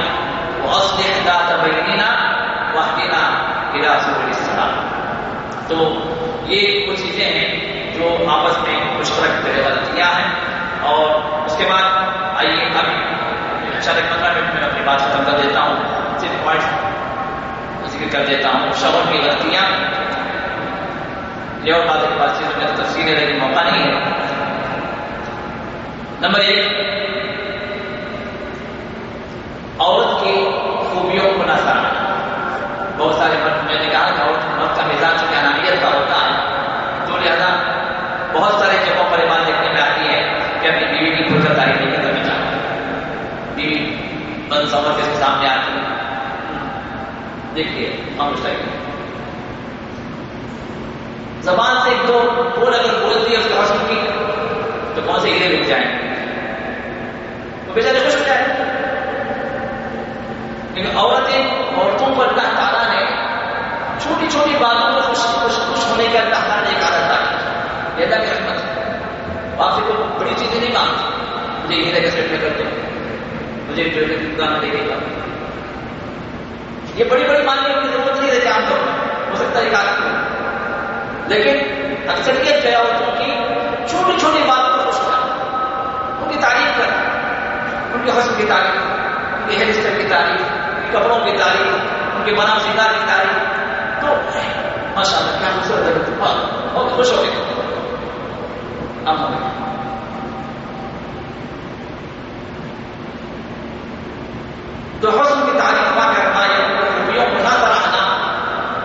واصلح ذات بیننا واهدنا الى سبل السلام تو یہ کچھ چیزیں ہیں جو آپس میں مشترک غلطیاں ہیں اور اس کے بعد آئیے ابھی اچھا ایک پندرہ منٹ میں اپنی بات ختم کر دیتا ہوں۔ صرف پوائنٹ ذکر کر دیتا ہوں۔ شوہر کی غلطیاں۔ یہ اور بات ایک بات چیزوں میں تفصیل ہے، لیکن موقع نہیں ہے۔ نمبر ایک عورت کی خوبیوں کو نہ سرانا بہت سارے مرد میں نے کہا کہ عورت مرد کا مزاج چونکہ انانیت کا ہوتا ہے تو لہذا بہت سارے جگہوں پر یہ بات دیکھنے میں آتی ہے کہ اپنی بیوی کی کھل کر تعریف نہیں کرنا چاہتی بیوی بند سمر کے سامنے آتی ہے دیکھیے ہم اس طرح زبان سے ایک دو بول اگر بولتی ہے، اس کے حسن کی تو کون سے ہیرے بک جائیں؟ وہ بیچارے خوش ہو جائیں۔ لیکن عورتیں، عورتوں کو اللہ تعالیٰ نے چھوٹی چھوٹی باتوں میں خوش خوش خوش ہونے کا اللہ تعالیٰ نے ایک عادت ڈالی یہ اللہ کی رحمت ہے۔ آپ سے کوئی بڑی چیزیں نہیں مانگتی مجھے ہیرے کا سیٹ میں کر دو مجھے جو ہے دکان دے گا یہ بڑی بڑی مانگنے کی ضرورت نہیں رہتی عام طور پر ہو سکتا ہے ایک آدمی۔ لیکن اکثریت جو ہے عورتوں کی چھوٹی چھوٹی باتوں پر خوش ہو ان کی تعریف کر ان کے حسن کی تعریف، ان کے ہیئر اسٹائل کی تعریف، ان کے کپڑوں کی تعریف، ان کے بنا سنگار کی تعریف۔ تو ماشاء اللہ کیا خوبصورت ہے۔ بہت خوش ہو گئے ہم ہو گئے تو حسن کی تعریف نہ کرنا یا خوبیوں کو نہ سراہنا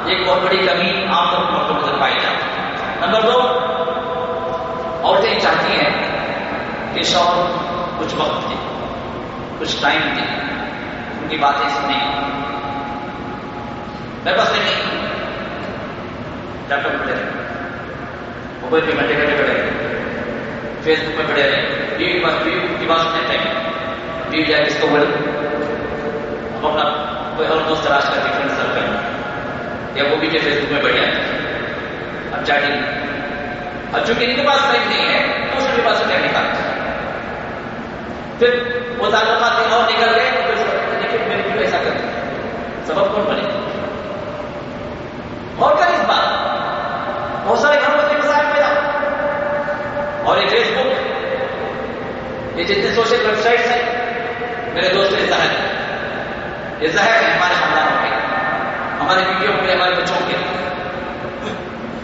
ایک بہت بڑی کمی عام طور پر مردوں میں پائی جاتی ہے۔ نمبر دو، عورتیں چاہتی ہیں کہ شوہر کچھ وقت دے، کچھ ٹائم دے، ان کی باتیں سنیں۔ میں بس نہیں لیپ ٹاپ پڑے موبائل پہ گھنٹے گھنٹے بیٹھے فیس بک میں پڑے رہے۔ بیوی پاس بیوی کی بات سنتے ہیں بیوی جائے کس کو بولے۔ ہم اپنا کوئی اور دوست تلاش کر کے فرینڈ سرکل یا وہ بھی جو فیس بک میں پڑ جاتے ہیں اب چیٹنگ اب چونکہ ان کے پاس ٹائم نہیں ہے تو اس کے پاس ٹائم نکالتے پھر وہ تعلقات اور نکل گئے پھر دیکھیے کیوں ایسا کرتے سبب کون بنے؟ اور کر اس بات؟ بہت سارے گھروں میں مسائل پیدا اور یہ فیس بک یہ جتنے سوشل ویب سائٹس ہیں، میرے دوست یہ زہر یہ زہر ہے ہمارے خاندانوں کے ہمارے بیویوں کے ہمارے بچوں کے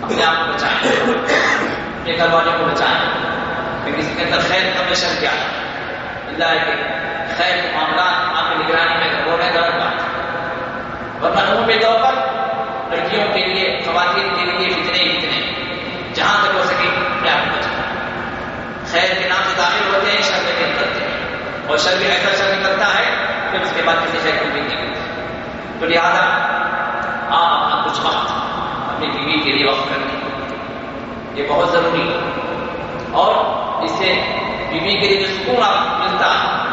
اپنے آپ کو بچائیں۔ اپنے گھر والوں کو بچائیں۔ کہ کسی کے اندر خیر ہمیشہ کیا اللہ کے خیر کے معاملات آپ کی نگرانی میں ہو رہے غلط بات ورنہ عمومی طور پر لڑکیوں کے لیے، خواتین کے لیے اتنے اتنے۔ جہاں تک ہو سکے کیا خیر کے نام سے داخل ہوتے ہیں، شر میں نکلتے ہیں۔ اور شر بھی ایسا شر نکلتا ہے پھر اس کے بعد کسی شہر کو بھی نہیں کرتے۔ تو لہٰذا آپ اپنا کچھ وقت اپنی بیوی کے لیے وقت کریں۔ یہ بہت ضروری ہے۔ اور اس سے بیوی کے لیے جو سکون آپ ملتا ہے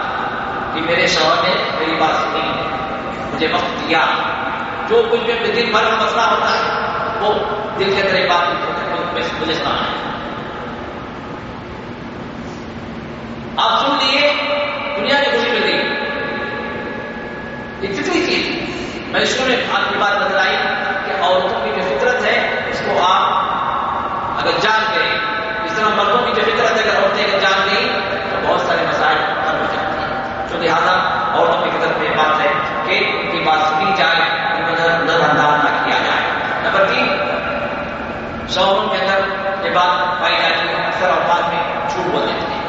کہ میرے شوہر نے میری بات سنی مجھے وقت دیا۔ جو کچھ بھی اپنے دن بھر میں مسئلہ ہوتا ہے، وہ دل کے اندر بات مجھے سنا ہے۔ آپ سن لیے دنیا کی خوشی مل گئی یہ فطری چیز میں شروع میں آپ کی بات بتلائی کہ عورتوں کی جو فطرت ہے، اس کو آپ اگر جان گئے، اس طرح مردوں کی جو فطرت ہے، اگر عورتیں اگر جان گئی تو بہت سارے مسائل حل ہو جاتے ہیں۔ تو لہٰذا عورتوں کی فطرت میں بات ہے کہ ان کی بات سنی جائے، ان کو نظر انداز نہ کیا جائے۔ نمبر تین، شوہروں کے اندر یہ بات پائی جاتی ہے، اکثر اوقات میں جھوٹ بول دیتے ہیں۔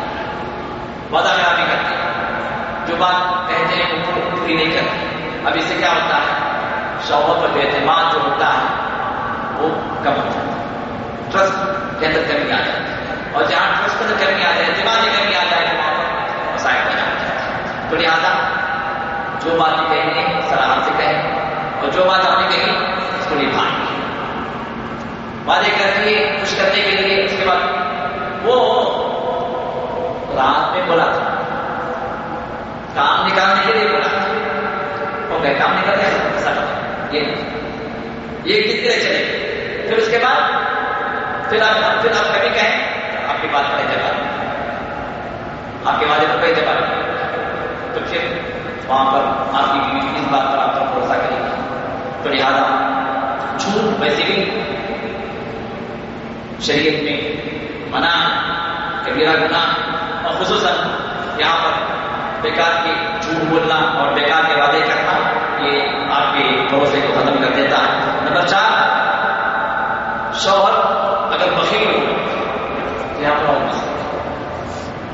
وعدہ خرابی کرتے ہیں۔ جو بات کہتے ہیں ان کو پوری نہیں کرتے۔ اب اس سے کیا ہوتا ہے؟ شوہر پر جو اعتماد جو ہوتا ہے، وہ کم ہو جاتا ہے۔ ٹرسٹ کے اندر کمی آ جاتی ہے۔ اور جہاں ٹرسٹ کے اندر کمی آ جائے، اعتماد کی کمی آ جائے تو وہاں پر مسائل بنا جاتے ہیں۔ تو لہٰذا، جو بات کہیں گے سراہد سے کہیں۔ اور جو بات آپ نے کہی، اس کو نبھائیں۔ گے وعدے کر دیے خوش کرنے کے لیے، اس کے بعد وہ رات میں بولا تھا۔ کام نکالنے کے لیے بولا تھا۔ وہ کہ کام نکال دیا یہ یہ کتنے چلے؟ پھر اس کے بعد؟ پھر آپ پھر آپ کبھی کہیں؟ آپ کی بات پر اعتبار آپ کے وعدے پر کوئی اعتبار تو پھر وہاں پر آپ کی بیوی اس بات پر آپ کا بھروسہ کرے گی تو لہٰذا جھوٹ ویسے بھی شریعت میں منع، کبیرہ گناہ اور خصوصاً یہاں پر بیکار کے جھوٹ بولنا اور بیکار کے وعدے کرنا، یہ آپ کے بھروسے کو ختم کر دیتا ہے۔ نمبر چار، شوہر اگر بخیل ہو تو یہاں پر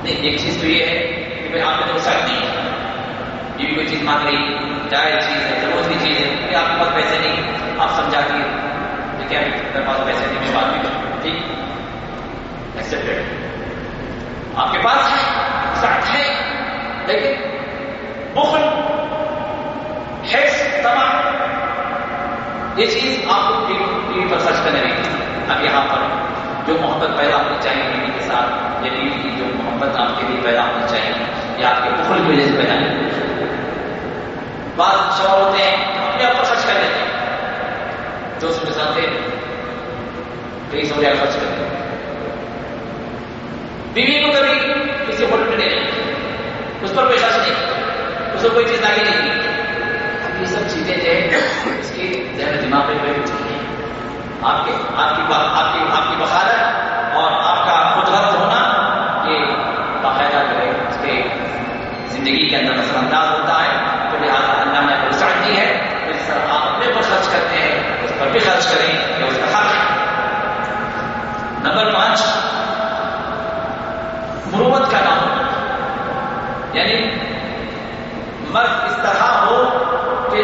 نہیں، ایک چیز تو یہ ہے کہ بھائی آپ نے تو شک نہیں ہے یہ بھی کوئی چیز مانگ رہی، جائز چیز ہے ضرورت کی چیز ہے کہ آپ کے پاس پیسے نہیں۔ آپ سمجھا دیے کیا میرے پاس پیسے نہیں، میں بات بھی کروں۔ ٹھیک؟ ایکسپٹیڈ آپ کے پاس سخت ہے لیکن بخل حیث تمام یہ چیز آپ کو ٹی وی پر سرچ کرنے نہیں اب یہاں پر جو محبت پیدا ہونی چاہیے بیوی کے ساتھ یا بیوی کی جو محبت آپ کے لیے پیدا ہونی چاہیے یا آپ کے بخل کی وجہ سے پیدا نہیں بعض شوہر ہوتے ہیں اپنے آپ پر خرچ کر لیتے ہیں جو اس کے ساتھ کئی سو خرچ کرتے ہیں بیوی کو کبھی کسی ہوٹل میں نہیں پر کوئی خرچ نہیں اس کو کوئی چیز آگے نہیں۔ اب یہ سب چیزیں جو ہے اس کی ذہن دماغ میں کوئی چاہیے آپ کے، آپ کی آپ کی آپ کی بخارت اور آپ کا خود غرض ہونا، یہ باقاعدہ جو ہے، اس کے زندگی کے اندر اثر انداز ہوتا ہے۔ تو لہٰذا اللہ نے پروسان دی ہے۔ اس طرح آپ اپنے پر خرچ کرتے ہیں، اس پر بھی خرچ کریں یہ اس کا حق نمبر پانچ، مروت کا نام یعنی مرد اس طرح ہو کہ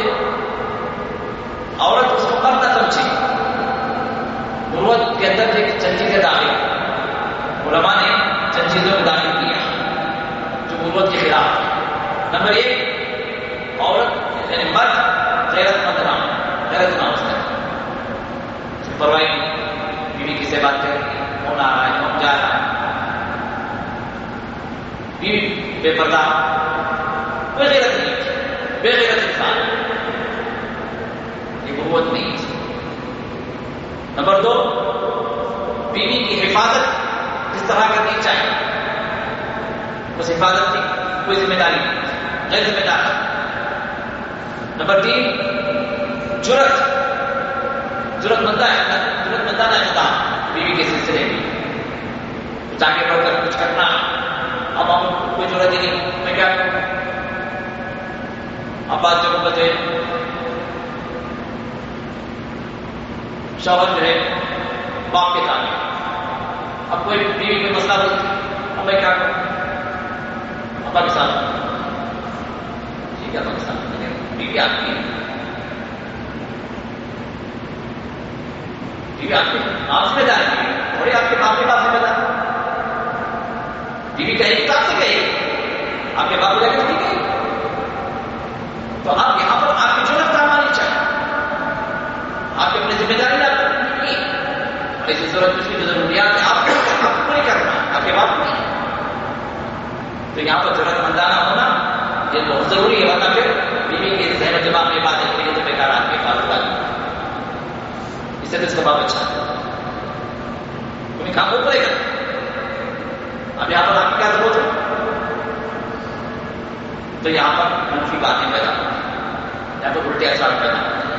عورت اس کو مرد نہ سمجھے۔ مروت کے اندر ایک چند چیزیں داخل علماء نے چند چیزوں میں داخل کیا جو مروت کے خلاف نمبر ایک، عورت یعنی مرد غیرت مند نام غیرت نام اس پرواہی بیوی کس سے بات کر رہی ہے؟ کون آ رہا ہے؟ کون جا رہا ہے؟ بیوی بے پردہ کوئی غیرت نہیں بے غیرت انسان یہ بہت نہیں نمبر دو بیوی کی حفاظت اس طرح کرنی چاہیے اس حفاظت کی کوئی ذمہ داری نہیں غیر ذمہ دار نمبر تین جرت ضرورت مندہ ہے ضرورت مندہ نہ اقدام بیوی کے سلسلے میں جا کے پڑھ کر کچھ کرنا اب ہم کوئی ضرورت ہی نہیں میں کیا کروں اب بات جب بتے شوہر جو ہے باپ کے تعلیم اب کوئی بیوی کوئی مسئلہ بولتی اب میں کیا کروں ابا کے ساتھ ٹھیک ہے ابا کے ساتھ بیوی آتی ہے بیوی آپ کے آپ ذمہ دار اور یہ آپ کے باپ کے پاس ذمہ دار جی بیوی کہے گی تو آپ سے کہے گی آپ کے باپ جا کے ٹھیک ہے تو آپ یہاں پر آپ کی ضرورت کام آنی چاہیے۔ آپ کی اپنی ذمہ داری نہ ایسی ضرورت اس کی جو ضروریات ہے آپ کو آپ کو نہیں کرنا آپ کے باپ نہیں تو یہاں پر ضرورت مندانہ ہونا، یہ بہت ضروری ہے، ورنہ پھر بیوی کے ذہن دماغ میں بات ہے کہ تو بیکار آپ کے پاس ہوگا۔ سے اس کا باپ اچھا تمہیں کام پڑے گا اب یہاں پر آپ کی کیا ضرورت ہے؟ تو یہاں پر منفی باتیں پیدا ہوتی یہاں پر الٹے اثرات پیدا ہوتے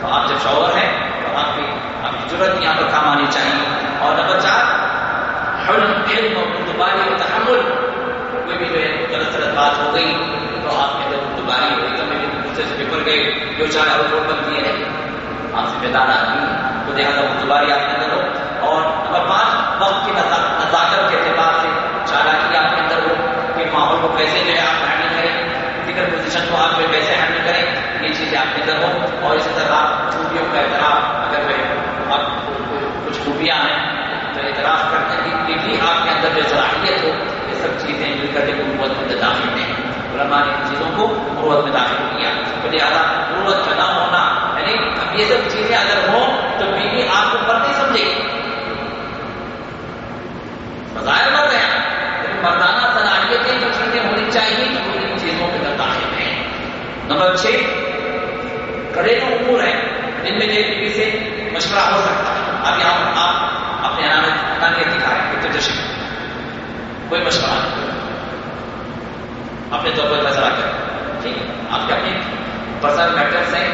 تو آپ جب شوہر ہیں، تو آپ کی آپ کی ضرورت یہاں پر کام آنی چاہیے۔ اور نمبر چار حلم علم اور دوباری اور تحمل کوئی بھی جو ہے غلط غلط بات ہو گئی، تو آپ کے اندر دوباری ہوئی۔ تو میرے دوسرے سے بکر گئے، جو چاہے اور روڈ بن دیے آپ سے بیدار آدمی تو لہٰذا وہ دوباری آپ کے اندر ہو۔ اور نمبر پانچ، وقت کی نزاکت کے اعتبار سے چالاکی آپ کے اندر ہو کہ ماحول کو کیسے جو ہے آپ ہینڈل کریں، فکر پوزیشن کو آپ جو کیسے ہینڈل کریں، یہ چیزیں آپ کے اندر ہو اور اسی طرح آپ خوبیوں کا اعتراف، اگر وہ آپ کچھ خوبیاں ہیں، تو اعتراف کرنے کی بھی آپ کے اندر جو صلاحیت ہو، یہ سب چیزیں مل کر کے قوت میں داخل میں علماء نے ان چیزوں کو قوت میں داخل کیا۔ تو لہٰذا قوت کا نہ ہونا یعنی اب یہ سب چیزیں اگر ہوں تو بیوی آپ کو پر نہیں سمجھے گی۔ بظاہر مر گیا لیکن مردانہ صلاحیتیں جو چیزیں ہونی چاہیے تو ان چیزوں کے اندر داخل ہیں۔ نمبر چھ گھریلو امور ہیں جن میں یہ بیوی سے مشورہ ہو سکتا ہے۔ اب یہاں آپ اپنے انانیت دکھا رہے ہیں؟ تجشن کوئی مشورہ نہیں۔ اپنے طور پر فیصلہ کریں ٹھیک ہے۔ آپ کے اپنے پرسنل میٹرس ہیں،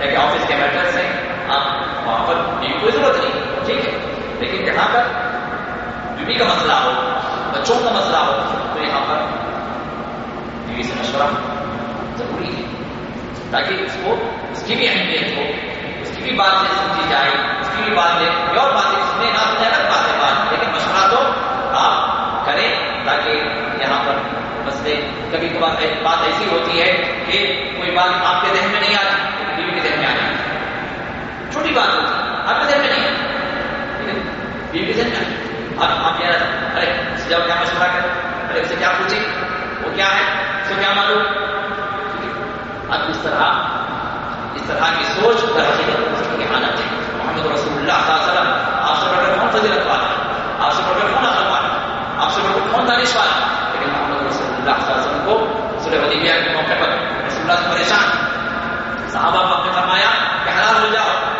یا کہ آفس کے میٹرس ہیں، آپ وہاں پر بیوی کوئی ضرورت نہیں۔ ٹھیک ہے۔ لیکن جہاں پر بیوی کا مسئلہ ہو بچوں کا مسئلہ ہو تو یہاں پر بیوی سے مشورہ ضروری ہے تاکہ اس کو اس کی بھی اہمیت ہو، اس کی بھی بات سمجھی جائے اس کی بھی بات ہے اور باتیں سنے نہ الگ بات ہے بات، لیکن مشورہ تو آپ کریں تاکہ یہاں پر مسئلے کبھی کبھار بات ایسی ہوتی ہے کہ کوئی بات آپ کے ذہن میں نہیں آتی بیوی کے ذہن میں آ جاتی چھوٹی بات ہوتی آپ کے ذہن میں نہیں آتی بیوی کے ذہن میں آپ آپ کہہ رہے ارے، اس جب کیا مشورہ کریں ارے، اسے کیا پوچھیں وہ کیا ہے؟ اس کیا معلوم؟ اب اس طرح اس طرح کی سوچ در کی حالت ہے محمد رسول اللہ صلی اللہ علیہ وسلم، آپ سے بڑھ کر کون فضیلت والا ہے آپ سے بڑھ کر کون اصل والا آپ سے بڑھ کر کون دانش والا لیکن محمد رسول اللہ صلی اللہ علیہ وسلم کو سورہ حدیبیہ کے موقع پر رسول اللہ سے پریشان صحابہ نے فرمایا کہ حلال ہو جاؤ۔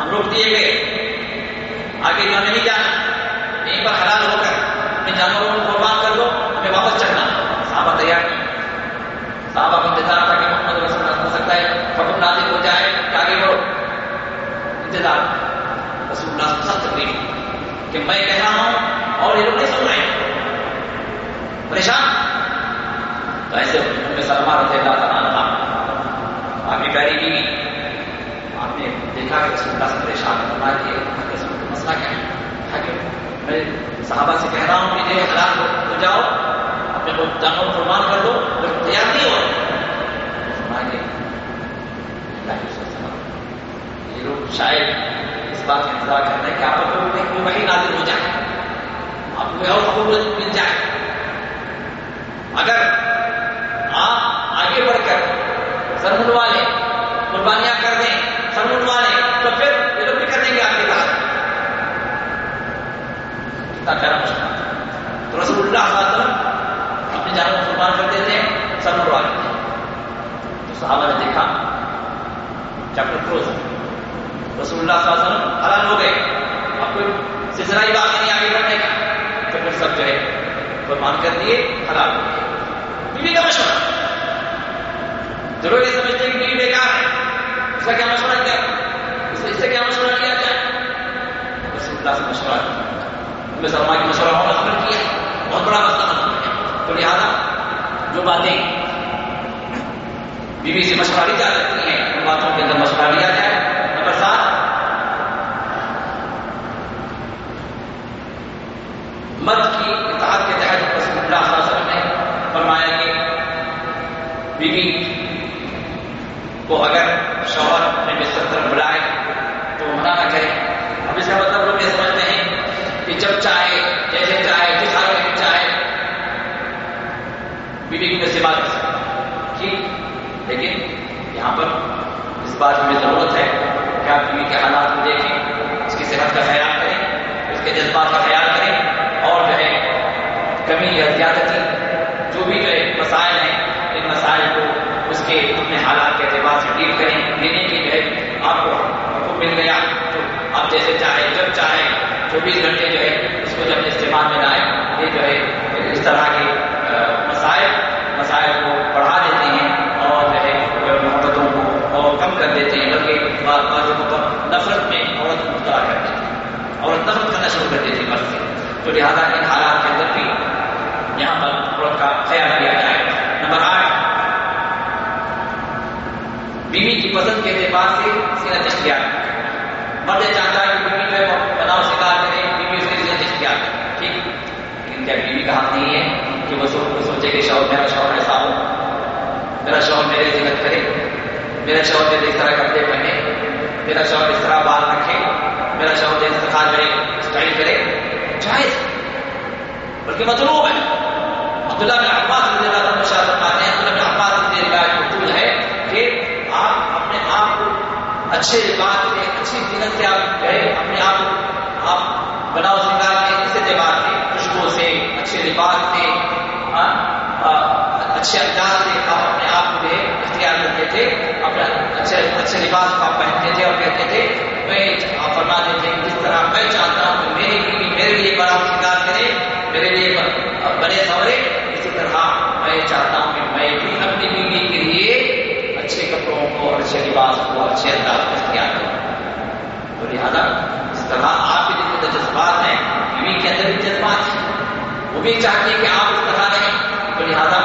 ہم روک دیے گئے۔ آگے کا نہیں جانا۔ یہیں پر حلال ہو کر اپنے جانوروں کو قربان کر دو، ہمیں واپس چڑھنا۔ صحابہ تیار کی صحابہ کو انتظار تھا کہ محمد رسول اللہ ہو سکتا ہے۔ حکم نازل ہو جائے کہ آگے بڑھو۔ انتظار۔ رسول اللہ سے سخت تکلیف کہ میں کہہ رہا ہوں اور یہ لوگ نہیں سن رہے۔ پریشان۔ تو ایسے میں سلمان رضی اللہ تعالیٰ آپ کی پیاری کی آپ نے دیکھا کہ رسول اللہ سے پریشان۔ ہونا کہ رسول مسئلہ کیا ہے؟ کہ میں صحابہ سے کہہ رہا ہوں کہ یہ حالات ہو جاؤ، اپنے کو جانور قربان کر دو جو تیار نہیں ہو یہ لوگ شاید اس بات کا انتظار کر رہے ہیں کہ آپ کو کوئی وہی نازل ہو جائے آپ کو اور قبول مل جائے۔ اگر آپ آگے بڑھ کر سر لیں قربانیاں کر دیں سر منڈوا لیں تو پھر یہ لوگ بھی کر دیں گے آپ کے پاس اتنا پیارا مشکل تو رسول اللہ صلی اللہ علیہ وسلم سر مروا لیتے تو صحابہ نے دیکھا چیپٹر کلوز رسول اللہ صلی اللہ علیہ وسلم حلال ہو گئے اب کوئی سلسلہ ہی بات نہیں آگے بڑھنے کا تو پھر سب جو ہے قربان کر دیے حلال ہو گئے بیوی کا مشورہ ضرور یہ سمجھتے ہیں کہ بیوی بیکار ہے اس کا کیا مشورہ کیا اس سے کیا مشورہ کیا جائے رسول اللہ سے مشورہ میں سلما کی مشورہ ہونا خبر کیا بہت بڑا مسئلہ تو لہٰذا جو باتیں بیوی سے مشورہ لی جا سکتی ہیں، ان باتوں کے اندر مشورہ لیا جائے۔ نمبر سات، مت کی اطاعت کے تحت رسول اللہ صلی اللہ علیہ وسلم نے فرمایا کہ بیوی کو اگر شوہر اپنے بستر طرف بلائے تو منع نہ کرے۔ اب اس کا مطلب لوگ یہ سمجھتے چاہے، جیسے چاہے جس حالت میں چاہے۔ بیوی کو کیسے بات ٹھیک۔ لیکن یہاں پر اس بات میں ضرورت ہے کہ آپ بیوی کے حالات کو دیکھیں، اس کی صحت کا خیال کریں، اس کے جذبات کا خیال کریں اور جو ہے کمی یا زیادتی، جو بھی جو ہے مسائل ہیں، ان مسائل کو اس کے اپنے حالات کے اعتبار سے ڈیل کریں، دینے کی جو ہے آپ کو مل گیا۔ تو آپ جیسے چاہے، جب چاہے چوبیس گھنٹے جو ہے اس کو جب استعمال میں لائیں یہ جو ہے اس طرح کے مسائل مسائل کو بڑھا دیتے ہیں اور جو ہے محبتوں کو اور کم کر دیتے ہیں، بلکہ بعض پر نفرت میں عورت مبتلا کر دیتے ہیں۔ عورت نفرت کرنا شروع کر دیتی ہے مرد سے۔ تو لہٰذا ان حالات کے اندر بھی یہاں پر عورت کا خیال کیا جائے۔ نمبر آٹھ، بیوی کی پسند کے اعتبار سے سیرت اختیار۔ مرد چاہتا ہے کہ بیوی جو ہے بناؤ شکار کرے بیوی اس کی سیرت اختیار کرے ٹھیک لیکن کیا بیوی کا حق نہیں ہے کہ وہ سوچے کہ شوہر میرا شوہر ایسا ہو میرا شوہر میرے سیرت کرے. میرا شوہر میرے اس طرح کپڑے پہنے. میرا شوہر اس طرح بال رکھے. میرا شوہر جیسے دستخان کرے اسٹائل کرے. جائز. بلکہ مطلوب ہے. عبداللہ بن عباس رضی اللہ عنہ شاہ فرماتے ہیں عبداللہ بن عباس رضی اللہ عنہ مقبول ہے کہ آپ اپنے آپ کو اچھے لباس سے اچھی زینت سے آپ جو ہے اپنے آپ کو آپ بناؤ سنگار کے اس اعتبار سے خوشبو سے، اچھے لباس سے ہاں، اچھے انداز سے آپ اپنے آپ کو اختیار کرتے تھے اپنے اچھے اچھے لباس کو آپ پہنتے تھے اور کہتے تھے، میں آپ فرما دیتے ہیں، جس طرح میں چاہتا ہوں کہ میری بیوی میرے لیے بڑا سنگار کرے، میرے لیے بڑے سورے اسی طرح میں چاہتا ہوں کہ میں بھی اپنی بیوی کے لیے اچھے کپڑوں کو اور اچھے لباس کو، اچھے انداز کو اختیار کروں۔ تو لہٰذا، اس طرح آپ کے جتنے جذبات ہیں، بیوی کے اندر بھی جذبات ہیں۔ وہ بھی چاہتی ہے کہ آپ اس طرح رہیں۔ تو لہٰذا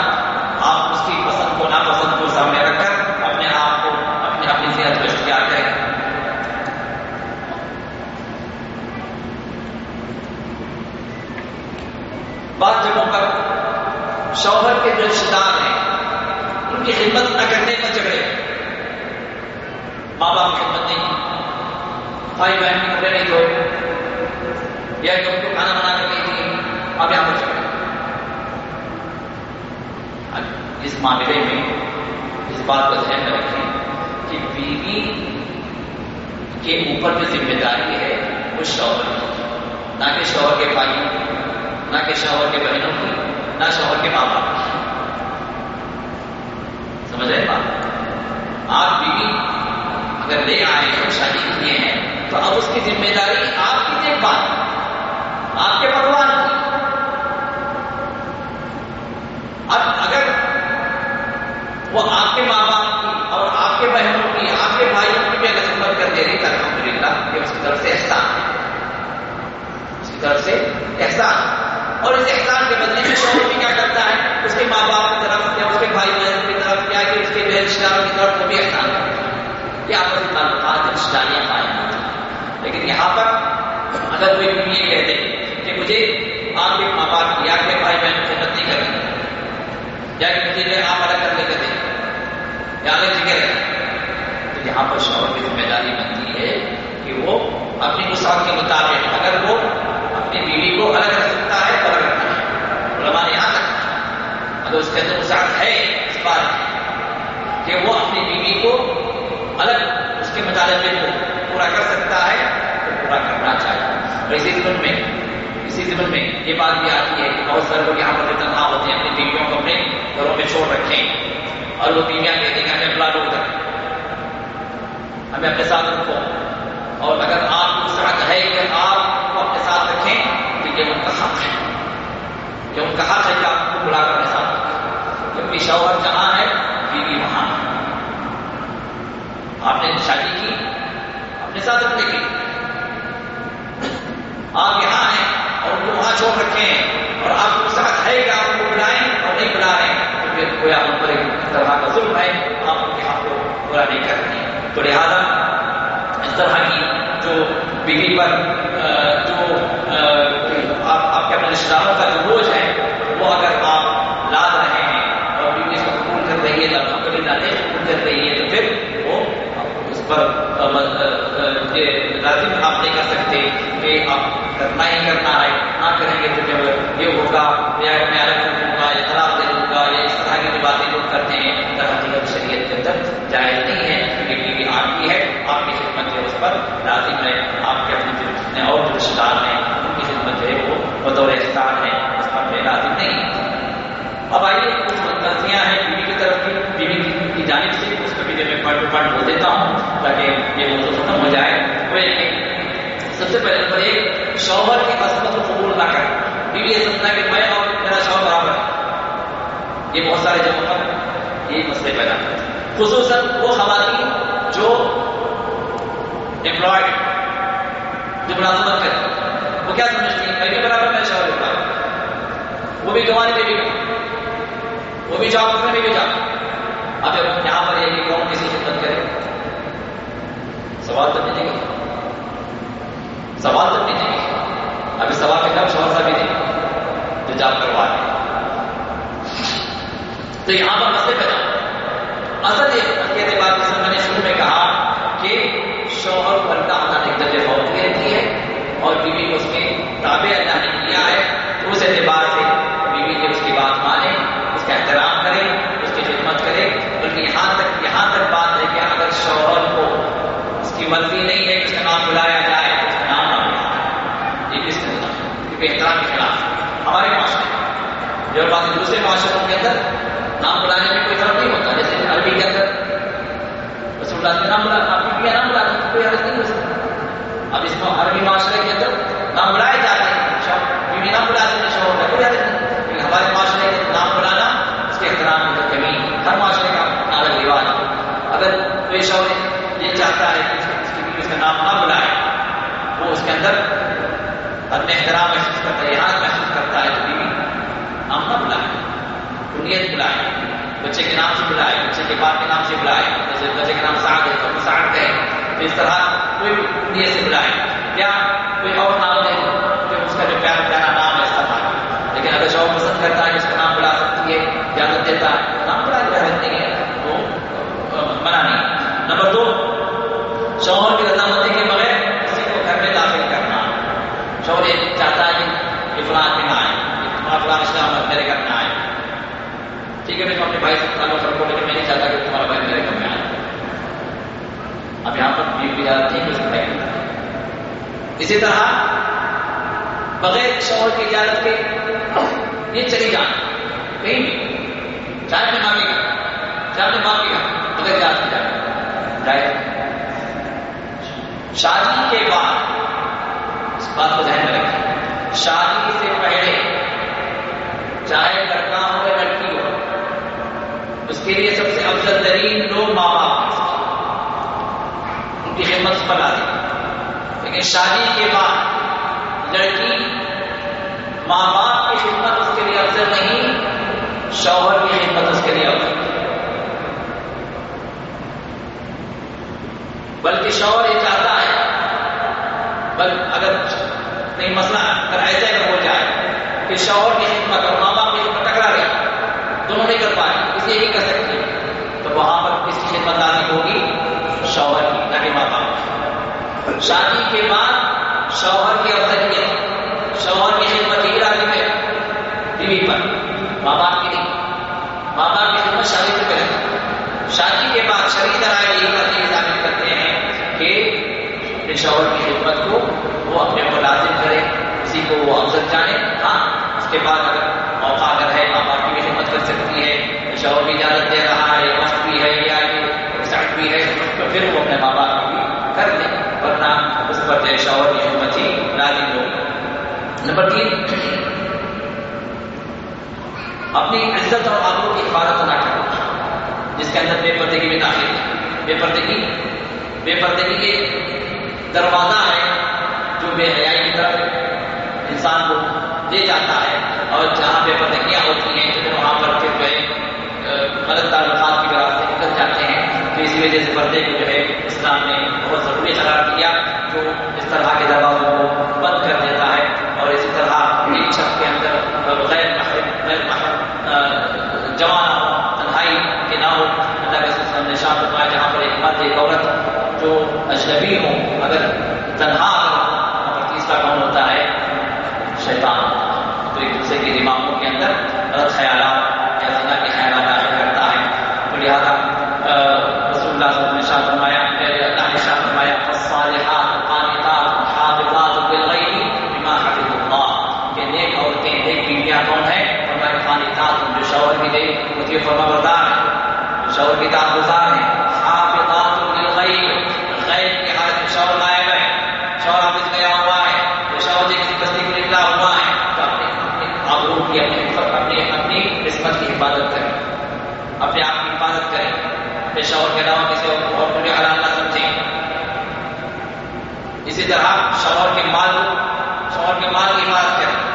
آپ اس کی پسند کو ناپسند کو سامنے رکھ کر اپنے آپ کو اپنے اپنی صحت کو اختیار کریں۔ بعض جگہوں پر شوہر کے جو رشتے دار ہیں، ان کی خدمت نہ کرنے پر جھگڑے۔ ماں باپ کی خدمت نہیں۔ بھائی بہن کی نہیں دھوئے یا ان کو کھانا بنا اب یہاں پر اس معاملے میں اس بات کو ذہن میں رکھیں کہ بیوی کے اوپر جو ذمہ داری ہے، وہ شوہر کی۔ نہ کہ شوہر کے بھائی، نہ کہ شوہر کے بہنوں کی، نہ شوہر کے ماں باپ کی۔ سمجھ رہے بات؟ آپ بیوی اگر لے آئے ہیں شادی کیے ہیں، تو اب اس کی ذمہ داری آپ کی دیکھ بھال آپ کے پکوان کی اب اگر وہ آپ کے ماں باپ کی اور آپ کے بہنوں کی، آپ کے بھائیوں کی بھی اگر خدمت کر دے رہی تو الحمد للہ یہ اس کی طرف سے احسان ہے۔ اس کی طرف سے احسان۔ اور اس احسان کے بدلے میں شوہر بھی کیا کرتا ہے؟ اس کے ماں باپ کی طرف یا اس کے بھائی بہن کی طرف یا کہ اس کے رشتے داروں کی طرف، وہ بھی احسان کرتا ہے۔ یہ آپس میں تعلقات رشتے داریاں قائم ہوتی ہیں۔ لیکن یہاں پر اگر کوئی یہ کہتے کہ مجھے آپ کے ماں باپ کی یا کے بھائی بہن کی خدمت نہیں کرنی، یا کہ مجھے آپ الگ کر لے کر دیں۔ یا الگ جگہ تو یہاں پر شوہر کی ذمہ داری بنتی ہے کہ وہ اپنی وسعت کے مطابق اگر وہ اپنی بیوی کو الگ رکھ سکتا ہے تو الگ رکھنا ہے۔ علماء نے یہاں تک اگر اس کے اندر وسعت ہے اس بات کہ وہ اپنی بیوی کو الگ اس کے مطالبے کو پورا کر سکتا ہے تو پورا کرنا چاہیے۔ اور اسی دن میں، اسی زمن میں یہ بات بھی آتی ہے کہ بہت سارے لوگ یہاں پر تنہا ہوتے ہیں، اپنی بیویوں کو اپنے گھروں میں چھوڑ رکھیں۔ اور وہ بیویاں کہتے ہیں کہ ہمیں بلا لو ہمیں اپنے ساتھ رکھو۔ اور اگر آپ کو حق ہے کہ آپ کو اپنے ساتھ رکھیں تو یہ ان کا حق ہے۔ کہ ان کا حق ہے کہ آپ کو بلا کر اپنے ساتھ رکھیں۔ کیونکہ شوہر جہاں ہے، بیوی وہاں۔ ہے آپ نے شادی کی، اپنے ساتھ رکھنے کی۔ آپ یہاں ہیں اور ان کو وہاں چھوڑ رکھے ہیں۔ اور آپ کو ساتھ ہے کہ آپ ان کو بلائیں اور نہیں بلا رہے ہیں تو پھر کوئی آپ پر ایک طرح کا ظلم ہے، آپ ان کے ہاتھ کو پورا نہیں کر رہے تو لہٰذا اس طرح کی جو بیوی پر جو آپ کے اپنے رشتے داروں کا جو بوجھ ہے، وہ اگر آپ لاد رہے ہیں اور بیوی اس کو قبول کر رہی ہے الحمد للہ نہیں قبول کر رہی ہے، تو پھر وہ اس پر لازم آپ نہیں کر سکتے کہ آپ کرنا ہی کرنا ہے، نہ کریں گے تو جب یہ ہوگا یا میں الگ کر دوں گا یا طلاق دے دوں گا یا اس طرح کی جو باتیں لوگ کرتے ہیں در حقیقت شریعت کے اندر جائز نہیں ہے کیونکہ بیوی آپ کی ہے، آپ کی خدمت جو اس پر لازم ہے۔ آپ کے اپنے جو جتنے اور جو رشتے دار ہیں، ان کی خدمت جو ہے وہ بطور احسان ہے، اس پر بے لازم نہیں۔ اب آئیے کچھ غلطیاں ہیں بیوی کی طرف کی۔ بیوی کی جانب سے اس کو بھی میں پڑھ پڑھ بول دیتا ہوں تاکہ یہ موضوع ختم ہو جائے۔ وہ سب سے پہلے نمبر ایک، شوہر کی عصمت کو قبول نہ کر بیوی یہ سمجھنا کہ میں اور میرا شوہر برابر ہے۔ یہ بہت سارے جگہوں پر یہ مسئلے پیدا کرتے ہیں۔ خصوصاً وہ خواتین جو امپلائڈ جو ملازمت کرتی وہ کیا سمجھتی ہیں؟ میں بھی برابر میرا شوہر برابر وہ بھی گوانے میں بھی وہ بھی جاب کرنے میں بھی جاب اب یہاں پر یہ کہ کون کسی خدمت کرے؟ سوال تو نہیں سوال تو نہیں ابھی سوال کے کب شوہر صاحب بھی دیں جو جاب کروا رہے تو یہاں پر مسئلے اصل یہ اعتبار کے میں نے شروع میں کہا کہ شوہر کو اللہ تعالیٰ نے درجے بہت رہتی ہے اور بیوی کو اس میں تابع اللہ نے کیا ہے۔ اس اعتبار سے بیوی نے اس کی بات مانے، اس کا احترام کرے، اس کی خدمت کرے، بلکہ یہاں تک یہاں تک بات ہے کہ اگر شوہر کو اس کی مرضی نہیں ہے کہ اس کا نام بلایا جائے اس کا نام نہ بلایا یہ کس طرح کیونکہ احترام کے خلاف ہمارے معاشرے جو بات دوسرے معاشروں کے اندر، نام بلانے میں کوئی فرق نہیں ہوتا، جیسے عربی کے اندر رسول اللہ کے نام بلا آپ نام بلا کوئی حرض نہیں ہو سکتا اب اس کو عربی معاشرے کے اندر نام بلائے جاتے ہیں بیوی نام بلاتے ہیں شوہر کا کوئی حرض نہیں لیکن ہمارے معاشرے کے نام بلانا اس کے احترام کی کمی ہر معاشرے کا الگ رواج اگر کوئی شوہر یہ چاہتا ہے کہ اس کی بیوی اس کا نام نہ بلائے وہ اس کے اندر اپنے احترام محسوس کرتا ہے یہاں محسوس کرتا ہے تو بیوی نام نہ بلائے کنیت بلائے بچے کے نام سے بلائے، بچے کے باپ کے نام سے بلائے جیسے بچے کے نام ساگ ہے، تو ساگ کہے تو اس طرح کوئی بھی سے بلائے، یا کوئی اور نام دے کہ اس کا جو پیارا پیارا نام ہے سب لیکن اگر شوق پسند کرتا ہے اس کا نام بلا سکتی ہے، اجازت دیتا ہے نام بلا کے نہیں ہے تو منع نہیں نمبر دو، شوہر کی رضامندی کے بغیر کسی کو گھر میں داخل کرنا۔ شوہر یہ چاہتا ہے کہ فلاں دن آئے فلاں اسلام میرے گھر میں آئے۔ ٹھیک ہے، میں تو اپنے بھائی سے تعلق رکھو لیکن میں نہیں چاہتا کہ تمہارا بھائی میرے گھر میں آئے اب یہاں پر بیوی کی اجازت نہیں مل سکتا اسی طرح بغیر شوہر کی اجازت کے یہ چلی جانا۔ کہیں بھی۔ چاہے اپنے ماں کے گھر، چاہے اپنے باپ کے گھر بغیر اجازت کی جانا جائے۔ شادی کے بعد، اس بات کو ذہن میں رکھیں۔ شادی سے پہلے چاہے لڑکا ہو یا لڑکی ہو اس کے لیے سب سے افضل ترین لوگ ماں باپ ان کی خدمت پر آتی لیکن شادی کے بعد لڑکی ماں باپ کی خدمت اس کے لیے افضل نہیں، شوہر کی خدمت اس کے لیے افضل۔ بلکہ شوہر یہ چاہتا ہے، بل اگر نہیں مسئلہ، اگر ایسا ہو جائے کہ شوہر کی خدمت اور ماں باپ کی خدمت ٹکرا رہی دونوں نہیں کر پائے اسے یہی کر سکتی تو وہاں پر کس کی خدمت لازم ہوگی شوہر کی نہ کہ ماں باپ شادی کے بعد شوہر کی افضلیت شوہر کی خدمت یہی لازم ہے۔ بیوی پر، ماں باپ کی نہیں۔ ماں باپ کی خدمت شادی سے کریں۔ شادی کے بعد شریک رائے یہی کرتے ثابت کرتے ہیں کہ اپنے شوہر کی خدمت کو وہ اپنے کو لازم کرے اس کسی کو وہ افضل جانے۔ ہاں اس کے بعد اگر موقع اگر ہے، ماں باپ کی بھی خدمت کر سکتی ہے۔ شوہر بھی اجازت دے رہا ہے وقت بھی ہے، یا سائٹ بھی ہے، تو پھر وہ اپنے ماں باپ کی کر لیں ورنہ اس پر جو شوہر کی حکمت ہی لازم ہو۔ نمبر تین، اپنی عزت اور آبرو کی حفاظت نہ کرو جس کے اندر بے پردگی میں داخل ہے۔ بے پردگی بے پردگی یہ دروازہ ہے جو بے حیائی کی طرف انسان کو لے جاتا ہے۔ اور جہاں بے پردگیاں ہوتی ہیں وہاں پر غلط تعلقات کی وجہ سے نکل جاتے ہیں۔ تو اسی وجہ سے پردے کو جو ہے اسلام نے بہت ضروری قرار دیا، جو اس طرح کے دروازوں کو بند کر دیتا ہے اور اسی طرح ایک چھت کے اندر غیر محرم غیر محرم جوان ہو تنہائی کے نہ ہو اللہ کے سلسلہ نے شاہ فرمایا، جہاں پر ایک مرد، ایک عورت جو اجنبی ہوں اگر تنہا اگر تیسرا کون ہوتا ہے؟ شیطان۔ تو ایک دوسرے کے دماغوں کے اندر غلط خیالات یا زنا کے خیالات داخل کرتا ہے تو لہٰذا رسول اللہ صلی اللہ علیہ وسلم نے شاہ فرمایا اللہ نے شاہ فرمایا فالصالحات قانتات حافظات بالغیب بما حفظ اللہ کہ نیک عورتیں نیک بیویاں کون ہیں فرمایا قانتات جو شوہر بھی دے وہ فرما بردار کی گزار ہیں۔ حافظات غیب کے حالت میں شوہر غائب ہے حافظ گیا ہوا ہے۔ کسی بستی کو نکلا ہوا ہے، تو اپنے آبرو کی اپنی اپنی اپنی کی حفاظت کریں۔ اپنے آپ کی حفاظت کریں۔ کے علاوہ کسی اور کو حلال نہ سمجھیں اسی طرح شوہر کے مال، شوہر کے مال کی حفاظت کریں۔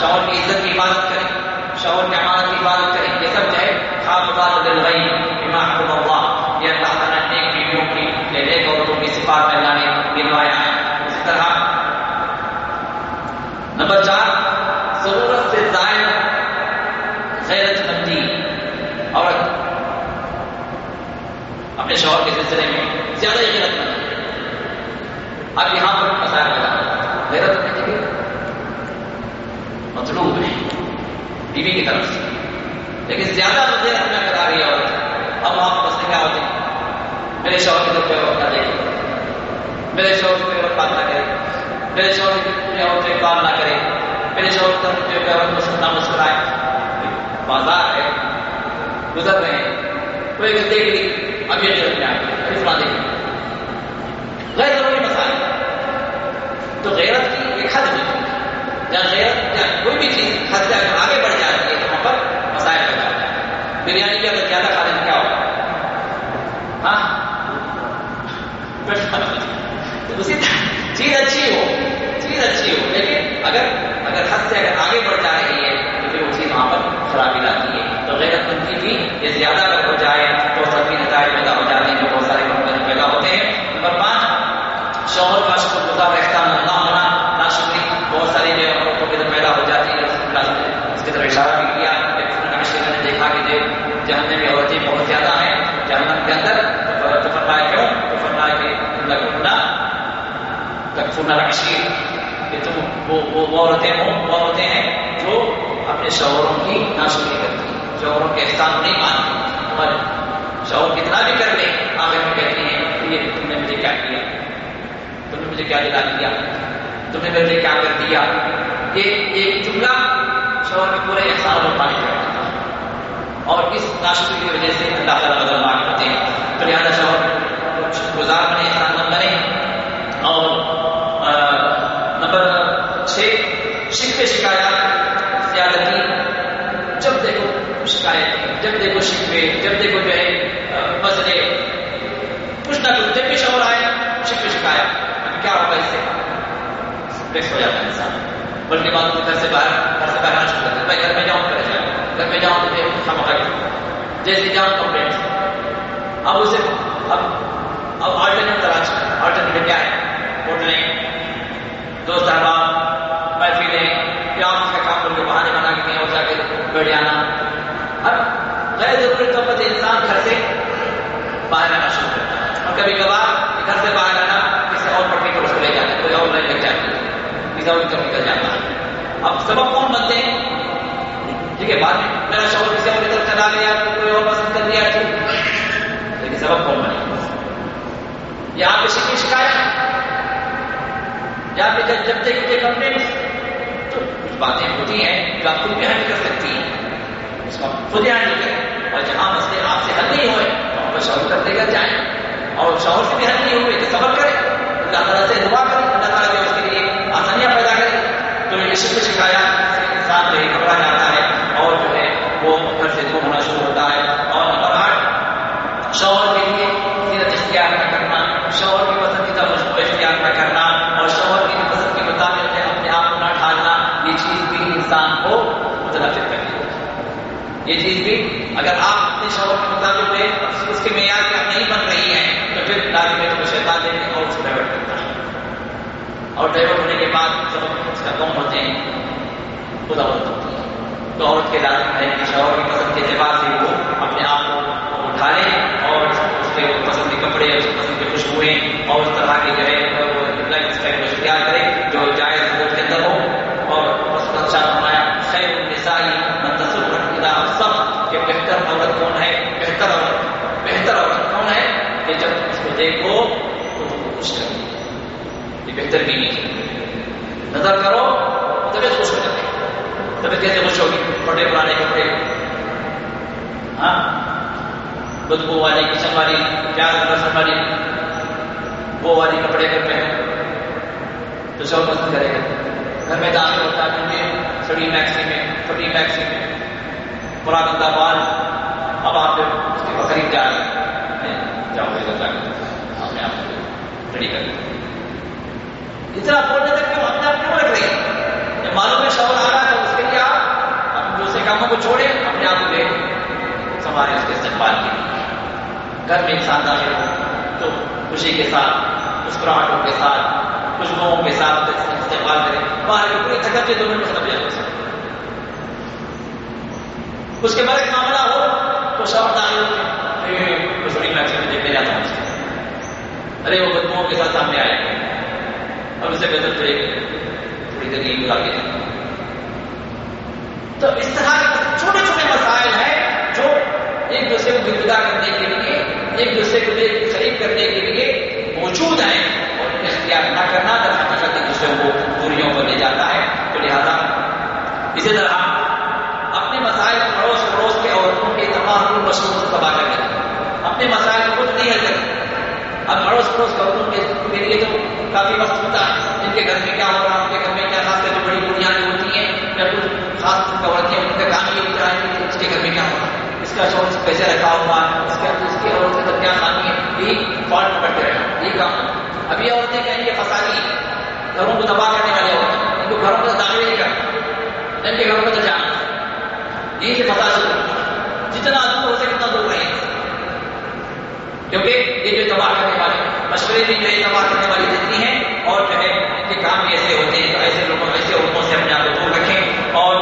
شوہر کی عزت کی حفاظت کریں۔ شوہر کے امانت کی حفاظت کریں۔ یہ سب جو ہے خاص دل رہی حکم اللہ، یہ اللہ تعالیٰ نے ایک بیویوں کی یا نیک عورتوں کی صفات میں اللہ نے گروایا ہے۔ اسی طرح نمبر چار، ضرورت سے زائد غیرت مندی، عورت۔ اپنے شوہر کے سلسلے میں زیادہ ہی غیرت مند اب یہاں پر مسائل لگا غیرت مندی مطلوب ہے۔ بیوی کی طرف سے۔ زیادہ مجھے اپنا کرا رہی ہے اب وہاں مسئلے کیا ہوتے ہیں میرے شوہر کی طرف پہ نہ دے میرے شوہر کی طرف بات نہ کرے۔ میرے شوہر کی طرف عورتیں کام نہ کرے۔ میرے شوہر کی طرف جو مسکرا مسکرائے۔ بازار ہے۔ گزر رہے ہیں۔ کوئی اگر دیکھ لی اب یہ طرف میں اس بات دیکھ غیر ضروری مسائل۔ تو غیرت کی ایک حد ہوتی ہے۔ جہاں غیرت یا کوئی بھی چیز، حد سے اگر آگے بڑھ جاتی ہے وہاں پر مسائل لگ جاتے ہیں بریانی کی اگر زیادہ کھا لیں کیا ہوگا ہاں اسی چیز اچھی ہو چیز اچھی ہو لیکن اگر اگر حد سے اگر آگے بڑھ جا رہی ہے تو پھر وہ چیز وہاں پر خرابی لاتی ہے تو غیرت مندی بھی یہ زیادہ اگر ہو جائے تو سبھی نتائج پیدا ہو جاتے ہیں جو بہت سارے مختلف پیدا ہوتے ہیں نمبر پانچ شوہر کا شکر گزار احسان نہ ہونا نہ شکری بہت ساری جو عورتوں کے اندر پیدا ہو جاتی ہے اس کی طرف اشارہ بھی کیا میں نے دیکھا کہ جو جہنم میں عورتیں بہت زیادہ ہیں جہنم کے اندر تو فرمایا کیوں تو فرمایا کہ لگنا لگنا رشیر کہ تم وہ عورتیں ہوں وہ عورتیں ہیں جو اپنے شوہروں کی ناشکری کرتی ہیں۔ شوہروں کے احسان نہیں مانتی۔ اور شوہر کتنا بھی کر لیں آخر میں کہتی ہیں کہ یہ تم نے مجھے کیا کیا؟ تم نے مجھے کیا دلا دیا؟ تم نے میرے لیے کیا کر دیا؟ یہ ایک جملہ شوہر کے پورے احسان اور پانی کر دیتا ہے اور اس ناشکری کی وجہ سے اللہ تعالیٰ بدل مان کرتے ہیں تو لہٰذا شوہر گزار بنے، احسان مند بنے۔ اور نمبر چھ شکوے شکایات زیادتی جب دیکھو شکایت جب دیکھو شکوے جب دیکھو جو ہے مسئلے کچھ نہ کچھ، جب بھی شوہر آئے شکوے شکایت کیا ہوگا اس سے؟ فکس ہو جاتا ہے انسان۔ بلکہ بات گھر سے باہر، گھر سے باہر آنا شروع کرتے ہیں بھائی، گھر میں جاؤں کرے جاؤ گھر میں جاؤں تو پھر خام جیسے جاؤں کمپلینٹ اب اسے، اب اب آلٹرنیٹ تلاش کر آلٹرنیٹ کیا ہے؟ ہوٹلیں دوست احباب محفلیں یا آفس کا کام کر کے بہانے بنا کے کہیں اور جا کے بیٹھ جانا۔ غیر ضروری طور پر انسان گھر سے باہر آنا شروع کرتا ہے۔ اور کبھی کبھار گھر سے باہر آنا کسی اور پٹری پر اس کو جاتا ہے کوئی اور لائن لگ جاتی ہے کسی اور طرف نکل جاتا ہے اب سبب کون بنتے ہیں؟ ٹھیک ہے، بعد میں میرا شوہر کسی اور طرف چلا گیا کوئی اور پسند کر دیا لیکن سبب کون بنے یہاں پہ شکی شکایت یہاں پہ جب جب دیکھ کے کمپلینٹ باتیں ہوتی ہیں جو آپ خود بھی حل کر سکتی ہیں۔ اس کا خود حل کریں اور جہاں مسئلے آپ سے حل نہیں ہوئے۔ تو آپ کو شوہر کر دے کر جائیں۔ اور شوہر سے بھی حل نہیں ہوئے، تو صبر کریں۔ اللہ تعالیٰ سے دعا کریں۔ اللہ تعالیٰ جو اس کے لیے آسانیاں پیدا کریں۔ تو یہ شکر شکایا انسان جو ہے گھبرا جاتا ہے اور جو ہے وہ گھر سے دور ہونا شروع ہوتا ہے۔ اور نمبر آٹھ، شوہر کے لیے سیرت اختیار نہ کرنا۔ شوہر کی پسندیدہ مشکل اختیار نہ کرنا۔ اور شوہر کی پسند کے مطابق ہے اپنے آپ کو نہ ڈھالنا یہ چیز بھی انسان کو متنفر کرتی ہے یہ چیز اگر آپ اپنے شوہر کے مطابق اس کے معیار کے نہیں بن رہی ہیں، تو پھر لازم ہے تو شیطان دے کے اور اس کو ڈائیورٹ کرتا ہے۔ اور ڈائیورٹ ہونے کے بعد جب اس کا کم ہوتے ہیں، خدا ہوتی ہے۔ تو عورت کے لازم ہے کہ شوہر کی پسند کے اعتبار سے وہ اپنے آپ کو اٹھا لے اور اس کے پسند کے کپڑے، اس کی پسند کی خوشبوئیں اور اس طرح کے جو ہے وہ لائف اسٹائل کو اختیار کرے جو جائز حدود کے اندر ہو اور اس کو اچھا فرمایا خیر النسائی منتصر رکھنا سب کہ بہتر عورت کون ہے بہتر عورت بہتر عورت کون ہے کہ جب اس کو دیکھو تو وہ خوش کرے یہ بہتر بھی نہیں نظر کرو، طبیعت خوش ہو جاتی طبیعت کیسے خوش ہوگی؟ بڑے پرانے کپڑے۔ ہاں؟ بدبو والی کچن والی پیاز لہسن والی وہ والی کپڑے کر پہن تو سب پسند کرے گا گھر میں داخل ہوتا ہے کیونکہ سڑی میکسی میں پھٹی میکسی میں۔ پورا گندا بال اب آپ اس کے بقریب جا رہے ہیں جاؤ گے جا کر اپنے آپ کو ریڈی کر لیا اتنا بولنے تک کہ اپنے آپ کیوں لگ رہی ہے جب معلوم ہے شوہر آ رہا ہے تو اس کے لیے آپ اپنے دوسرے کاموں کو چھوڑیں، اپنے آپ کو لے سنبھالیں اس کے استقبال کے گھر میں انسان داخل ہو، تو خوشی کے ساتھ، مسکراہٹوں کے ساتھ خوشبوؤں کے ساتھ استقبال کریں۔ باہر کی پوری تھکن کے دو منٹ ختم جائے اس کے بعد ایک معاملہ ہو تو شوہر داخل ہو بڑی میکسی دیکھنے جاتا ہوں۔ ارے، وہ بدبوؤں کے ساتھ سامنے آئے۔ اب اسے بہتر تو تھوڑی دیر یہ کے تو اس طرح چھوٹے چھوٹے مسائل ہیں جو ایک دوسرے کو گرفتار کرنے کے لیے، ایک دوسرے کو قریب کرنے کے لیے موجود ہیں اور اختیار نہ کرنا در حقیقت ایک دوسرے کو دوریوں پر لے جاتا ہے۔ تو لہٰذا اسی طرح اپنے مسائل پڑوس پڑوس کے عورتوں کے تمام مشہور کو تباہ کر دیں۔ اپنے مسائل خود نہیں حل کرتے اب پڑوس پڑوس کے عورتوں کے لیے تو کافی وقت ہوتا ہے۔ ان کے گھر میں کیا ہو رہا ہے؟ ان کے گھر میں کیا خاص کر جو بڑی بنیادیں ہوتی ہیں، یا کچھ خاص عورتیں ان کا کام یہ ہوتا ہے کہ اس کے گھر میں کیا ہو رہا ہے؟ اس کا شوق کیسے رکھا ہوا ہے، اس کے اس کی عورت کے اندر کیا خامی ہے یہی فالٹ پکڑتے رہنا یہ کام ابھی عورتیں کہیں گے فسادی، گھروں کو تباہ کرنے والے ہوتے ہیں ان کو گھروں کو داخل نہیں کرنا ان کے گھروں کو تو جانا یہی سے فساد شروع جتنا دور ہو سکے اتنا دور رہے کیونکہ یہ جو تباہ کرنے والے ہیں مشورے بھی جو تباہ کرنے والی جتنی ہیں اور جو ہے ان کے کام بھی ایسے ہوتے ہیں تو ایسے لوگوں ایسے عورتوں سے اپنے آپ کو دور رکھیں اور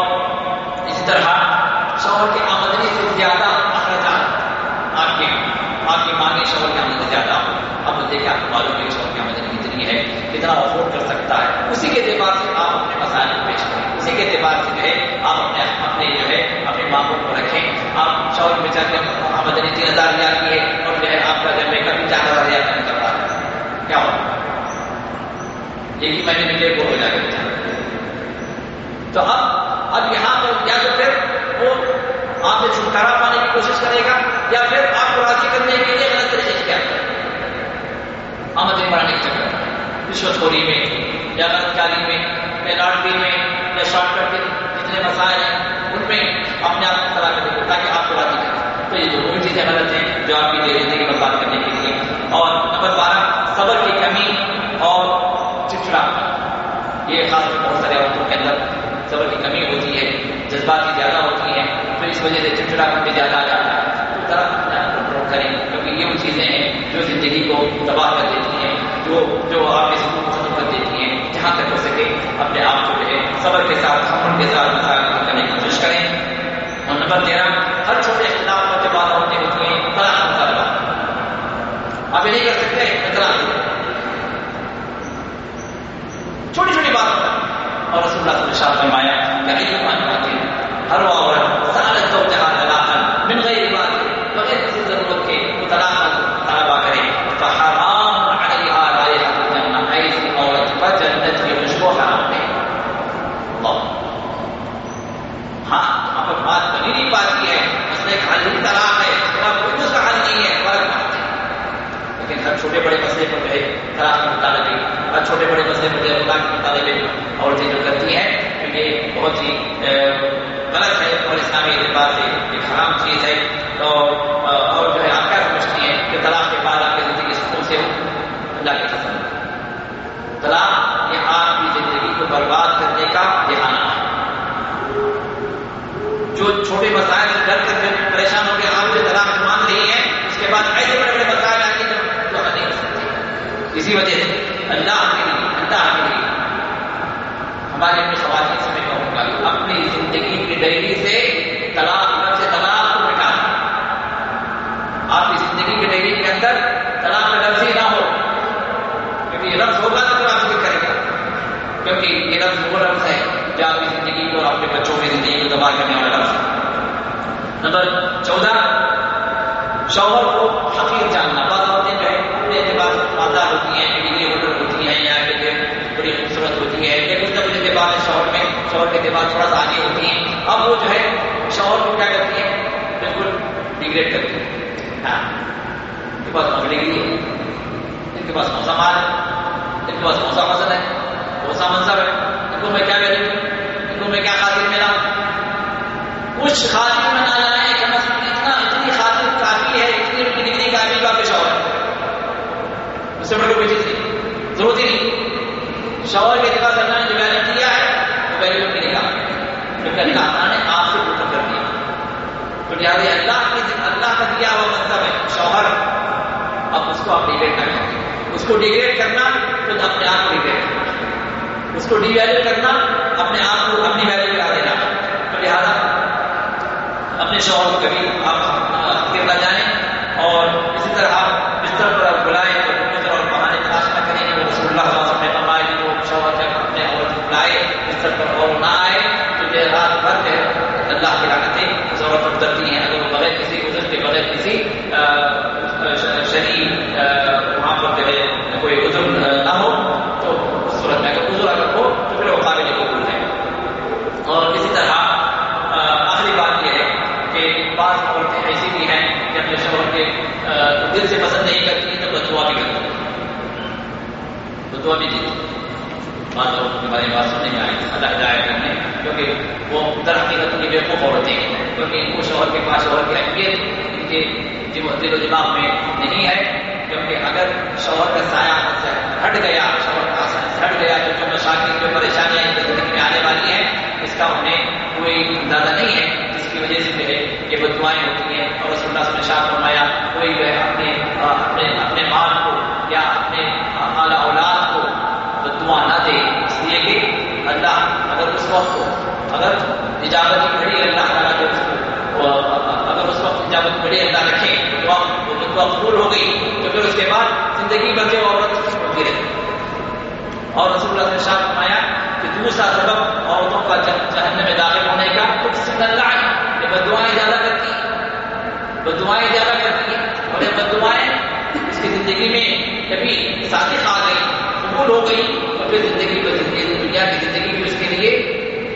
اسی طرح شوہر کی آمدنی سے زیادہ اخراجات آپ کے آپ کی مانگی شوہر کی آمدنی زیادہ اب دیکھیں آپ کو معلوم ہے شوہر کی آمدنی کتنی ہے، کتنا افورڈ کر سکتا ہے۔ اسی کے اعتبار سے آپ اپنے مسائل کو پیش کریں۔ اسی کے اعتبار سے جو ہے آپ اپنے اپنے جو ہے اپنے مانگوں کو رکھیں۔ آپ شوہر میں جا آمدنی تین ہزار ہزار کی ہے اور جو ہے آپ کا جب میں کبھی چار ہزار ہزار کر رہا ہے۔ کیا ہو ایک ہی مہینے میں ڈیڑھ کو ہو جائے گا تو اب اب یہاں پر یا تو پھر وہ آپ سے چھٹکارا پانے کی کوشش کرے گا یا پھر آپ کو راضی کرنے کے لیے غلط طریقے سے کیا کرے آمدنی بڑھانے کے چکر رشوت خوری میں یا غلط کاری میں یا لاٹری میں یا شارٹ کٹ کے جتنے مسائل ہیں ان میں اپنے آپ کو طرح کرے تاکہ آپ کو راضی تو یہ دونوں چیزیں غلط ہیں، جو آپ کی دے زندگی برباد کرنے کے لیے۔ اور نمبر بارہ، صبر کی کمی اور چڑچڑا۔ یہ خاص طور بہت سارے عورتوں کے اندر صبر کی کمی ہوتی ہے جذبات کی زیادہ ہوتی ہیں، پھر اس وجہ سے چڑچڑا بھی زیادہ آ جاتا ہے۔ تو ذرا کنٹرول کریں کیونکہ یہ وہ چیزیں ہیں جو زندگی کو تباہ کر دیتی ہیں، جو جو آپ کے سکون کو ختم کر دیتی ہیں۔ جہاں تک ہو سکے، اپنے آپ کو جو ہے، صبر کے ساتھ خمن کے ساتھ مسائل کرنے کی کوشش کریں۔ اور نمبر تیرہ آپ یہ نہیں کر سکتے، اتنا۔ چھوٹی چھوٹی بات اور رسول اللہ صلی اللہ علیہ وسلم فرمایا کہ ہر وہ عورت سالت تو جہاں طلاق من غیر بات بغیر کسی ضرورت کے وہ طلاق طلبا کرے فحرام علیہا رائحۃ الجنہ ایسی عورت پر جنت کی خوشبو حرام ہے اللہ چھوٹے بڑے مسئلے پر جو ہے طلاق کے مطالبے اور چھوٹے بڑے مسئلے پر جو ہے کے مطالبے عورتیں جو کرتی ہیں یہ بہت ہی غلط ہے اور اسلامی اعتبار سے ایک حرام چیز ہے۔ اور اور جو ہے، آپ کیا سمجھتی ہیں کہ طلاق کے بعد آپ کی زندگی سکون سے ہو۔ اللہ کے قسم طلاق یہ آپ کی زندگی کو برباد کرنے کا دہانا ہے۔ جو چھوٹے مسائل سے ڈر کر پریشان ہو کے آپ مجھے طلاق مان رہی ہے اس کے بعد ایسے بڑے بڑے مسائل آئیں گے جو حل نہیں کر سکتے اسی وجہ سے اللہ کے لیے اللہ کے لیے۔ ہمارے اپنے سوال سے میں کہوں گا اپنی زندگی کی ڈیری سے طلاق سے طلاق کو مٹا آپ کی زندگی کی ڈیری کے اندر طلاق کا لفظ ہی نہ ہو، کیونکہ یہ لفظ ہوگا تو آپ فکر کرے گا کیونکہ یہ لفظ وہ لفظ ہے جو آپ کی زندگی کو اور اپنے بچوں کی زندگی کو تباہ کرنے والا لفظ۔ ہے نمبر چودہ، شوہر کو حقیق جاننا۔ بعض عورتیں جو آزاد ہوتی ہیں ڈگری ہولڈر ہوتی ہیں یا کہ بڑی خوبصورت ہوتی ہے یا کچھ نہ کچھ اعتبار ہے شوہر میں شوہر کے اعتبار تھوڑا سا آگے ہوتی ہیں۔ اب وہ جو ہے شوہر کو کیا کرتی ہیں؟ بالکل ڈگریڈ کرتی ہیں۔ ہاں۔ ان کے پاس پکڑے گی ان کے پاس موسم آ ہے۔ ان کے پاس موسا مزل ہے۔ موسا منظر ہے۔ ان کو میں کیا کروں ان کو میں کیا خاطر ملا کچھ خاطر میں نہ لائیں کم از اتنا اتنی خاطر کافی ہے، اتنی ڈگری کافی جو آپ کے سے بڑی کوئی چیز نہیں۔ ضرورت ہی نہیں۔ شوہر کے اعتبار کرنا نے جو ویلو کیا ہے، وہ ویلو کی نکاح کیونکہ اللہ تعالیٰ نے آپ سے اوپر کر دیا۔ تو لہٰذا اللہ کی اللہ کا دیا ہوا مطلب ہے شوہر۔ اب اس کو آپ ڈیگریڈ کر سکتے اس کو ڈیگریڈ کرنا تو اپنے آپ کو ڈیگریڈ کرنا اس کو ڈی ویلو کرنا، اپنے آپ کو اپنی ویلو کرا دینا۔ تو لہٰذا، اپنے شوہر کو کبھی آپ فکر جائیں اور اسی طرح آپ بستر پر آپ بلائیں تو نظر اور بہانے تلاش نہ کریں گے رسول اللہ صلی اللہ علیہ وسلم نے فرمایا کہ وہ شوہر جب اپنے عورت کو بلائے بستر پر اور نہ آئے تو جو رات بھر جو ہے اللہ کی رحمتیں ضرورت اترتی ہیں اگر وہ بغیر کسی عذر کے، بغیر کسی شریر وہاں پر جو ہے کوئی عذر نہ ہو، تو اس صورت میں اگر عذر اگر ہو تو پھر وہ قابل قبول ہے۔ اور اسی طرح آخری بات یہ ہے کہ بعض عورتیں ایسی بھی ہیں کہ اپنے شوہر کے دل سے پسند نہیں کرتی تو بدعا بھی کرتی بدعا بھی دیتی بعض لوگ ہماری بات سننے میں آئی اللہ ہدایت کرنے کیونکہ وہ در حقیقت کی بیوقوف عورتیں ہیں کیونکہ ان کو شوہر کے پاس شوہر کی اہمیت ان کے دل و دماغ میں نہیں ہے کیونکہ اگر شوہر کا سایہ ہٹ گیا شوہر کا سایہ ہٹ گیا تو جو مشاکل جو پریشانیاں ان کی زندگی میں آنے والی ہیں اس کا انہیں کوئی اندازہ نہیں ہے جس کی وجہ سے جو ہے یہ بدوائیں ہوتی ہیں اور رسول اللہ نے شاہ فرمایا کوئی جو ہے اپنے اپنے اپنے مال کو یا اپنے اعلیٰ اولاد کو بدعا نہ دے، اس لیے کہ اللہ اگر اس وقت اگر اجابت کی گھڑی اللہ تعالیٰ جو اگر اس وقت اجابت کی گھڑی اللہ رکھے، تو وہ قبول ہو گئی، تو پھر اس کے بعد زندگی بھر جو عورت ہوتی رہے اور رسول اللہ نے شاہ فرمایا کہ دوسرا سبب عورتوں کا جہنم میں داخل ہونے کا کچھ سن اللہ ہے، یہ بدوائیں زیادہ کرتی ہیں۔ بدوائیں زیادہ کرتی ہیں، اور یہ بدوائیں اس کی زندگی میں کبھی ساتھی آ گئی قبول ہو گئی اور پھر زندگی پر دنیا کی زندگی بھی اس کے لیے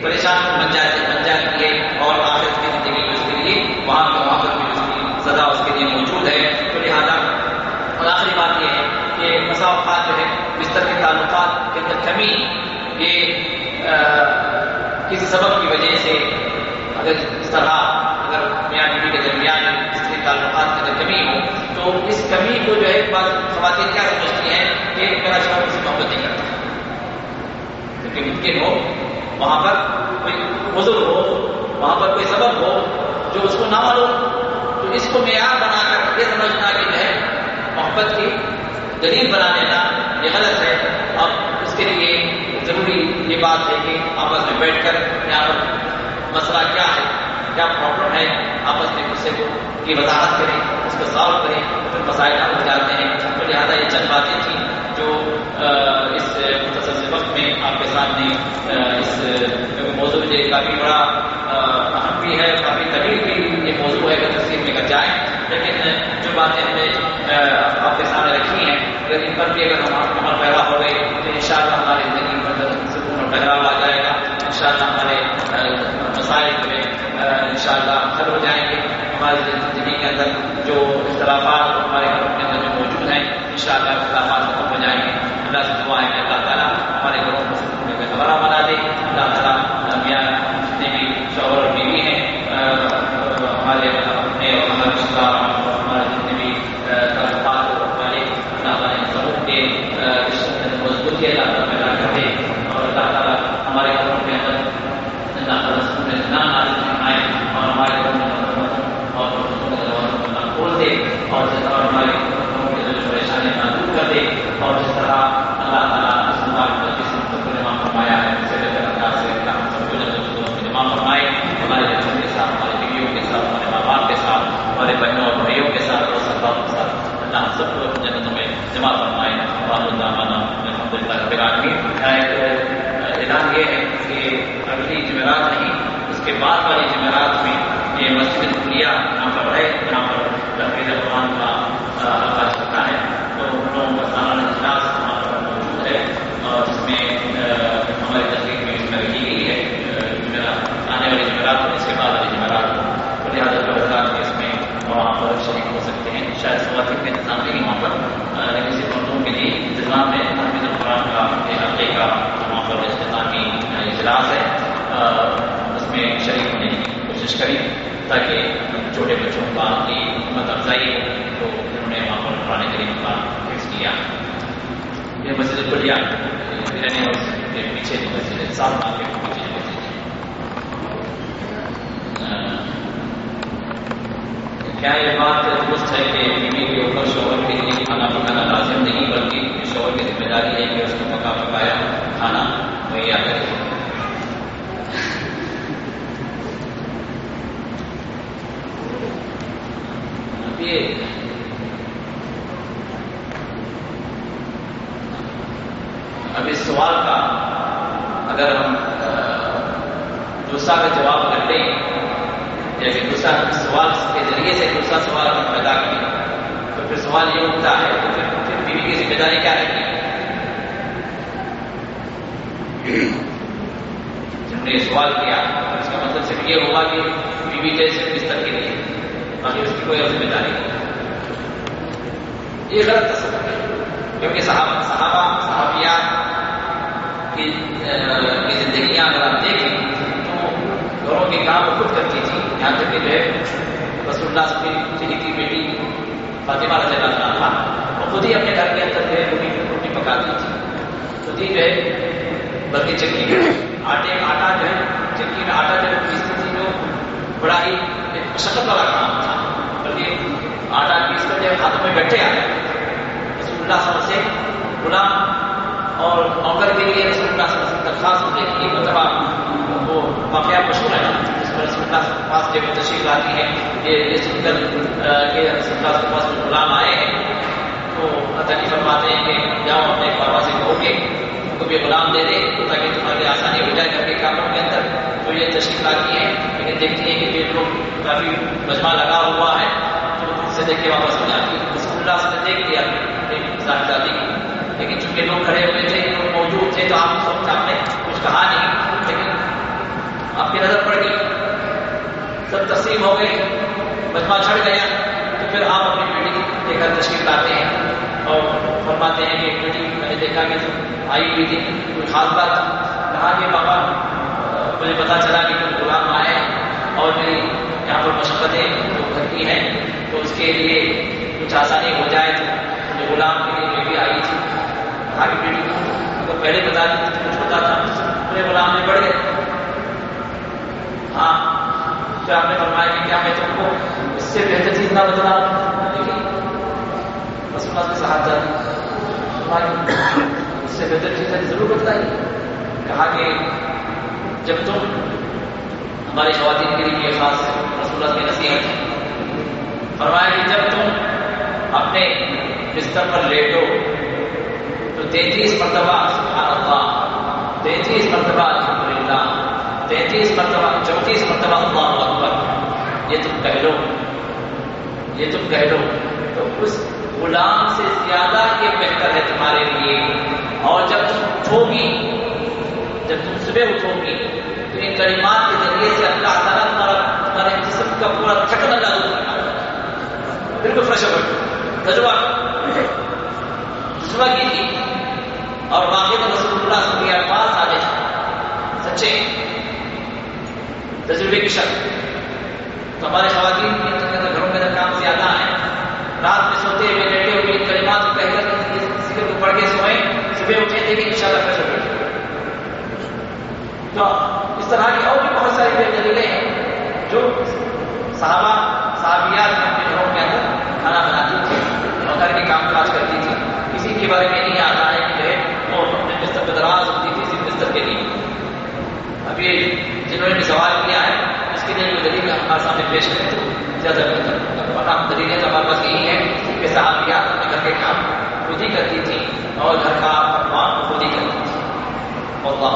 پریشان بن جاتی بن جاتی ہے اور آخرت کی زندگی بھی اس کے لیے، وہاں پہ وہاں پر بھی اس کی سزا اس کے لیے موجود ہے۔ تو لہٰذا، اور آخری بات یہ ہے کہ مساوقات جو ہے بستر کے تعلقات کے اندر کمی، یہ کسی سبب کی وجہ سے اگر اس طرح اگر میاں بیوی کے درمیان اس کے تعلقات کے اندر کمی ہو تو اس کمی کو جو ہے بعض خواتین کیا سمجھتی ہیں کہ میرا شوہر کسی محبت نہیں کرتا۔ کیونکہ ممکن ہو وہاں پر کوئی بزرگ ہو، وہاں پر کوئی سبب ہو، جو اس کو نہ معلوم، تو اس کو معیار بنا کر یہ سمجھنا کہ جو ہے محبت کی دلیل بنا لینا یہ غلط ہے۔ اب اس کے لیے ضروری یہ بات ہے کہ آپس میں بیٹھ کر یہاں پر مسئلہ کیا ہے، کیا پرابلم ہے، آپس میں غصے کو کی وضاحت کریں۔ اس کو سالو کریں پھر مسائل حل ہو جاتے ہیں تو لہٰذا یہ چند باتیں تھیں جو اس مختصر وقت میں آپ کے سامنے اس موضوع جو کافی بڑا اہم بھی ہے، کافی طویل بھی یہ موضوع ہے کہ تصویر میں کر جائیں۔ لیکن جو باتیں ہم نے آپ کے سامنے رکھی ہیں، اگر ان پر بھی اگر ہم عمل پیدا ہو گئے، تو ان شاء اللہ ہماری زندگی پر سکون اور ٹھہراؤ آ جائے گا۔ ان شاء اللہ ہمارے مسائل میں ان شاء اللہ حل ہو جائیں گے۔ ہماری زندگی کے اندر جو اختلافات ہمارے گھروں کے اندر جو موجود ہیں ان شاء اللہ اختلافات ختم ہو جائیں گے۔ اللہ سے دعا ہے کہ اللہ تعالیٰ ہمارے گھروں کو سکون کے خبرہ بنا دے۔ اللہ تعالیٰ میاں جتنے بھی شوہر اور بیوی ہیں ہمارے اپنے اور ہمارے رشتے دار ہمارے جتنے بھی تعلقات والے اللہ تعالیٰ سب کے مضبوطی اللہ تعالیٰ پیدا کر دے اور اللہ تعالیٰ ہمارے گھروں کے اندر اللہ تعالیٰ سکون نام نازل فرمائے اور ہمارے گھروں میں اور کھول دے اور جس طرح ہمارے پریشانیاں دور کر دے اور جس طرح اللہ تعالیٰ اس ہمارے جس سب کو جمع فرمایا ہے اس سے اللہ سے ہم سب کو جمع فرمائے ہمارے بچوں کے ساتھ ہمارے بیویوں کے ساتھ ہمارے ماں باپ کے ساتھ ہمارے بہنوں اور بھائیوں کے ساتھ اور سب کے ساتھ اللہ ہم سب کو جنتوں میں جمع فرمائے اور اللہ مانا الحمد للہ رب العالمین اعلان یہ ہے کہ اگلی جمعرات نہیں، اس کے بعد والی جمعرات میں یہ مسجد کلیا یہاں پر ہے جہاں پر تفریح قرآن کا حلقہ چلتا ہے تو ان لوگوں کا سالانہ اجلاس وہاں پر موجود ہے اور اس میں ہماری تصویر میں اس میں گئی ہے آنے والی جمعرات اس کے بعد والی جمعرات تو لہٰذا جو حضرات کے اس میں وہاں پر شریک ہو سکتے ہیں شاید خواتین کا انتظام نہیں وہاں پر لیکن صرف مردوں کے لیے انتظام ہے حافظ القرآن کا علاقے کا وہاں پر اختتامی اجلاس ہے اس میں شریک ہونے کی کوشش کریں تاکہ چھوٹے بچوں کا ہمت افزائی ہو تو انہوں نے وہاں پر پرانے کریم کا فکس کیا۔ یہ مسجد بڑھیا رہنے اور پیچھے کی مسجد سات لاکھ کے پیچھے کی مسجد کیا یہ بات درست ہے کہ بیوی کے اوپر شوہر کے لیے کھانا پکانا لازم نہیں، بلکہ شوہر کی ذمہ داری ہے کہ اس کو پکا پکایا کھانا۔ مہیا کرے اب اس سوال کا اگر ہم دوسرا کا جواب کر لیں یا پھر دوسرا سوال کے ذریعے سے دوسرا سوال ہم پیدا کریں تو پھر سوال یہ اٹھتا ہے تو پھر پھر بیوی کی ذمہ داری کیا رہے گی جب نے سوال کیا اس کا مطلب صرف یہ ہوگا کہ بیوی جیسے بستر کے لیے باقی اس کی کوئی ذمہ داری نہیں۔ یہ غلط تصور ہے۔ کیونکہ صحابہ صحابہ صحابیات کی زندگیاں اگر آپ دیکھیں، تو گھروں کے کام خود کرتی تھی۔ یہاں تک کہ جو ہے، رسول اللہ سے کی بیٹی فاطمہ رضی اللہ عنہ تھا، وہ خود ہی اپنے گھر کے اندر جو ہے، روٹی روٹی پکاتی تھی۔ خود ہی جو ہے بلکہ چکی۔ آٹے، آٹا جو ہے، چکی میں آٹا جو ہے پیستی بڑا ہی ایک مشقت والا کام تھا۔ بلکہ آٹا پیس کر جو ہاتھوں میں بیٹھے آئے، رسول اللہ صلی اللہ علیہ وسلم غلام اور نوکر کے لیے رسول اللہ صلی اللہ علیہ وسلم درخواست ہوتے ہیں ایک مرتبہ وہ واقعہ مشہور ہے جس پر رسول اللہ کے پاس جب تشریف آتی ہے یہ سن کر کہ رسول اللہ کے پاس غلام آئے ہیں، تو تکلیف فرماتے ہیں کہ جاؤ اپنے بابا سے کہو گے ان کو بھی غلام دے دے تاکہ تمہاری آسانی ہو جائے گھر کے کاموں کے اندر تو یہ تشریف لاتی ہے لیکن دیکھتی ہے کہ یہ لوگ کافی مجمع لگا ہوا ہے۔ تو سے دیکھ کے واپس ہو جاتی ہے رسول اللہ سے دیکھ لیا صاحبزادی کی لیکن چونکہ لوگ کھڑے ہوئے تھے لوگ موجود تھے، تو آپ سب آپ نے کچھ کہا نہیں۔ لیکن آپ کی نظر پڑ گئی۔ سب تسلیم ہو گئی مجمع چھڑ گیا۔ تو پھر آپ اپنی بیٹی لے کر تشریف لاتے ہیں اور فرماتے ہیں کہ بیٹی، میں نے دیکھا کہ آئی ہوئی تھی۔ کوئی خاص بات، کہا کہ پاپا مجھے پتا چلا کہ کوئی غلام آئے اور میری یہاں پر مشقتیں جو گھر ہیں، تو اس کے لیے کچھ آسانی ہو جائے تو غلام کے لیے بیٹی آئی تھی کہا کہ بیٹی کو پہلے بتا دی تھی، کچھ ہوتا تھا۔ میرے غلام میں بڑھ گئے۔ ہاں پھر آپ نے فرمایا کہ کیا میں تم کو اس سے بہتر چیز نہ بتلا لیکن بس کے ساتھ اس سے بہتر چیز ضرور بتلائیے کہا کہ جب تم ہماری خواتین کے لیے خاص رسول اللہ کی نصیحت ہے۔ فرمایا کہ جب تم اپنے بستر پر لیٹو، تو تینتیس مرتبہ سبحان اللہ، تینتیس مرتبہ الحمد للہ تینتیس مرتبہ، چونتیس مرتبہ اللہ اکبر۔ یہ تم کہہ لو۔ یہ تم کہہ لو۔ تو اس غلام سے زیادہ یہ بہتر ہے تمہارے لیے۔ اور جب تم اٹھو گی جب تم صبح اٹھو گی تو ان کلمات کے ذریعے سے اللہ تعالیٰ تمہارا تمہارے جسم کا پورا تھکن اللہ دور کرنا بالکل فریش ہو تجربہ صبح کی تھی۔ اور باقی تو رسول اللہ صلی اللہ علیہ پاس آگے تھے۔ سچے۔ تجربے کی شک تو ہمارے خواتین کے گھروں کے اندر کام زیادہ ہے۔ رات میں سوتے ہوئے لیٹے ہوئے کلمات کو کہہ کر ذکر کو پڑھ کے سوئیں۔ صبح اٹھے تھے کہ ان شاء اللہ پھر تو اس طرح کی اور بھی بہت ساری دلیلیں ہیں جو صحابہ، صحابیات اپنے گھروں کے اندر کھانا بناتی تھی اور گھر کے کام کاج کرتی تھی۔ کسی کے بارے میں نہیں آتا ہے کہ جو وہ اپنے بستر پہ دراز ہوتی تھی صرف بستر کے لیے اب یہ جنہوں نے سوال کیا ہے، اس کے لیے کوئی دلیل ہمارے سامنے پیش کریں تو زیادہ بہتر ورنہ دلیلیں تو ہمارے پاس یہی ہے کہ صحابیات اپنے گھر کے کام خود ہی کرتی تھی اور گھر کا پکوان خود ہی کرتی تھی اللہ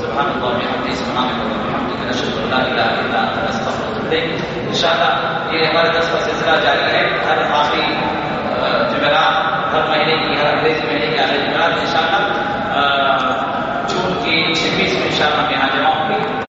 سبحان اللہ وبحمدہ سبحان اللہ وبحمدہ نشهد ان لا الہ الا انت، نستغفرک انشاءاللہ، یہ ہمارا دس کا سلسلہ جاری ہے. ہر آخری جمعرات، ہر مہینے کی، ہر انگریزی مہینے کی آخری جمعرات، انشاءاللہ. جون کی چھبیس میں انشاءاللہ میں